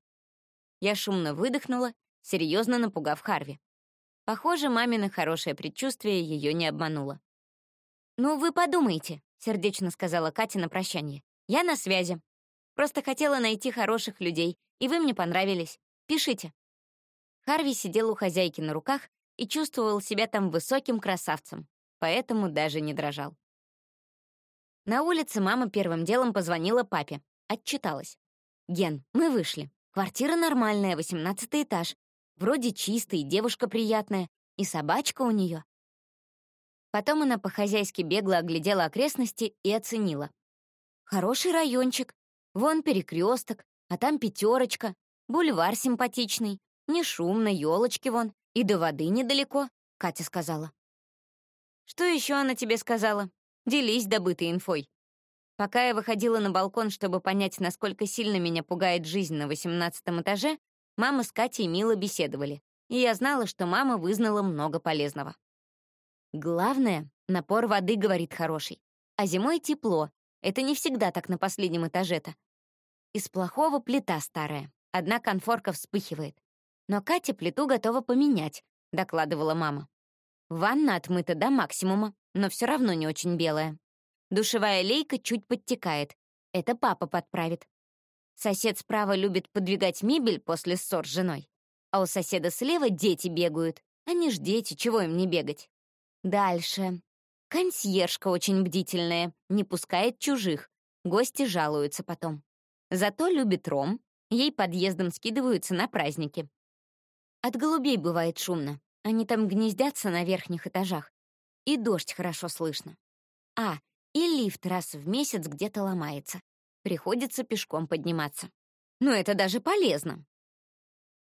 Я шумно выдохнула, серьезно напугав Харви. Похоже, мамино хорошее предчувствие ее не обмануло. «Ну, вы подумайте», — сердечно сказала Катя на прощание. «Я на связи. Просто хотела найти хороших людей, и вы мне понравились. Пишите». Харви сидел у хозяйки на руках и чувствовал себя там высоким красавцем, поэтому даже не дрожал. На улице мама первым делом позвонила папе, отчиталась. «Ген, мы вышли. Квартира нормальная, восемнадцатый этаж. Вроде чистый, девушка приятная, и собачка у нее. Потом она по-хозяйски бегло оглядела окрестности и оценила. «Хороший райончик. Вон перекресток, а там пятерочка, бульвар симпатичный, не шумно, елочки вон, и до воды недалеко», — Катя сказала. «Что еще она тебе сказала? Делись добытой инфой». Пока я выходила на балкон, чтобы понять, насколько сильно меня пугает жизнь на восемнадцатом этаже, мама с Катей мило беседовали, и я знала, что мама вызнала много полезного. Главное, напор воды, говорит хороший. А зимой тепло. Это не всегда так на последнем этаже-то. Из плохого плита старая. Одна конфорка вспыхивает. Но Катя плиту готова поменять, докладывала мама. Ванна отмыта до максимума, но все равно не очень белая. Душевая лейка чуть подтекает. Это папа подправит. Сосед справа любит подвигать мебель после ссор с женой. А у соседа слева дети бегают. Они ж дети, чего им не бегать? Дальше. Консьержка очень бдительная, не пускает чужих. Гости жалуются потом. Зато любит ром. Ей подъездом скидываются на праздники. От голубей бывает шумно. Они там гнездятся на верхних этажах. И дождь хорошо слышно. А, и лифт раз в месяц где-то ломается. Приходится пешком подниматься. Но это даже полезно.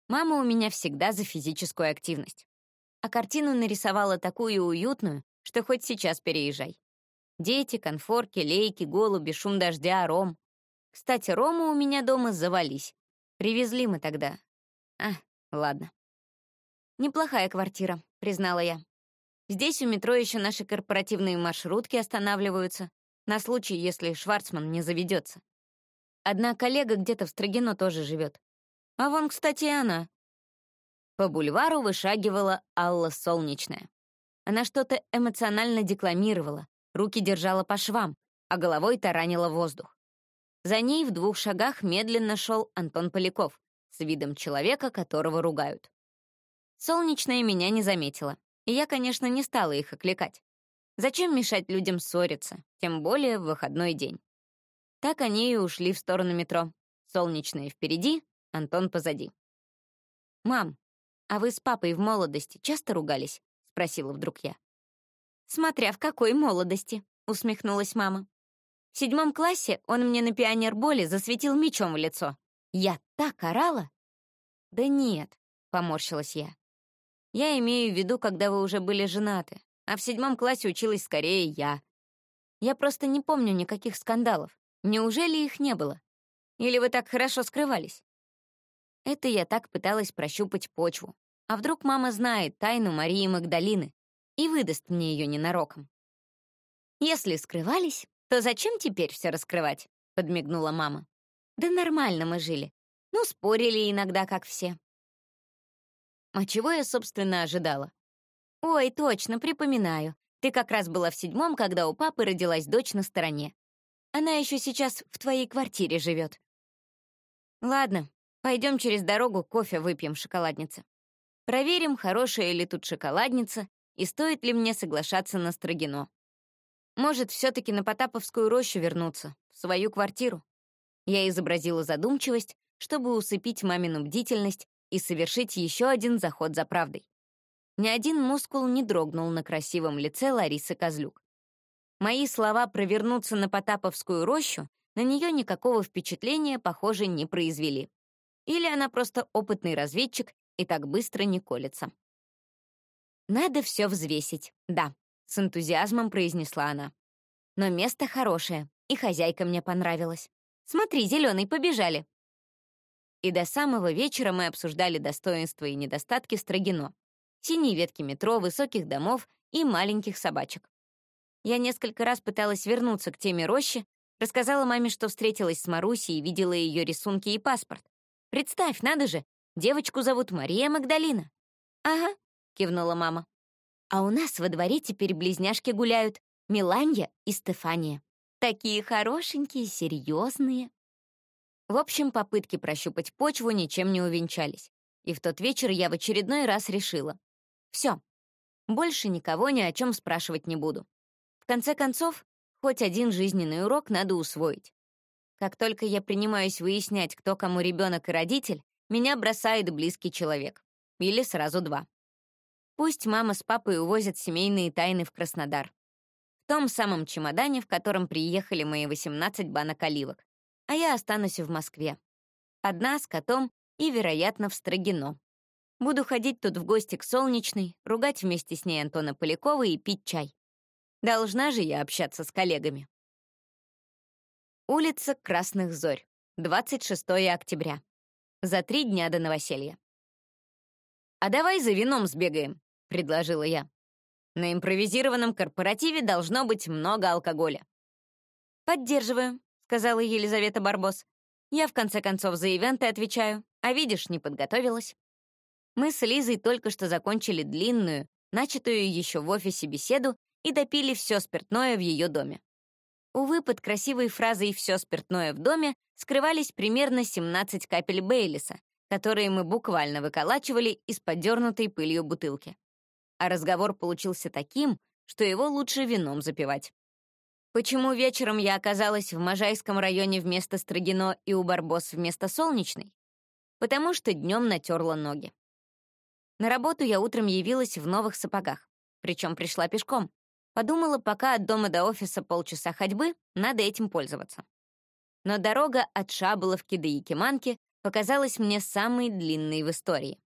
Мама у меня всегда за физическую активность. А картину нарисовала такую уютную, что хоть сейчас переезжай. Дети, конфорки, лейки, голуби, шум дождя, ром. Кстати, рома у меня дома завались. Привезли мы тогда. А, ладно. «Неплохая квартира», — признала я. «Здесь у метро еще наши корпоративные маршрутки останавливаются, на случай, если Шварцман не заведется. Одна коллега где-то в Строгино тоже живет. А вон, кстати, она». По бульвару вышагивала Алла Солнечная. Она что-то эмоционально декламировала, руки держала по швам, а головой таранила воздух. За ней в двух шагах медленно шел Антон Поляков с видом человека, которого ругают. Солнечная меня не заметила, и я, конечно, не стала их окликать. Зачем мешать людям ссориться, тем более в выходной день? Так они и ушли в сторону метро. Солнечная впереди, Антон позади. «Мам, а вы с папой в молодости часто ругались?» — спросила вдруг я. «Смотря в какой молодости», — усмехнулась мама. «В седьмом классе он мне на пионерболе засветил мечом в лицо. Я так орала? Да нет, поморщилась я. Я имею в виду, когда вы уже были женаты, а в седьмом классе училась скорее я. Я просто не помню никаких скандалов. Неужели их не было? Или вы так хорошо скрывались? Это я так пыталась прощупать почву. А вдруг мама знает тайну Марии Магдалины и выдаст мне ее ненароком? Если скрывались, то зачем теперь все раскрывать? Подмигнула мама. Да нормально мы жили. Ну, спорили иногда, как все. А чего я, собственно, ожидала? Ой, точно, припоминаю. Ты как раз была в седьмом, когда у папы родилась дочь на стороне. Она еще сейчас в твоей квартире живет. Ладно, пойдем через дорогу кофе выпьем в шоколаднице. Проверим, хорошая ли тут шоколадница и стоит ли мне соглашаться на Строгино. Может, все-таки на Потаповскую рощу вернуться, в свою квартиру. Я изобразила задумчивость, чтобы усыпить мамину бдительность и совершить еще один заход за правдой. Ни один мускул не дрогнул на красивом лице Ларисы Козлюк. Мои слова провернуться на Потаповскую рощу на нее никакого впечатления, похоже, не произвели. Или она просто опытный разведчик и так быстро не колется. «Надо все взвесить, да», — с энтузиазмом произнесла она. «Но место хорошее, и хозяйка мне понравилась. Смотри, зеленый, побежали!» И до самого вечера мы обсуждали достоинства и недостатки Строгино. Синие ветки метро, высоких домов и маленьких собачек. Я несколько раз пыталась вернуться к теме рощи, рассказала маме, что встретилась с Марусей и видела ее рисунки и паспорт. Представь, надо же, девочку зовут Мария Магдалина. «Ага», — кивнула мама. «А у нас во дворе теперь близняшки гуляют, Миланья и Стефания. Такие хорошенькие, серьезные. В общем, попытки прощупать почву ничем не увенчались. И в тот вечер я в очередной раз решила. Все, больше никого ни о чем спрашивать не буду. В конце концов, хоть один жизненный урок надо усвоить. Как только я принимаюсь выяснять, кто кому ребенок и родитель, меня бросает близкий человек. Или сразу два. Пусть мама с папой увозят семейные тайны в Краснодар. В том самом чемодане, в котором приехали мои 18 банок оливок а я останусь в Москве. Одна с котом и, вероятно, в Строгино. Буду ходить тут в гости к Солнечной, ругать вместе с ней Антона Полякова и пить чай. Должна же я общаться с коллегами. Улица Красных Зорь, 26 октября. За три дня до новоселья. «А давай за вином сбегаем», — предложила я. «На импровизированном корпоративе должно быть много алкоголя». «Поддерживаю», сказала Елизавета Барбос. «Я, в конце концов, за ивенты отвечаю, а видишь, не подготовилась». Мы с Лизой только что закончили длинную, начатую еще в офисе беседу и допили все спиртное в ее доме. Увы, под красивой фразой «все спиртное в доме» скрывались примерно 17 капель Бейлиса, которые мы буквально выколачивали из подернутой пылью бутылки. А разговор получился таким, что его лучше вином запивать. Почему вечером я оказалась в Можайском районе вместо Строгино и у Барбос вместо Солнечной? Потому что днем натерла ноги. На работу я утром явилась в новых сапогах, причем пришла пешком. Подумала, пока от дома до офиса полчаса ходьбы, надо этим пользоваться. Но дорога от Шаболовки до Якиманки показалась мне самой длинной в истории.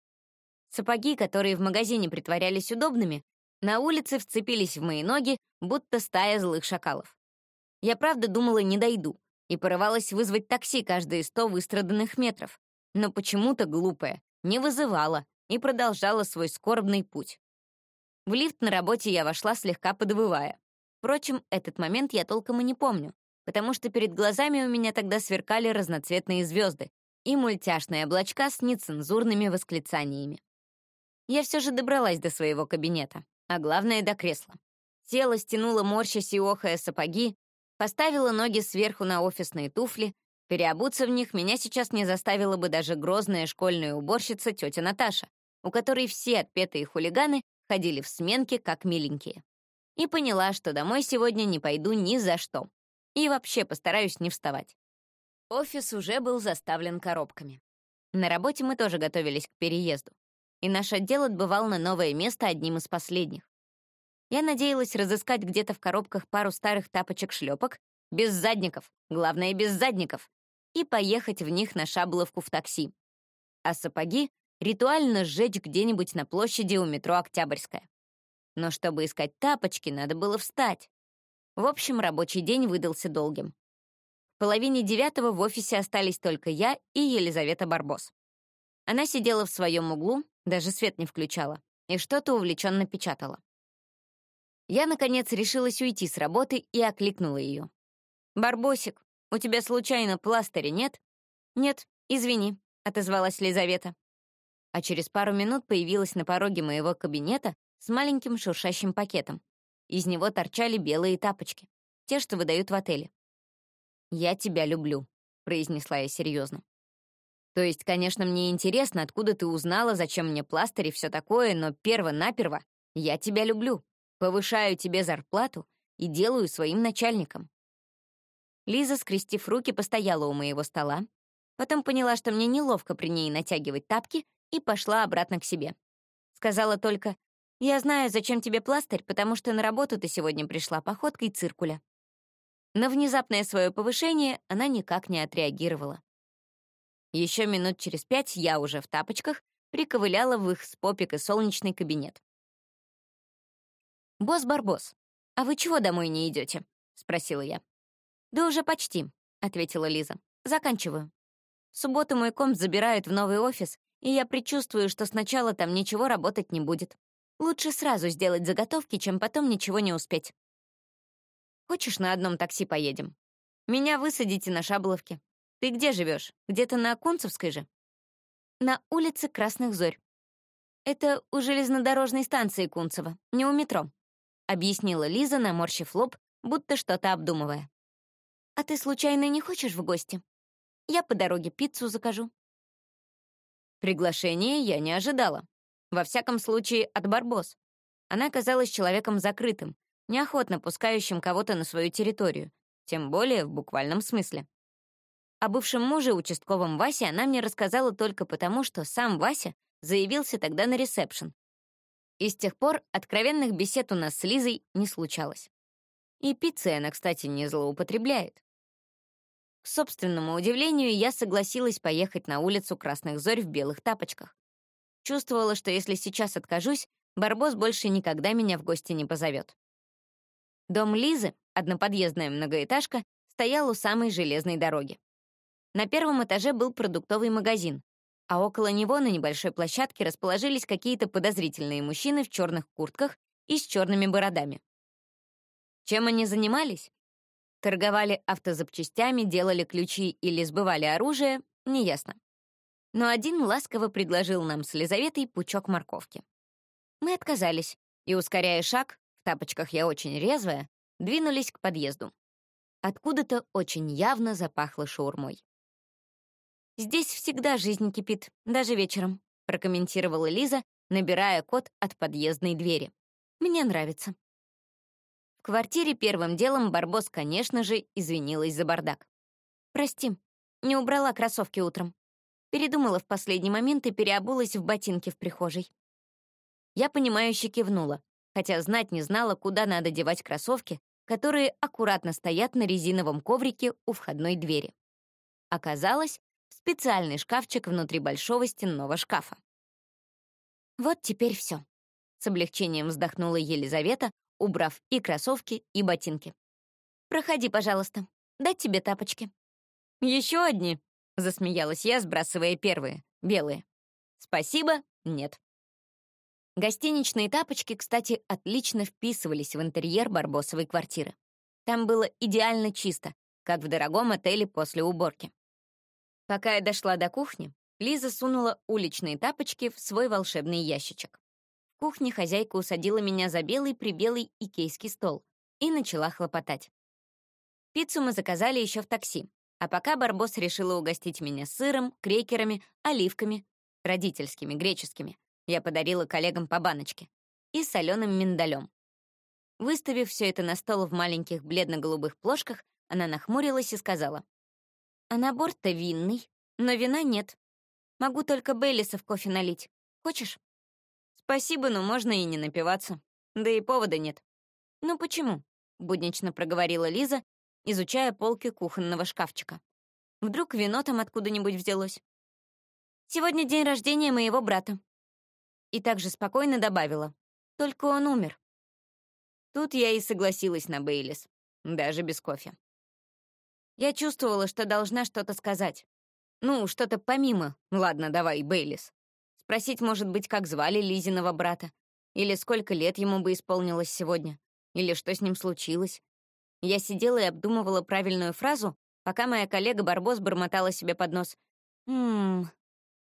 Сапоги, которые в магазине притворялись удобными, на улице вцепились в мои ноги, будто стая злых шакалов. Я правда думала, не дойду, и порывалась вызвать такси каждые сто выстраданных метров, но почему-то глупая, не вызывала и продолжала свой скорбный путь. В лифт на работе я вошла, слегка подвывая. Впрочем, этот момент я толком и не помню, потому что перед глазами у меня тогда сверкали разноцветные звезды и мультяшные облачка с нецензурными восклицаниями. Я все же добралась до своего кабинета а главное — до кресла. Села, стянула морщась и охая сапоги, поставила ноги сверху на офисные туфли. Переобуться в них меня сейчас не заставила бы даже грозная школьная уборщица тетя Наташа, у которой все отпетые хулиганы ходили в сменке как миленькие. И поняла, что домой сегодня не пойду ни за что. И вообще постараюсь не вставать. Офис уже был заставлен коробками. На работе мы тоже готовились к переезду и наш отдел отбывал на новое место одним из последних. Я надеялась разыскать где-то в коробках пару старых тапочек-шлепок, без задников, главное, без задников, и поехать в них на Шабловку в такси. А сапоги ритуально сжечь где-нибудь на площади у метро Октябрьская. Но чтобы искать тапочки, надо было встать. В общем, рабочий день выдался долгим. В половине девятого в офисе остались только я и Елизавета Барбос. Она сидела в своем углу, даже свет не включала, и что-то увлеченно печатала. Я, наконец, решилась уйти с работы и окликнула ее. «Барбосик, у тебя случайно пластыря нет?» «Нет, извини», — отозвалась Лизавета. А через пару минут появилась на пороге моего кабинета с маленьким шуршащим пакетом. Из него торчали белые тапочки, те, что выдают в отеле. «Я тебя люблю», — произнесла я серьезно. То есть, конечно, мне интересно, откуда ты узнала, зачем мне пластырь и все такое, но перво-наперво я тебя люблю, повышаю тебе зарплату и делаю своим начальником. Лиза, скрестив руки, постояла у моего стола, потом поняла, что мне неловко при ней натягивать тапки, и пошла обратно к себе. Сказала только, «Я знаю, зачем тебе пластырь, потому что на работу ты сегодня пришла походкой циркуля». На внезапное свое повышение она никак не отреагировала. Еще минут через пять я уже в тапочках приковыляла в их с попик и солнечный кабинет. «Босс Барбос, а вы чего домой не идете? спросила я. «Да уже почти», — ответила Лиза. «Заканчиваю. В субботу мой комп забирают в новый офис, и я предчувствую, что сначала там ничего работать не будет. Лучше сразу сделать заготовки, чем потом ничего не успеть. Хочешь, на одном такси поедем? Меня высадите на Шабловке. Ты где живешь? Где-то на Кунцевской же? На улице Красных Зорь. Это у железнодорожной станции Кунцево, не у метро, объяснила Лиза, наморщив лоб, будто что-то обдумывая. А ты случайно не хочешь в гости? Я по дороге пиццу закажу. Приглашение я не ожидала. Во всяком случае, от Барбос. Она казалась человеком закрытым, неохотно пускающим кого-то на свою территорию, тем более в буквальном смысле. О бывшем муже, участковом Васе, она мне рассказала только потому, что сам Вася заявился тогда на ресепшн. И с тех пор откровенных бесед у нас с Лизой не случалось. И пиццей она, кстати, не злоупотребляет. К собственному удивлению, я согласилась поехать на улицу Красных Зорь в белых тапочках. Чувствовала, что если сейчас откажусь, Барбос больше никогда меня в гости не позовет. Дом Лизы, одноподъездная многоэтажка, стоял у самой железной дороги. На первом этаже был продуктовый магазин, а около него на небольшой площадке расположились какие-то подозрительные мужчины в черных куртках и с черными бородами. Чем они занимались? Торговали автозапчастями, делали ключи или сбывали оружие, неясно. Но один ласково предложил нам с Лизаветой пучок морковки. Мы отказались и, ускоряя шаг, в тапочках я очень резвая, двинулись к подъезду. Откуда-то очень явно запахло шаурмой. «Здесь всегда жизнь кипит, даже вечером», — прокомментировала Лиза, набирая код от подъездной двери. «Мне нравится». В квартире первым делом Барбос, конечно же, извинилась за бардак. «Прости, не убрала кроссовки утром. Передумала в последний момент и переобулась в ботинки в прихожей». Я понимающе кивнула, хотя знать не знала, куда надо девать кроссовки, которые аккуратно стоят на резиновом коврике у входной двери. Оказалось, специальный шкафчик внутри большого стенного шкафа. Вот теперь все. С облегчением вздохнула Елизавета, убрав и кроссовки, и ботинки. «Проходи, пожалуйста. Дать тебе тапочки». «Еще одни?» — засмеялась я, сбрасывая первые, белые. «Спасибо, нет». Гостиничные тапочки, кстати, отлично вписывались в интерьер барбосовой квартиры. Там было идеально чисто, как в дорогом отеле после уборки. Пока я дошла до кухни, Лиза сунула уличные тапочки в свой волшебный ящичек. В кухне хозяйка усадила меня за белый-прибелый икейский стол и начала хлопотать. Пиццу мы заказали еще в такси, а пока Барбос решила угостить меня сыром, крекерами, оливками, родительскими, греческими. Я подарила коллегам по баночке. И соленым миндалем. Выставив все это на стол в маленьких бледно-голубых плошках, она нахмурилась и сказала. А набор-то винный, но вина нет. Могу только Бейлиса в кофе налить. Хочешь? Спасибо, но можно и не напиваться. Да и повода нет. Ну почему? Буднично проговорила Лиза, изучая полки кухонного шкафчика. Вдруг вино там откуда-нибудь взялось. Сегодня день рождения моего брата. И также спокойно добавила. Только он умер. Тут я и согласилась на Бейлис, даже без кофе. Я чувствовала, что должна что-то сказать. Ну, что-то помимо. Ладно, давай, Бейлис. Спросить, может быть, как звали Лизиного брата, или сколько лет ему бы исполнилось сегодня, или что с ним случилось. Я сидела и обдумывала правильную фразу, пока моя коллега Барбос бормотала себе под нос. «Ммм,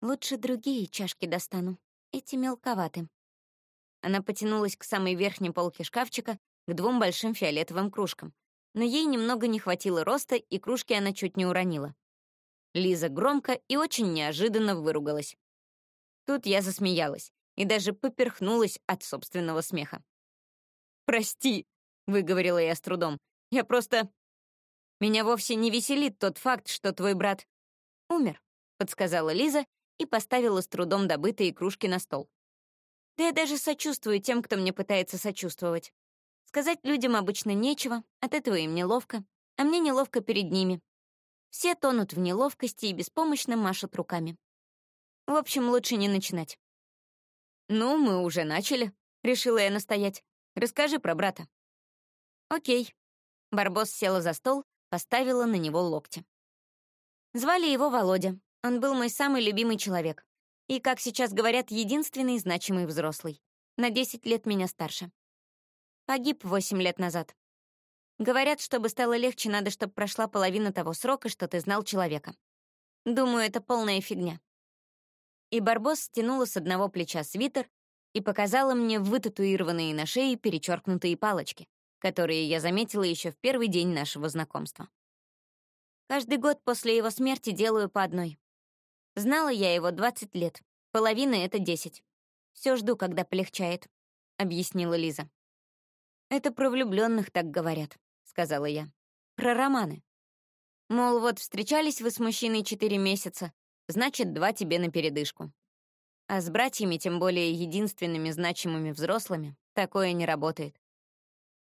лучше другие чашки достану. Эти мелковаты». Она потянулась к самой верхней полке шкафчика, к двум большим фиолетовым кружкам. Но ей немного не хватило роста, и кружки она чуть не уронила. Лиза громко и очень неожиданно выругалась. Тут я засмеялась и даже поперхнулась от собственного смеха. «Прости», — выговорила я с трудом. «Я просто... Меня вовсе не веселит тот факт, что твой брат умер», — подсказала Лиза и поставила с трудом добытые кружки на стол. «Да я даже сочувствую тем, кто мне пытается сочувствовать. Сказать людям обычно нечего, от этого им неловко, а мне неловко перед ними. Все тонут в неловкости и беспомощно машут руками. В общем, лучше не начинать. «Ну, мы уже начали», — решила я настоять. «Расскажи про брата». «Окей». Барбос села за стол, поставила на него локти. Звали его Володя. Он был мой самый любимый человек. И, как сейчас говорят, единственный значимый взрослый. На 10 лет меня старше. Погиб 8 лет назад. Говорят, чтобы стало легче, надо, чтобы прошла половина того срока, что ты знал человека. Думаю, это полная фигня и Барбос стянула с одного плеча свитер и показала мне вытатуированные на шее перечеркнутые палочки, которые я заметила еще в первый день нашего знакомства. Каждый год после его смерти делаю по одной. Знала я его 20 лет, половина — это 10. Все жду, когда полегчает», — объяснила Лиза. «Это про влюбленных так говорят», — сказала я. «Про романы. Мол, вот встречались вы с мужчиной четыре месяца, значит, два тебе на передышку. А с братьями, тем более единственными значимыми взрослыми, такое не работает.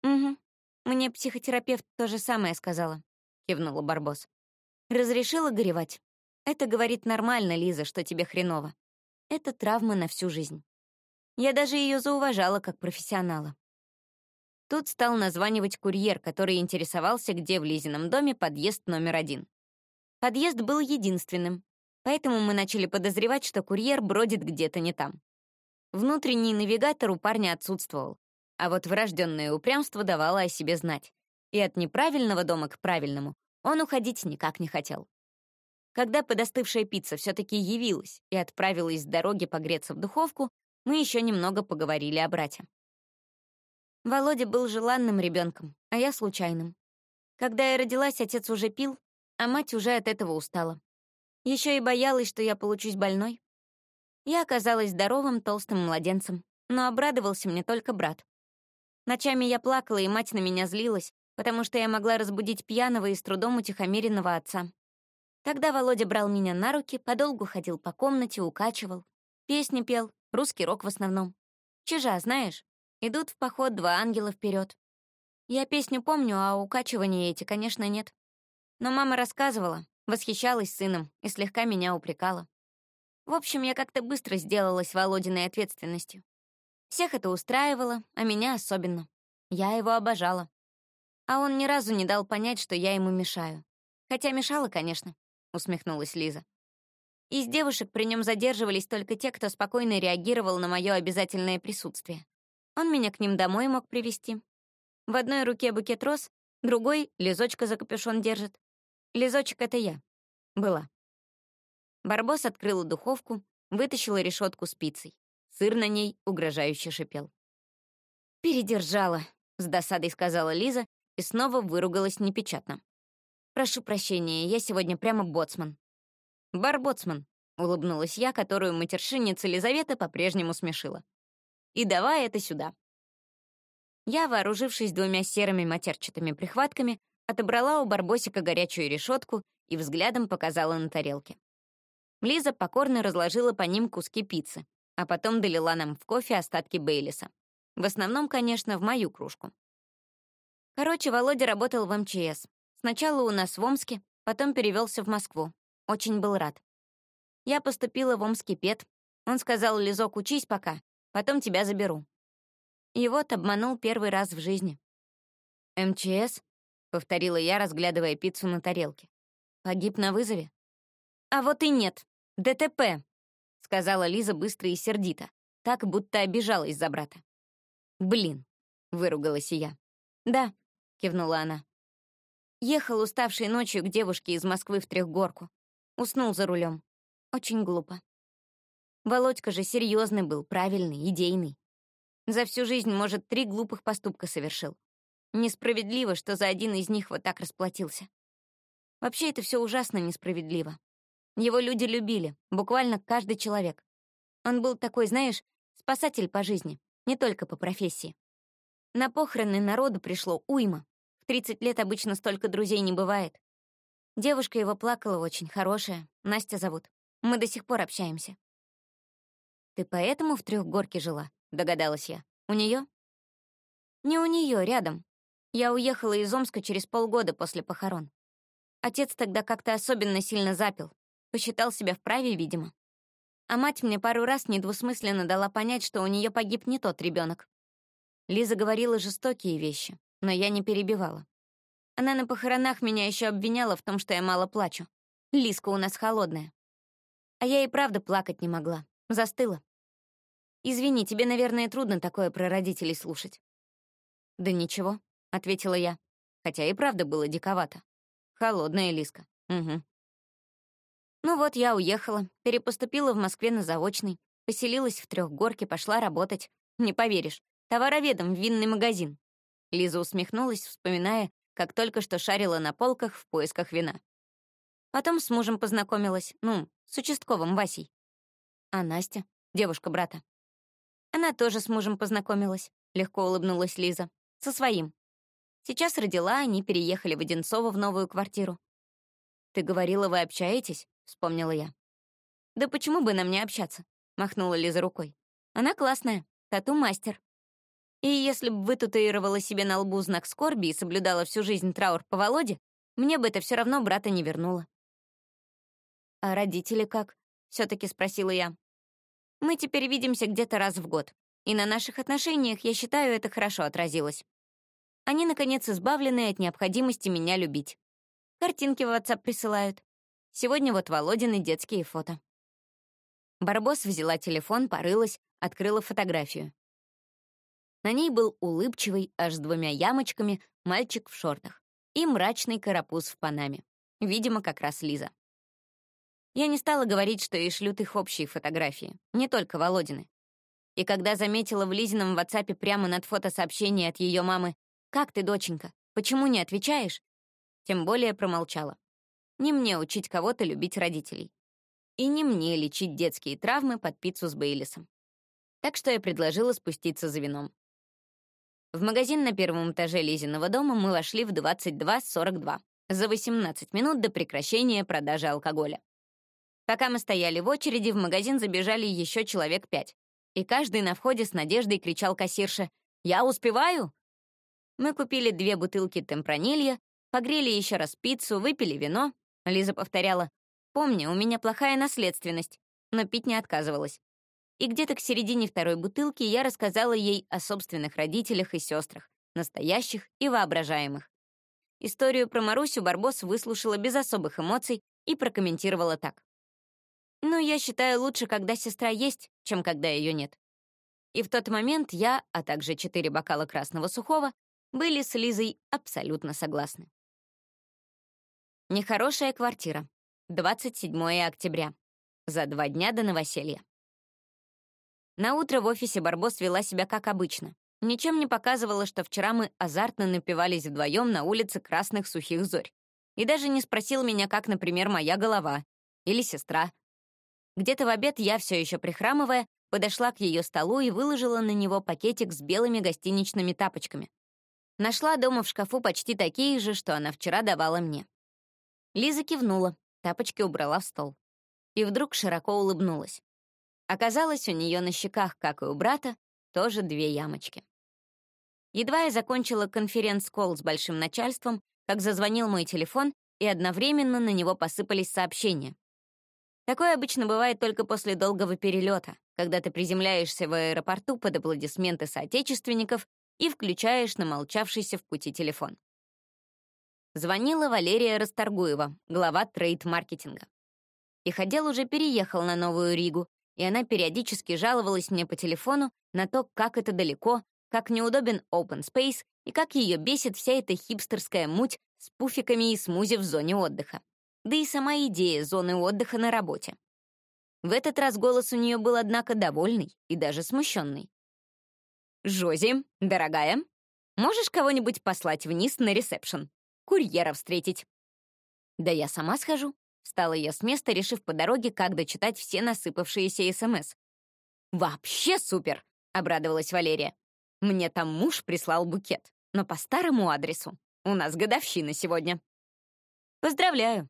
«Угу. Мне психотерапевт то же самое сказала», — кивнула Барбос. «Разрешила горевать. Это говорит нормально, Лиза, что тебе хреново. Это травма на всю жизнь. Я даже ее зауважала как профессионала. Тут стал названивать курьер, который интересовался, где в Лизином доме подъезд номер один. Подъезд был единственным, Поэтому мы начали подозревать, что курьер бродит где-то не там. Внутренний навигатор у парня отсутствовал, а вот врожденное упрямство давало о себе знать. И от неправильного дома к правильному он уходить никак не хотел. Когда подостывшая пицца все-таки явилась и отправилась с дороги погреться в духовку, мы еще немного поговорили о брате. Володя был желанным ребенком, а я случайным. Когда я родилась, отец уже пил, а мать уже от этого устала. Еще и боялась, что я получусь больной. Я оказалась здоровым, толстым младенцем, но обрадовался мне только брат. Ночами я плакала, и мать на меня злилась, потому что я могла разбудить пьяного и с трудом утихомиренного отца. Тогда Володя брал меня на руки, подолгу ходил по комнате, укачивал. Песни пел, русский рок в основном. Чижа, знаешь? Идут в поход два ангела вперед. Я песню помню, а укачивания эти, конечно, нет. Но мама рассказывала, Восхищалась сыном и слегка меня упрекала. В общем, я как-то быстро сделалась Володиной ответственностью. Всех это устраивало, а меня особенно. Я его обожала. А он ни разу не дал понять, что я ему мешаю. Хотя мешала, конечно, — усмехнулась Лиза. Из девушек при нем задерживались только те, кто спокойно реагировал на мое обязательное присутствие. Он меня к ним домой мог привести. В одной руке букет роз, другой — лизочка за капюшон держит. Лизочек — это я. Была. Барбос открыла духовку, вытащила решетку спицей. Сыр на ней угрожающе шипел. «Передержала», — с досадой сказала Лиза и снова выругалась непечатно. «Прошу прощения, я сегодня прямо боцман». «Барбоцман», — улыбнулась я, которую матершинница Лизавета по-прежнему смешила. «И давай это сюда». Я, вооружившись двумя серыми матерчатыми прихватками, отобрала у Барбосика горячую решетку и взглядом показала на тарелке. Лиза покорно разложила по ним куски пиццы, а потом долила нам в кофе остатки Бейлиса. В основном, конечно, в мою кружку. Короче, Володя работал в МЧС. Сначала у нас в Омске, Потом перевелся в Москву. Очень был рад. Я поступила в Омский пед. Он сказал, Лизок, учись пока, потом тебя заберу. И вот обманул первый раз в жизни. «МЧС?» — повторила я, разглядывая пиццу на тарелке. «Погиб на вызове?» «А вот и нет. ДТП», — сказала Лиза быстро и сердито, так, будто обижалась за брата. «Блин», — выругалась я. «Да», — кивнула она. Ехал уставшей ночью к девушке из Москвы в трехгорку. Уснул за рулем. Очень глупо. Володька же серьезный был, правильный, идейный. За всю жизнь, может, три глупых поступка совершил. Несправедливо, что за один из них вот так расплатился. Вообще, это все ужасно несправедливо. Его люди любили, буквально каждый человек. Он был такой, знаешь, спасатель по жизни, не только по профессии. На похороны народу пришло уйма. В 30 лет обычно столько друзей не бывает. Девушка его плакала очень хорошая, Настя зовут. Мы до сих пор общаемся. «Ты поэтому в трехгорке жила?» — догадалась я. «У нее? «Не у нее, рядом. Я уехала из Омска через полгода после похорон. Отец тогда как-то особенно сильно запил. Посчитал себя вправе, видимо. А мать мне пару раз недвусмысленно дала понять, что у нее погиб не тот ребенок. Лиза говорила жестокие вещи, но я не перебивала. Она на похоронах меня еще обвиняла в том, что я мало плачу. Лизка у нас холодная. А я и правда плакать не могла. Застыла. Извини, тебе, наверное, трудно такое про родителей слушать. Да ничего, — ответила я. Хотя и правда было диковато. Холодная Лиска. Угу. Ну вот я уехала, перепоступила в Москве на заочный, поселилась в трехгорке, пошла работать. Не поверишь, товароведом в винный магазин. Лиза усмехнулась, вспоминая, как только что шарила на полках в поисках вина. Потом с мужем познакомилась, ну, с участковым Васей. А Настя, девушка брата. Она тоже с мужем познакомилась, легко улыбнулась Лиза. Со своим. Сейчас родила, они переехали в Одинцово в новую квартиру. «Ты говорила, вы общаетесь?» — вспомнила я. «Да почему бы нам не общаться?» — махнула Лиза рукой. «Она классная, тату-мастер. И если бы вытатуировала себе на лбу знак скорби и соблюдала всю жизнь траур по Володе, мне бы это все равно брата не вернуло». «А родители как?» — все таки спросила я. «Мы теперь видимся где-то раз в год, и на наших отношениях, я считаю, это хорошо отразилось. Они, наконец, избавлены от необходимости меня любить. Картинки в WhatsApp присылают. Сегодня вот Володины детские фото. Барбос взяла телефон, порылась, открыла фотографию. На ней был улыбчивый, аж с двумя ямочками, мальчик в шортах и мрачный карапуз в панаме. Видимо, как раз Лиза. Я не стала говорить, что ей шлют их общие фотографии, не только Володины. И когда заметила в Лизином WhatsApp прямо над фото сообщение от ее мамы «Как ты, доченька? Почему не отвечаешь?» Тем более промолчала. Не мне учить кого-то любить родителей. И не мне лечить детские травмы под пиццу с Бейлисом. Так что я предложила спуститься за вином. В магазин на первом этаже Лизиного дома мы вошли в 22.42, за 18 минут до прекращения продажи алкоголя. Пока мы стояли в очереди, в магазин забежали еще человек пять. И каждый на входе с надеждой кричал кассирше «Я успеваю? Мы купили две бутылки темпранилья, погрели еще раз пиццу, выпили вино. Лиза повторяла, «Помни, у меня плохая наследственность», но пить не отказывалась. И где-то к середине второй бутылки я рассказала ей о собственных родителях и сестрах, настоящих и воображаемых. Историю про Марусю Барбос выслушала без особых эмоций и прокомментировала так. «Ну, я считаю, лучше, когда сестра есть, чем когда ее нет». И в тот момент я, а также четыре бокала красного сухого, были с Лизой абсолютно согласны. Нехорошая квартира. 27 октября. За два дня до новоселья. На утро в офисе Барбос вела себя как обычно. Ничем не показывала, что вчера мы азартно напивались вдвоем на улице Красных Сухих Зорь. И даже не спросил меня, как, например, моя голова или сестра. Где-то в обед я, все еще прихрамывая, подошла к ее столу и выложила на него пакетик с белыми гостиничными тапочками. Нашла дома в шкафу почти такие же, что она вчера давала мне. Лиза кивнула, тапочки убрала в стол. И вдруг широко улыбнулась. Оказалось, у нее на щеках, как и у брата, тоже две ямочки. Едва я закончила конференц-колл с большим начальством, как зазвонил мой телефон, и одновременно на него посыпались сообщения. Такое обычно бывает только после долгого перелета, когда ты приземляешься в аэропорту под аплодисменты соотечественников и включаешь намолчавшийся в пути телефон. Звонила Валерия Расторгуева, глава трейд-маркетинга. Их отдел уже переехал на Новую Ригу, и она периодически жаловалась мне по телефону на то, как это далеко, как неудобен open space и как ее бесит вся эта хипстерская муть с пуфиками и смузи в зоне отдыха. Да и сама идея зоны отдыха на работе. В этот раз голос у нее был, однако, довольный и даже смущенный. «Жози, дорогая, можешь кого-нибудь послать вниз на ресепшн? Курьера встретить?» «Да я сама схожу», — встала я с места, решив по дороге, как дочитать все насыпавшиеся СМС. «Вообще супер!» — обрадовалась Валерия. «Мне там муж прислал букет, но по старому адресу. У нас годовщина сегодня». «Поздравляю!»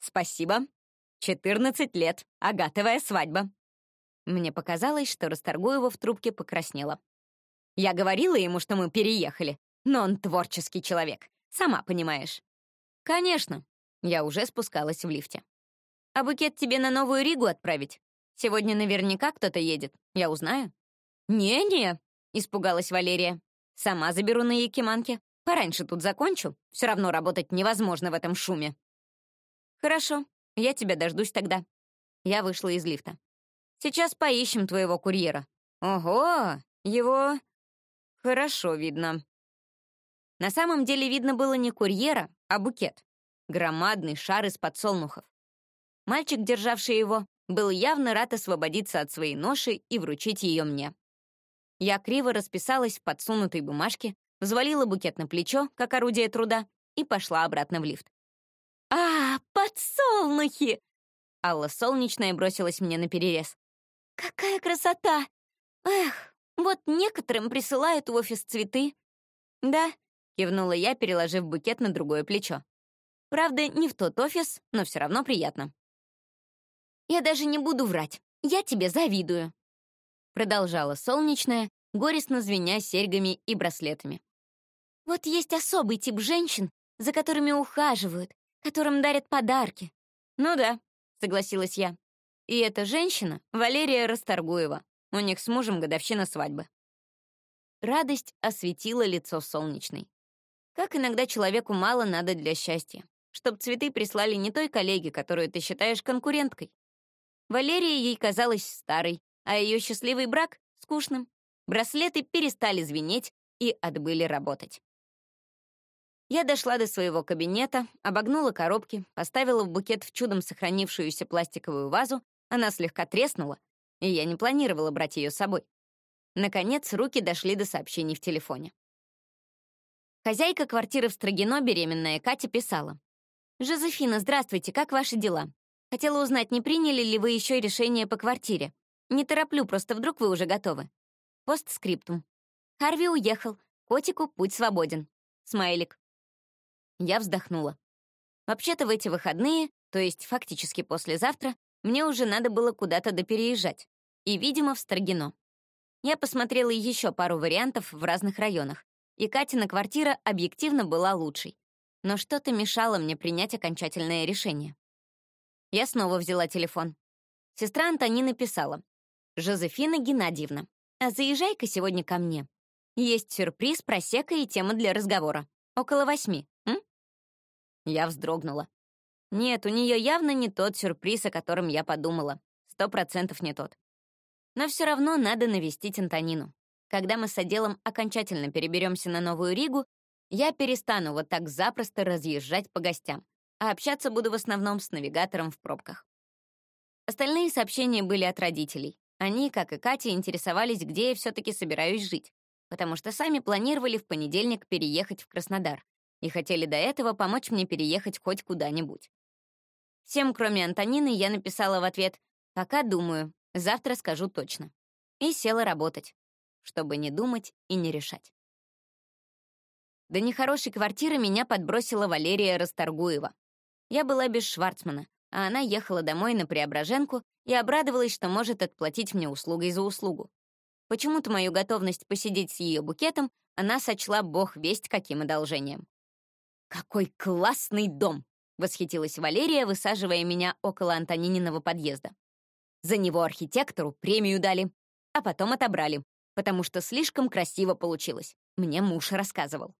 «Спасибо. 14 лет. Агатовая свадьба». Мне показалось, что Расторгуева в трубке покраснела. Я говорила ему, что мы переехали, но он творческий человек, сама понимаешь. Конечно. Я уже спускалась в лифте. А букет тебе на Новую Ригу отправить? Сегодня наверняка кто-то едет, я узнаю. «Не-не», — испугалась Валерия. «Сама заберу на Якиманке. Пораньше тут закончу. Все равно работать невозможно в этом шуме». «Хорошо, я тебя дождусь тогда». Я вышла из лифта. «Сейчас поищем твоего курьера». «Ого, его хорошо видно». На самом деле видно было не курьера, а букет. Громадный шар из подсолнухов. Мальчик, державший его, был явно рад освободиться от своей ноши и вручить ее мне. Я криво расписалась в подсунутой бумажке, взвалила букет на плечо, как орудие труда, и пошла обратно в лифт. «А, подсолнухи!» Алла Солнечная бросилась мне на перерез. «Какая красота! Эх, вот некоторым присылают в офис цветы». «Да», — кивнула я, переложив букет на другое плечо. «Правда, не в тот офис, но все равно приятно». «Я даже не буду врать. Я тебе завидую», — продолжала Солнечная, горестно звеня серьгами и браслетами. «Вот есть особый тип женщин, за которыми ухаживают, которым дарят подарки. Ну да, согласилась я. И эта женщина — Валерия Расторгуева. У них с мужем годовщина свадьбы. Радость осветила лицо солнечной. Как иногда человеку мало надо для счастья, чтоб цветы прислали не той коллеге, которую ты считаешь конкуренткой. Валерия ей казалась старой, а ее счастливый брак — скучным. Браслеты перестали звенеть и отбыли работать. Я дошла до своего кабинета, обогнула коробки, поставила в букет в чудом сохранившуюся пластиковую вазу, она слегка треснула, и я не планировала брать ее с собой. Наконец, руки дошли до сообщений в телефоне. Хозяйка квартиры в Строгино, беременная Катя, писала. «Жозефина, здравствуйте, как ваши дела? Хотела узнать, не приняли ли вы еще решение по квартире. Не тороплю, просто вдруг вы уже готовы. Постскриптум. Харви уехал. Котику путь свободен. Смайлик. Я вздохнула. Вообще-то в эти выходные, то есть фактически послезавтра, мне уже надо было куда-то допереезжать. И, видимо, в Строгино. Я посмотрела еще пару вариантов в разных районах, и Катина квартира объективно была лучшей. Но что-то мешало мне принять окончательное решение. Я снова взяла телефон. Сестра Антонина писала. «Жозефина Геннадьевна, а заезжай-ка сегодня ко мне. Есть сюрприз, просека и тема для разговора. Около восьми. Я вздрогнула. Нет, у нее явно не тот сюрприз, о котором я подумала. Сто процентов не тот. Но все равно надо навестить Антонину. Когда мы с отделом окончательно переберемся на Новую Ригу, я перестану вот так запросто разъезжать по гостям, а общаться буду в основном с навигатором в пробках. Остальные сообщения были от родителей. Они, как и Катя, интересовались, где я все-таки собираюсь жить, потому что сами планировали в понедельник переехать в Краснодар, и хотели до этого помочь мне переехать хоть куда-нибудь. Всем, кроме Антонины, я написала в ответ «Пока думаю, завтра скажу точно». И села работать, чтобы не думать и не решать. До нехорошей квартиры меня подбросила Валерия Расторгуева. Я была без Шварцмана, а она ехала домой на Преображенку и обрадовалась, что может отплатить мне услугой за услугу. Почему-то мою готовность посидеть с ее букетом она сочла бог весть каким одолжением. «Какой классный дом!» — восхитилась Валерия, высаживая меня около Антонининого подъезда. За него архитектору премию дали, а потом отобрали, потому что слишком красиво получилось. Мне муж рассказывал.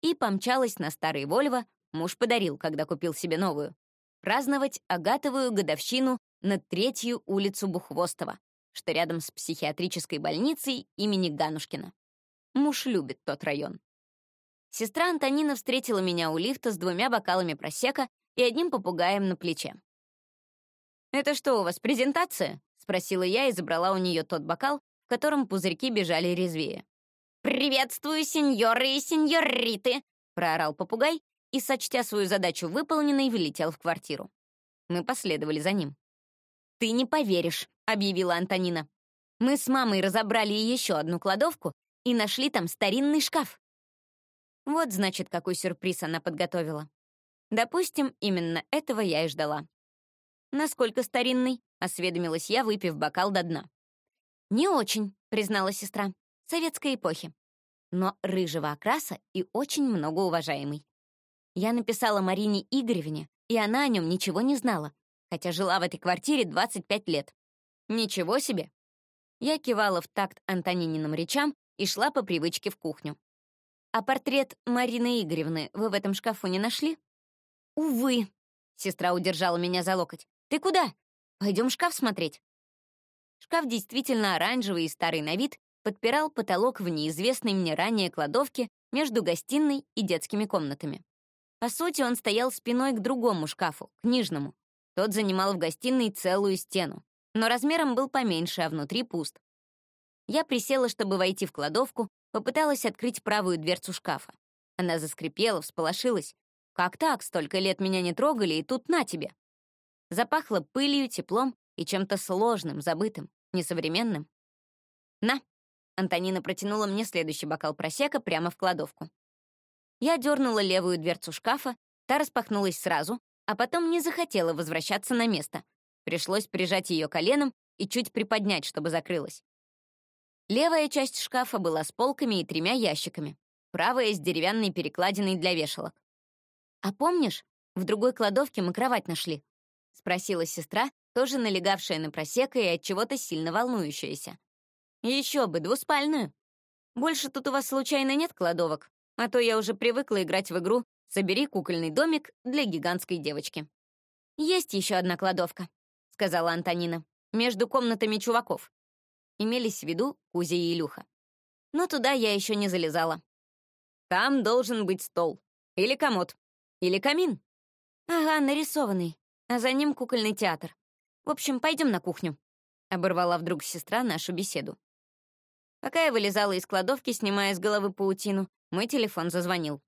И помчалась на старый Вольво, муж подарил, когда купил себе новую, праздновать агатовую годовщину на третью улицу Бухвостова, что рядом с психиатрической больницей имени Ганушкина. Муж любит тот район. Сестра Антонина встретила меня у лифта с двумя бокалами просека и одним попугаем на плече. «Это что у вас, презентация?» — спросила я и забрала у нее тот бокал, в котором пузырьки бежали резвее. «Приветствую, сеньоры и сеньориты!» — проорал попугай и, сочтя свою задачу выполненной, влетел в квартиру. Мы последовали за ним. «Ты не поверишь», — объявила Антонина. «Мы с мамой разобрали еще одну кладовку и нашли там старинный шкаф». Вот, значит, какой сюрприз она подготовила. Допустим, именно этого я и ждала. «Насколько старинный?» — осведомилась я, выпив бокал до дна. «Не очень», — признала сестра. «Советской эпохи. Но рыжего окраса и очень многоуважаемый. Я написала Марине Игоревне, и она о нем ничего не знала, хотя жила в этой квартире 25 лет. Ничего себе! Я кивала в такт Антонининым речам и шла по привычке в кухню. «А портрет Марины Игоревны вы в этом шкафу не нашли?» «Увы», — сестра удержала меня за локоть. «Ты куда? Пойдем шкаф смотреть». Шкаф действительно оранжевый и старый на вид подпирал потолок в неизвестной мне ранее кладовке между гостиной и детскими комнатами. По сути, он стоял спиной к другому шкафу, книжному. Тот занимал в гостиной целую стену, но размером был поменьше, а внутри пуст. Я присела, чтобы войти в кладовку, попыталась открыть правую дверцу шкафа. Она заскрипела, всполошилась. «Как так? Столько лет меня не трогали, и тут на тебе!» Запахло пылью, теплом и чем-то сложным, забытым, несовременным. «На!» — Антонина протянула мне следующий бокал просека прямо в кладовку. Я дернула левую дверцу шкафа, та распахнулась сразу, а потом не захотела возвращаться на место. Пришлось прижать ее коленом и чуть приподнять, чтобы закрылась. Левая часть шкафа была с полками и тремя ящиками, правая — с деревянной перекладиной для вешалок. «А помнишь, в другой кладовке мы кровать нашли?» — спросила сестра, тоже налегавшая на просека и от чего-то сильно волнующаяся. Еще бы, двуспальную. Больше тут у вас случайно нет кладовок? А то я уже привыкла играть в игру «Собери кукольный домик для гигантской девочки». «Есть еще одна кладовка», — сказала Антонина, «между комнатами чуваков имелись в виду Кузя и Илюха. Но туда я еще не залезала. Там должен быть стол. Или комод. Или камин. Ага, нарисованный. А за ним кукольный театр. В общем, пойдем на кухню. Оборвала вдруг сестра нашу беседу. Пока я вылезала из кладовки, снимая с головы паутину, мой телефон зазвонил.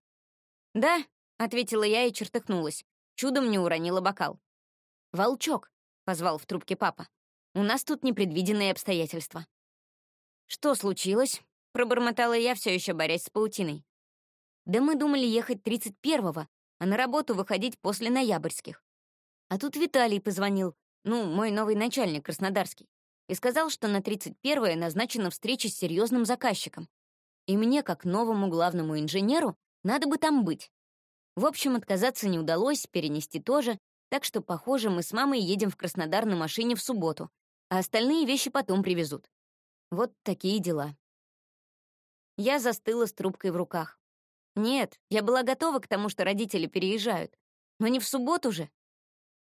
«Да», — ответила я и чертыхнулась. Чудом не уронила бокал. «Волчок», — позвал в трубке папа. У нас тут непредвиденные обстоятельства». «Что случилось?» — пробормотала я, все еще борясь с паутиной. «Да мы думали ехать 31-го, а на работу выходить после ноябрьских. А тут Виталий позвонил, ну, мой новый начальник краснодарский, и сказал, что на 31-е назначена встреча с серьезным заказчиком. И мне, как новому главному инженеру, надо бы там быть. В общем, отказаться не удалось, перенести тоже, так что, похоже, мы с мамой едем в Краснодар на машине в субботу, а остальные вещи потом привезут. Вот такие дела. Я застыла с трубкой в руках. Нет, я была готова к тому, что родители переезжают. Но не в субботу же.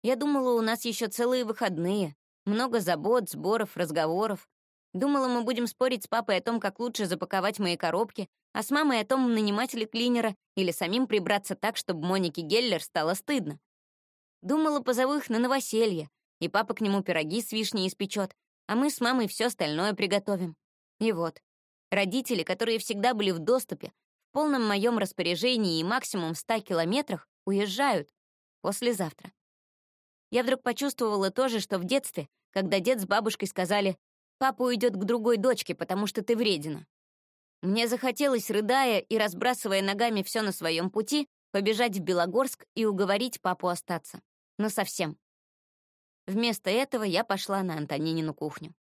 Я думала, у нас еще целые выходные. Много забот, сборов, разговоров. Думала, мы будем спорить с папой о том, как лучше запаковать мои коробки, а с мамой о том, нанимать ли клинера или самим прибраться так, чтобы Монике Геллер стало стыдно. Думала, позову их на новоселье, и папа к нему пироги с вишней испечет, а мы с мамой все остальное приготовим. И вот, родители, которые всегда были в доступе, в полном моем распоряжении и максимум в 100 километрах, уезжают послезавтра. Я вдруг почувствовала то же, что в детстве, когда дед с бабушкой сказали «Папа уйдет к другой дочке, потому что ты вредина». Мне захотелось, рыдая и разбрасывая ногами все на своем пути, побежать в Белогорск и уговорить папу остаться. Но совсем. Вместо этого я пошла на Антонинину кухню.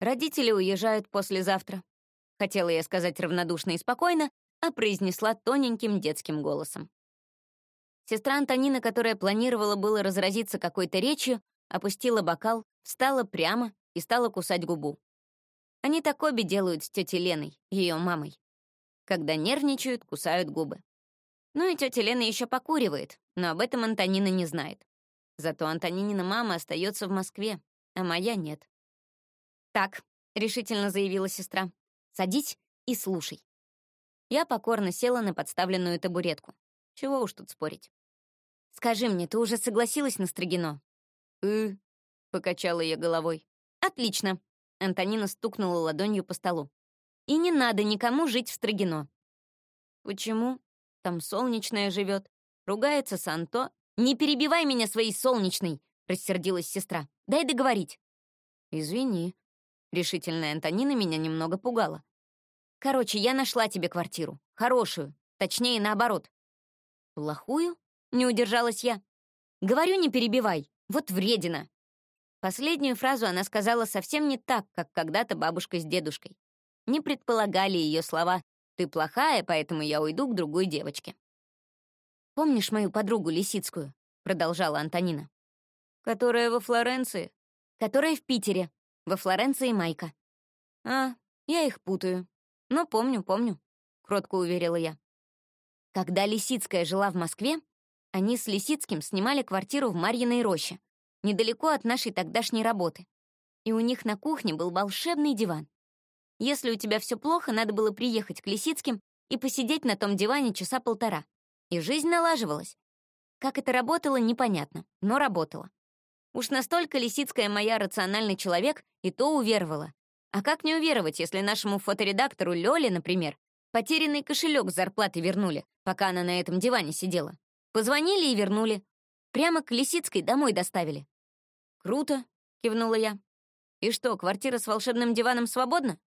Родители уезжают послезавтра. Хотела я сказать равнодушно и спокойно, а произнесла тоненьким детским голосом. Сестра Антонина, которая планировала было разразиться какой-то речью, опустила бокал, встала прямо и стала кусать губу. Они так обе делают с тетей Леной, ее мамой. Когда нервничают, кусают губы. Ну и тетя Лена еще покуривает, но об этом Антонина не знает. Зато Антонинина мама остается в Москве, а моя нет. «Так», — решительно заявила сестра, — «садись и слушай». Я покорно села на подставленную табуретку. Чего уж тут спорить. «Скажи мне, ты уже согласилась на Строгино?» «Э», — покачала я головой. «Отлично», — Антонина стукнула ладонью по столу. «И не надо никому жить в Строгино». «Почему? Там солнечная живет. Ругается Санто. «Не перебивай меня своей солнечной!» — рассердилась сестра. «Дай договорить». «Извини». Решительная Антонина меня немного пугала. «Короче, я нашла тебе квартиру. Хорошую. Точнее, наоборот». «Плохую?» — не удержалась я. «Говорю, не перебивай. Вот вредина». Последнюю фразу она сказала совсем не так, как когда-то бабушка с дедушкой. Не предполагали ее слова «ты плохая, поэтому я уйду к другой девочке». «Помнишь мою подругу Лисицкую?» — продолжала Антонина. «Которая во Флоренции?» «Которая в Питере. Во Флоренции Майка». «А, я их путаю. Но помню, помню», — кротко уверила я. Когда Лисицкая жила в Москве, они с Лисицким снимали квартиру в Марьиной роще, недалеко от нашей тогдашней работы. И у них на кухне был волшебный диван. Если у тебя все плохо, надо было приехать к Лисицким и посидеть на том диване часа полтора. И жизнь налаживалась. Как это работало, непонятно, но работало. Уж настолько Лисицкая моя рациональный человек и то уверовала. А как не уверовать, если нашему фоторедактору Лёле, например, Потерянный кошелек с зарплаты вернули, пока она на этом диване сидела. Позвонили и вернули. Прямо к Лисицкой домой доставили. «Круто», — кивнула я. «И что, квартира с волшебным диваном свободна?»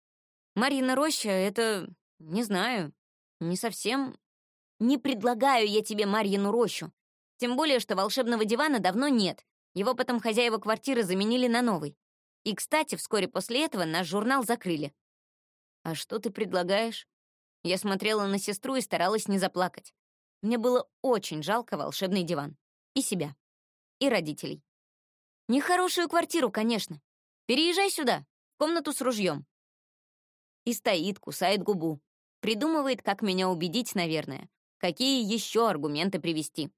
«Марьина роща — это... не знаю, не совсем...» «Не предлагаю я тебе Марьину рощу. Тем более, что волшебного дивана давно нет. Его потом хозяева квартиры заменили на новый. И, кстати, вскоре после этого наш журнал закрыли». «А что ты предлагаешь?» Я смотрела на сестру и старалась не заплакать. Мне было очень жалко волшебный диван. И себя. И родителей. Нехорошую квартиру, конечно. Переезжай сюда, в комнату с ружьем. И стоит, кусает губу. Придумывает, как меня убедить, наверное. Какие еще аргументы привести.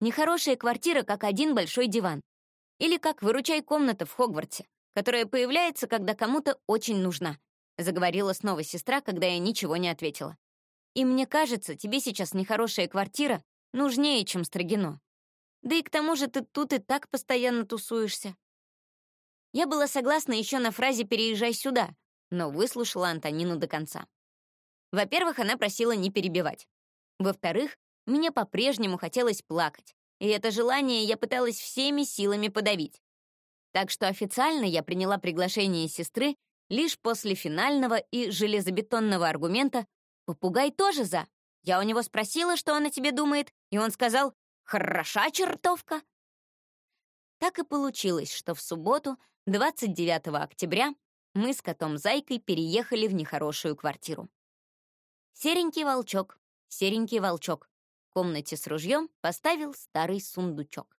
Нехорошая квартира, как один большой диван. Или как выручай комната в Хогвартсе, которая появляется, когда кому-то очень нужна. — заговорила снова сестра, когда я ничего не ответила. «И мне кажется, тебе сейчас нехорошая квартира нужнее, чем Строгино. Да и к тому же ты тут и так постоянно тусуешься». Я была согласна еще на фразе «переезжай сюда», но выслушала Антонину до конца. Во-первых, она просила не перебивать. Во-вторых, мне по-прежнему хотелось плакать, и это желание я пыталась всеми силами подавить. Так что официально я приняла приглашение сестры Лишь после финального и железобетонного аргумента «Попугай тоже за». Я у него спросила, что он о тебе думает, и он сказал «Хороша чертовка». Так и получилось, что в субботу, 29 октября, мы с котом Зайкой переехали в нехорошую квартиру. Серенький волчок, серенький волчок в комнате с ружьем поставил старый сундучок.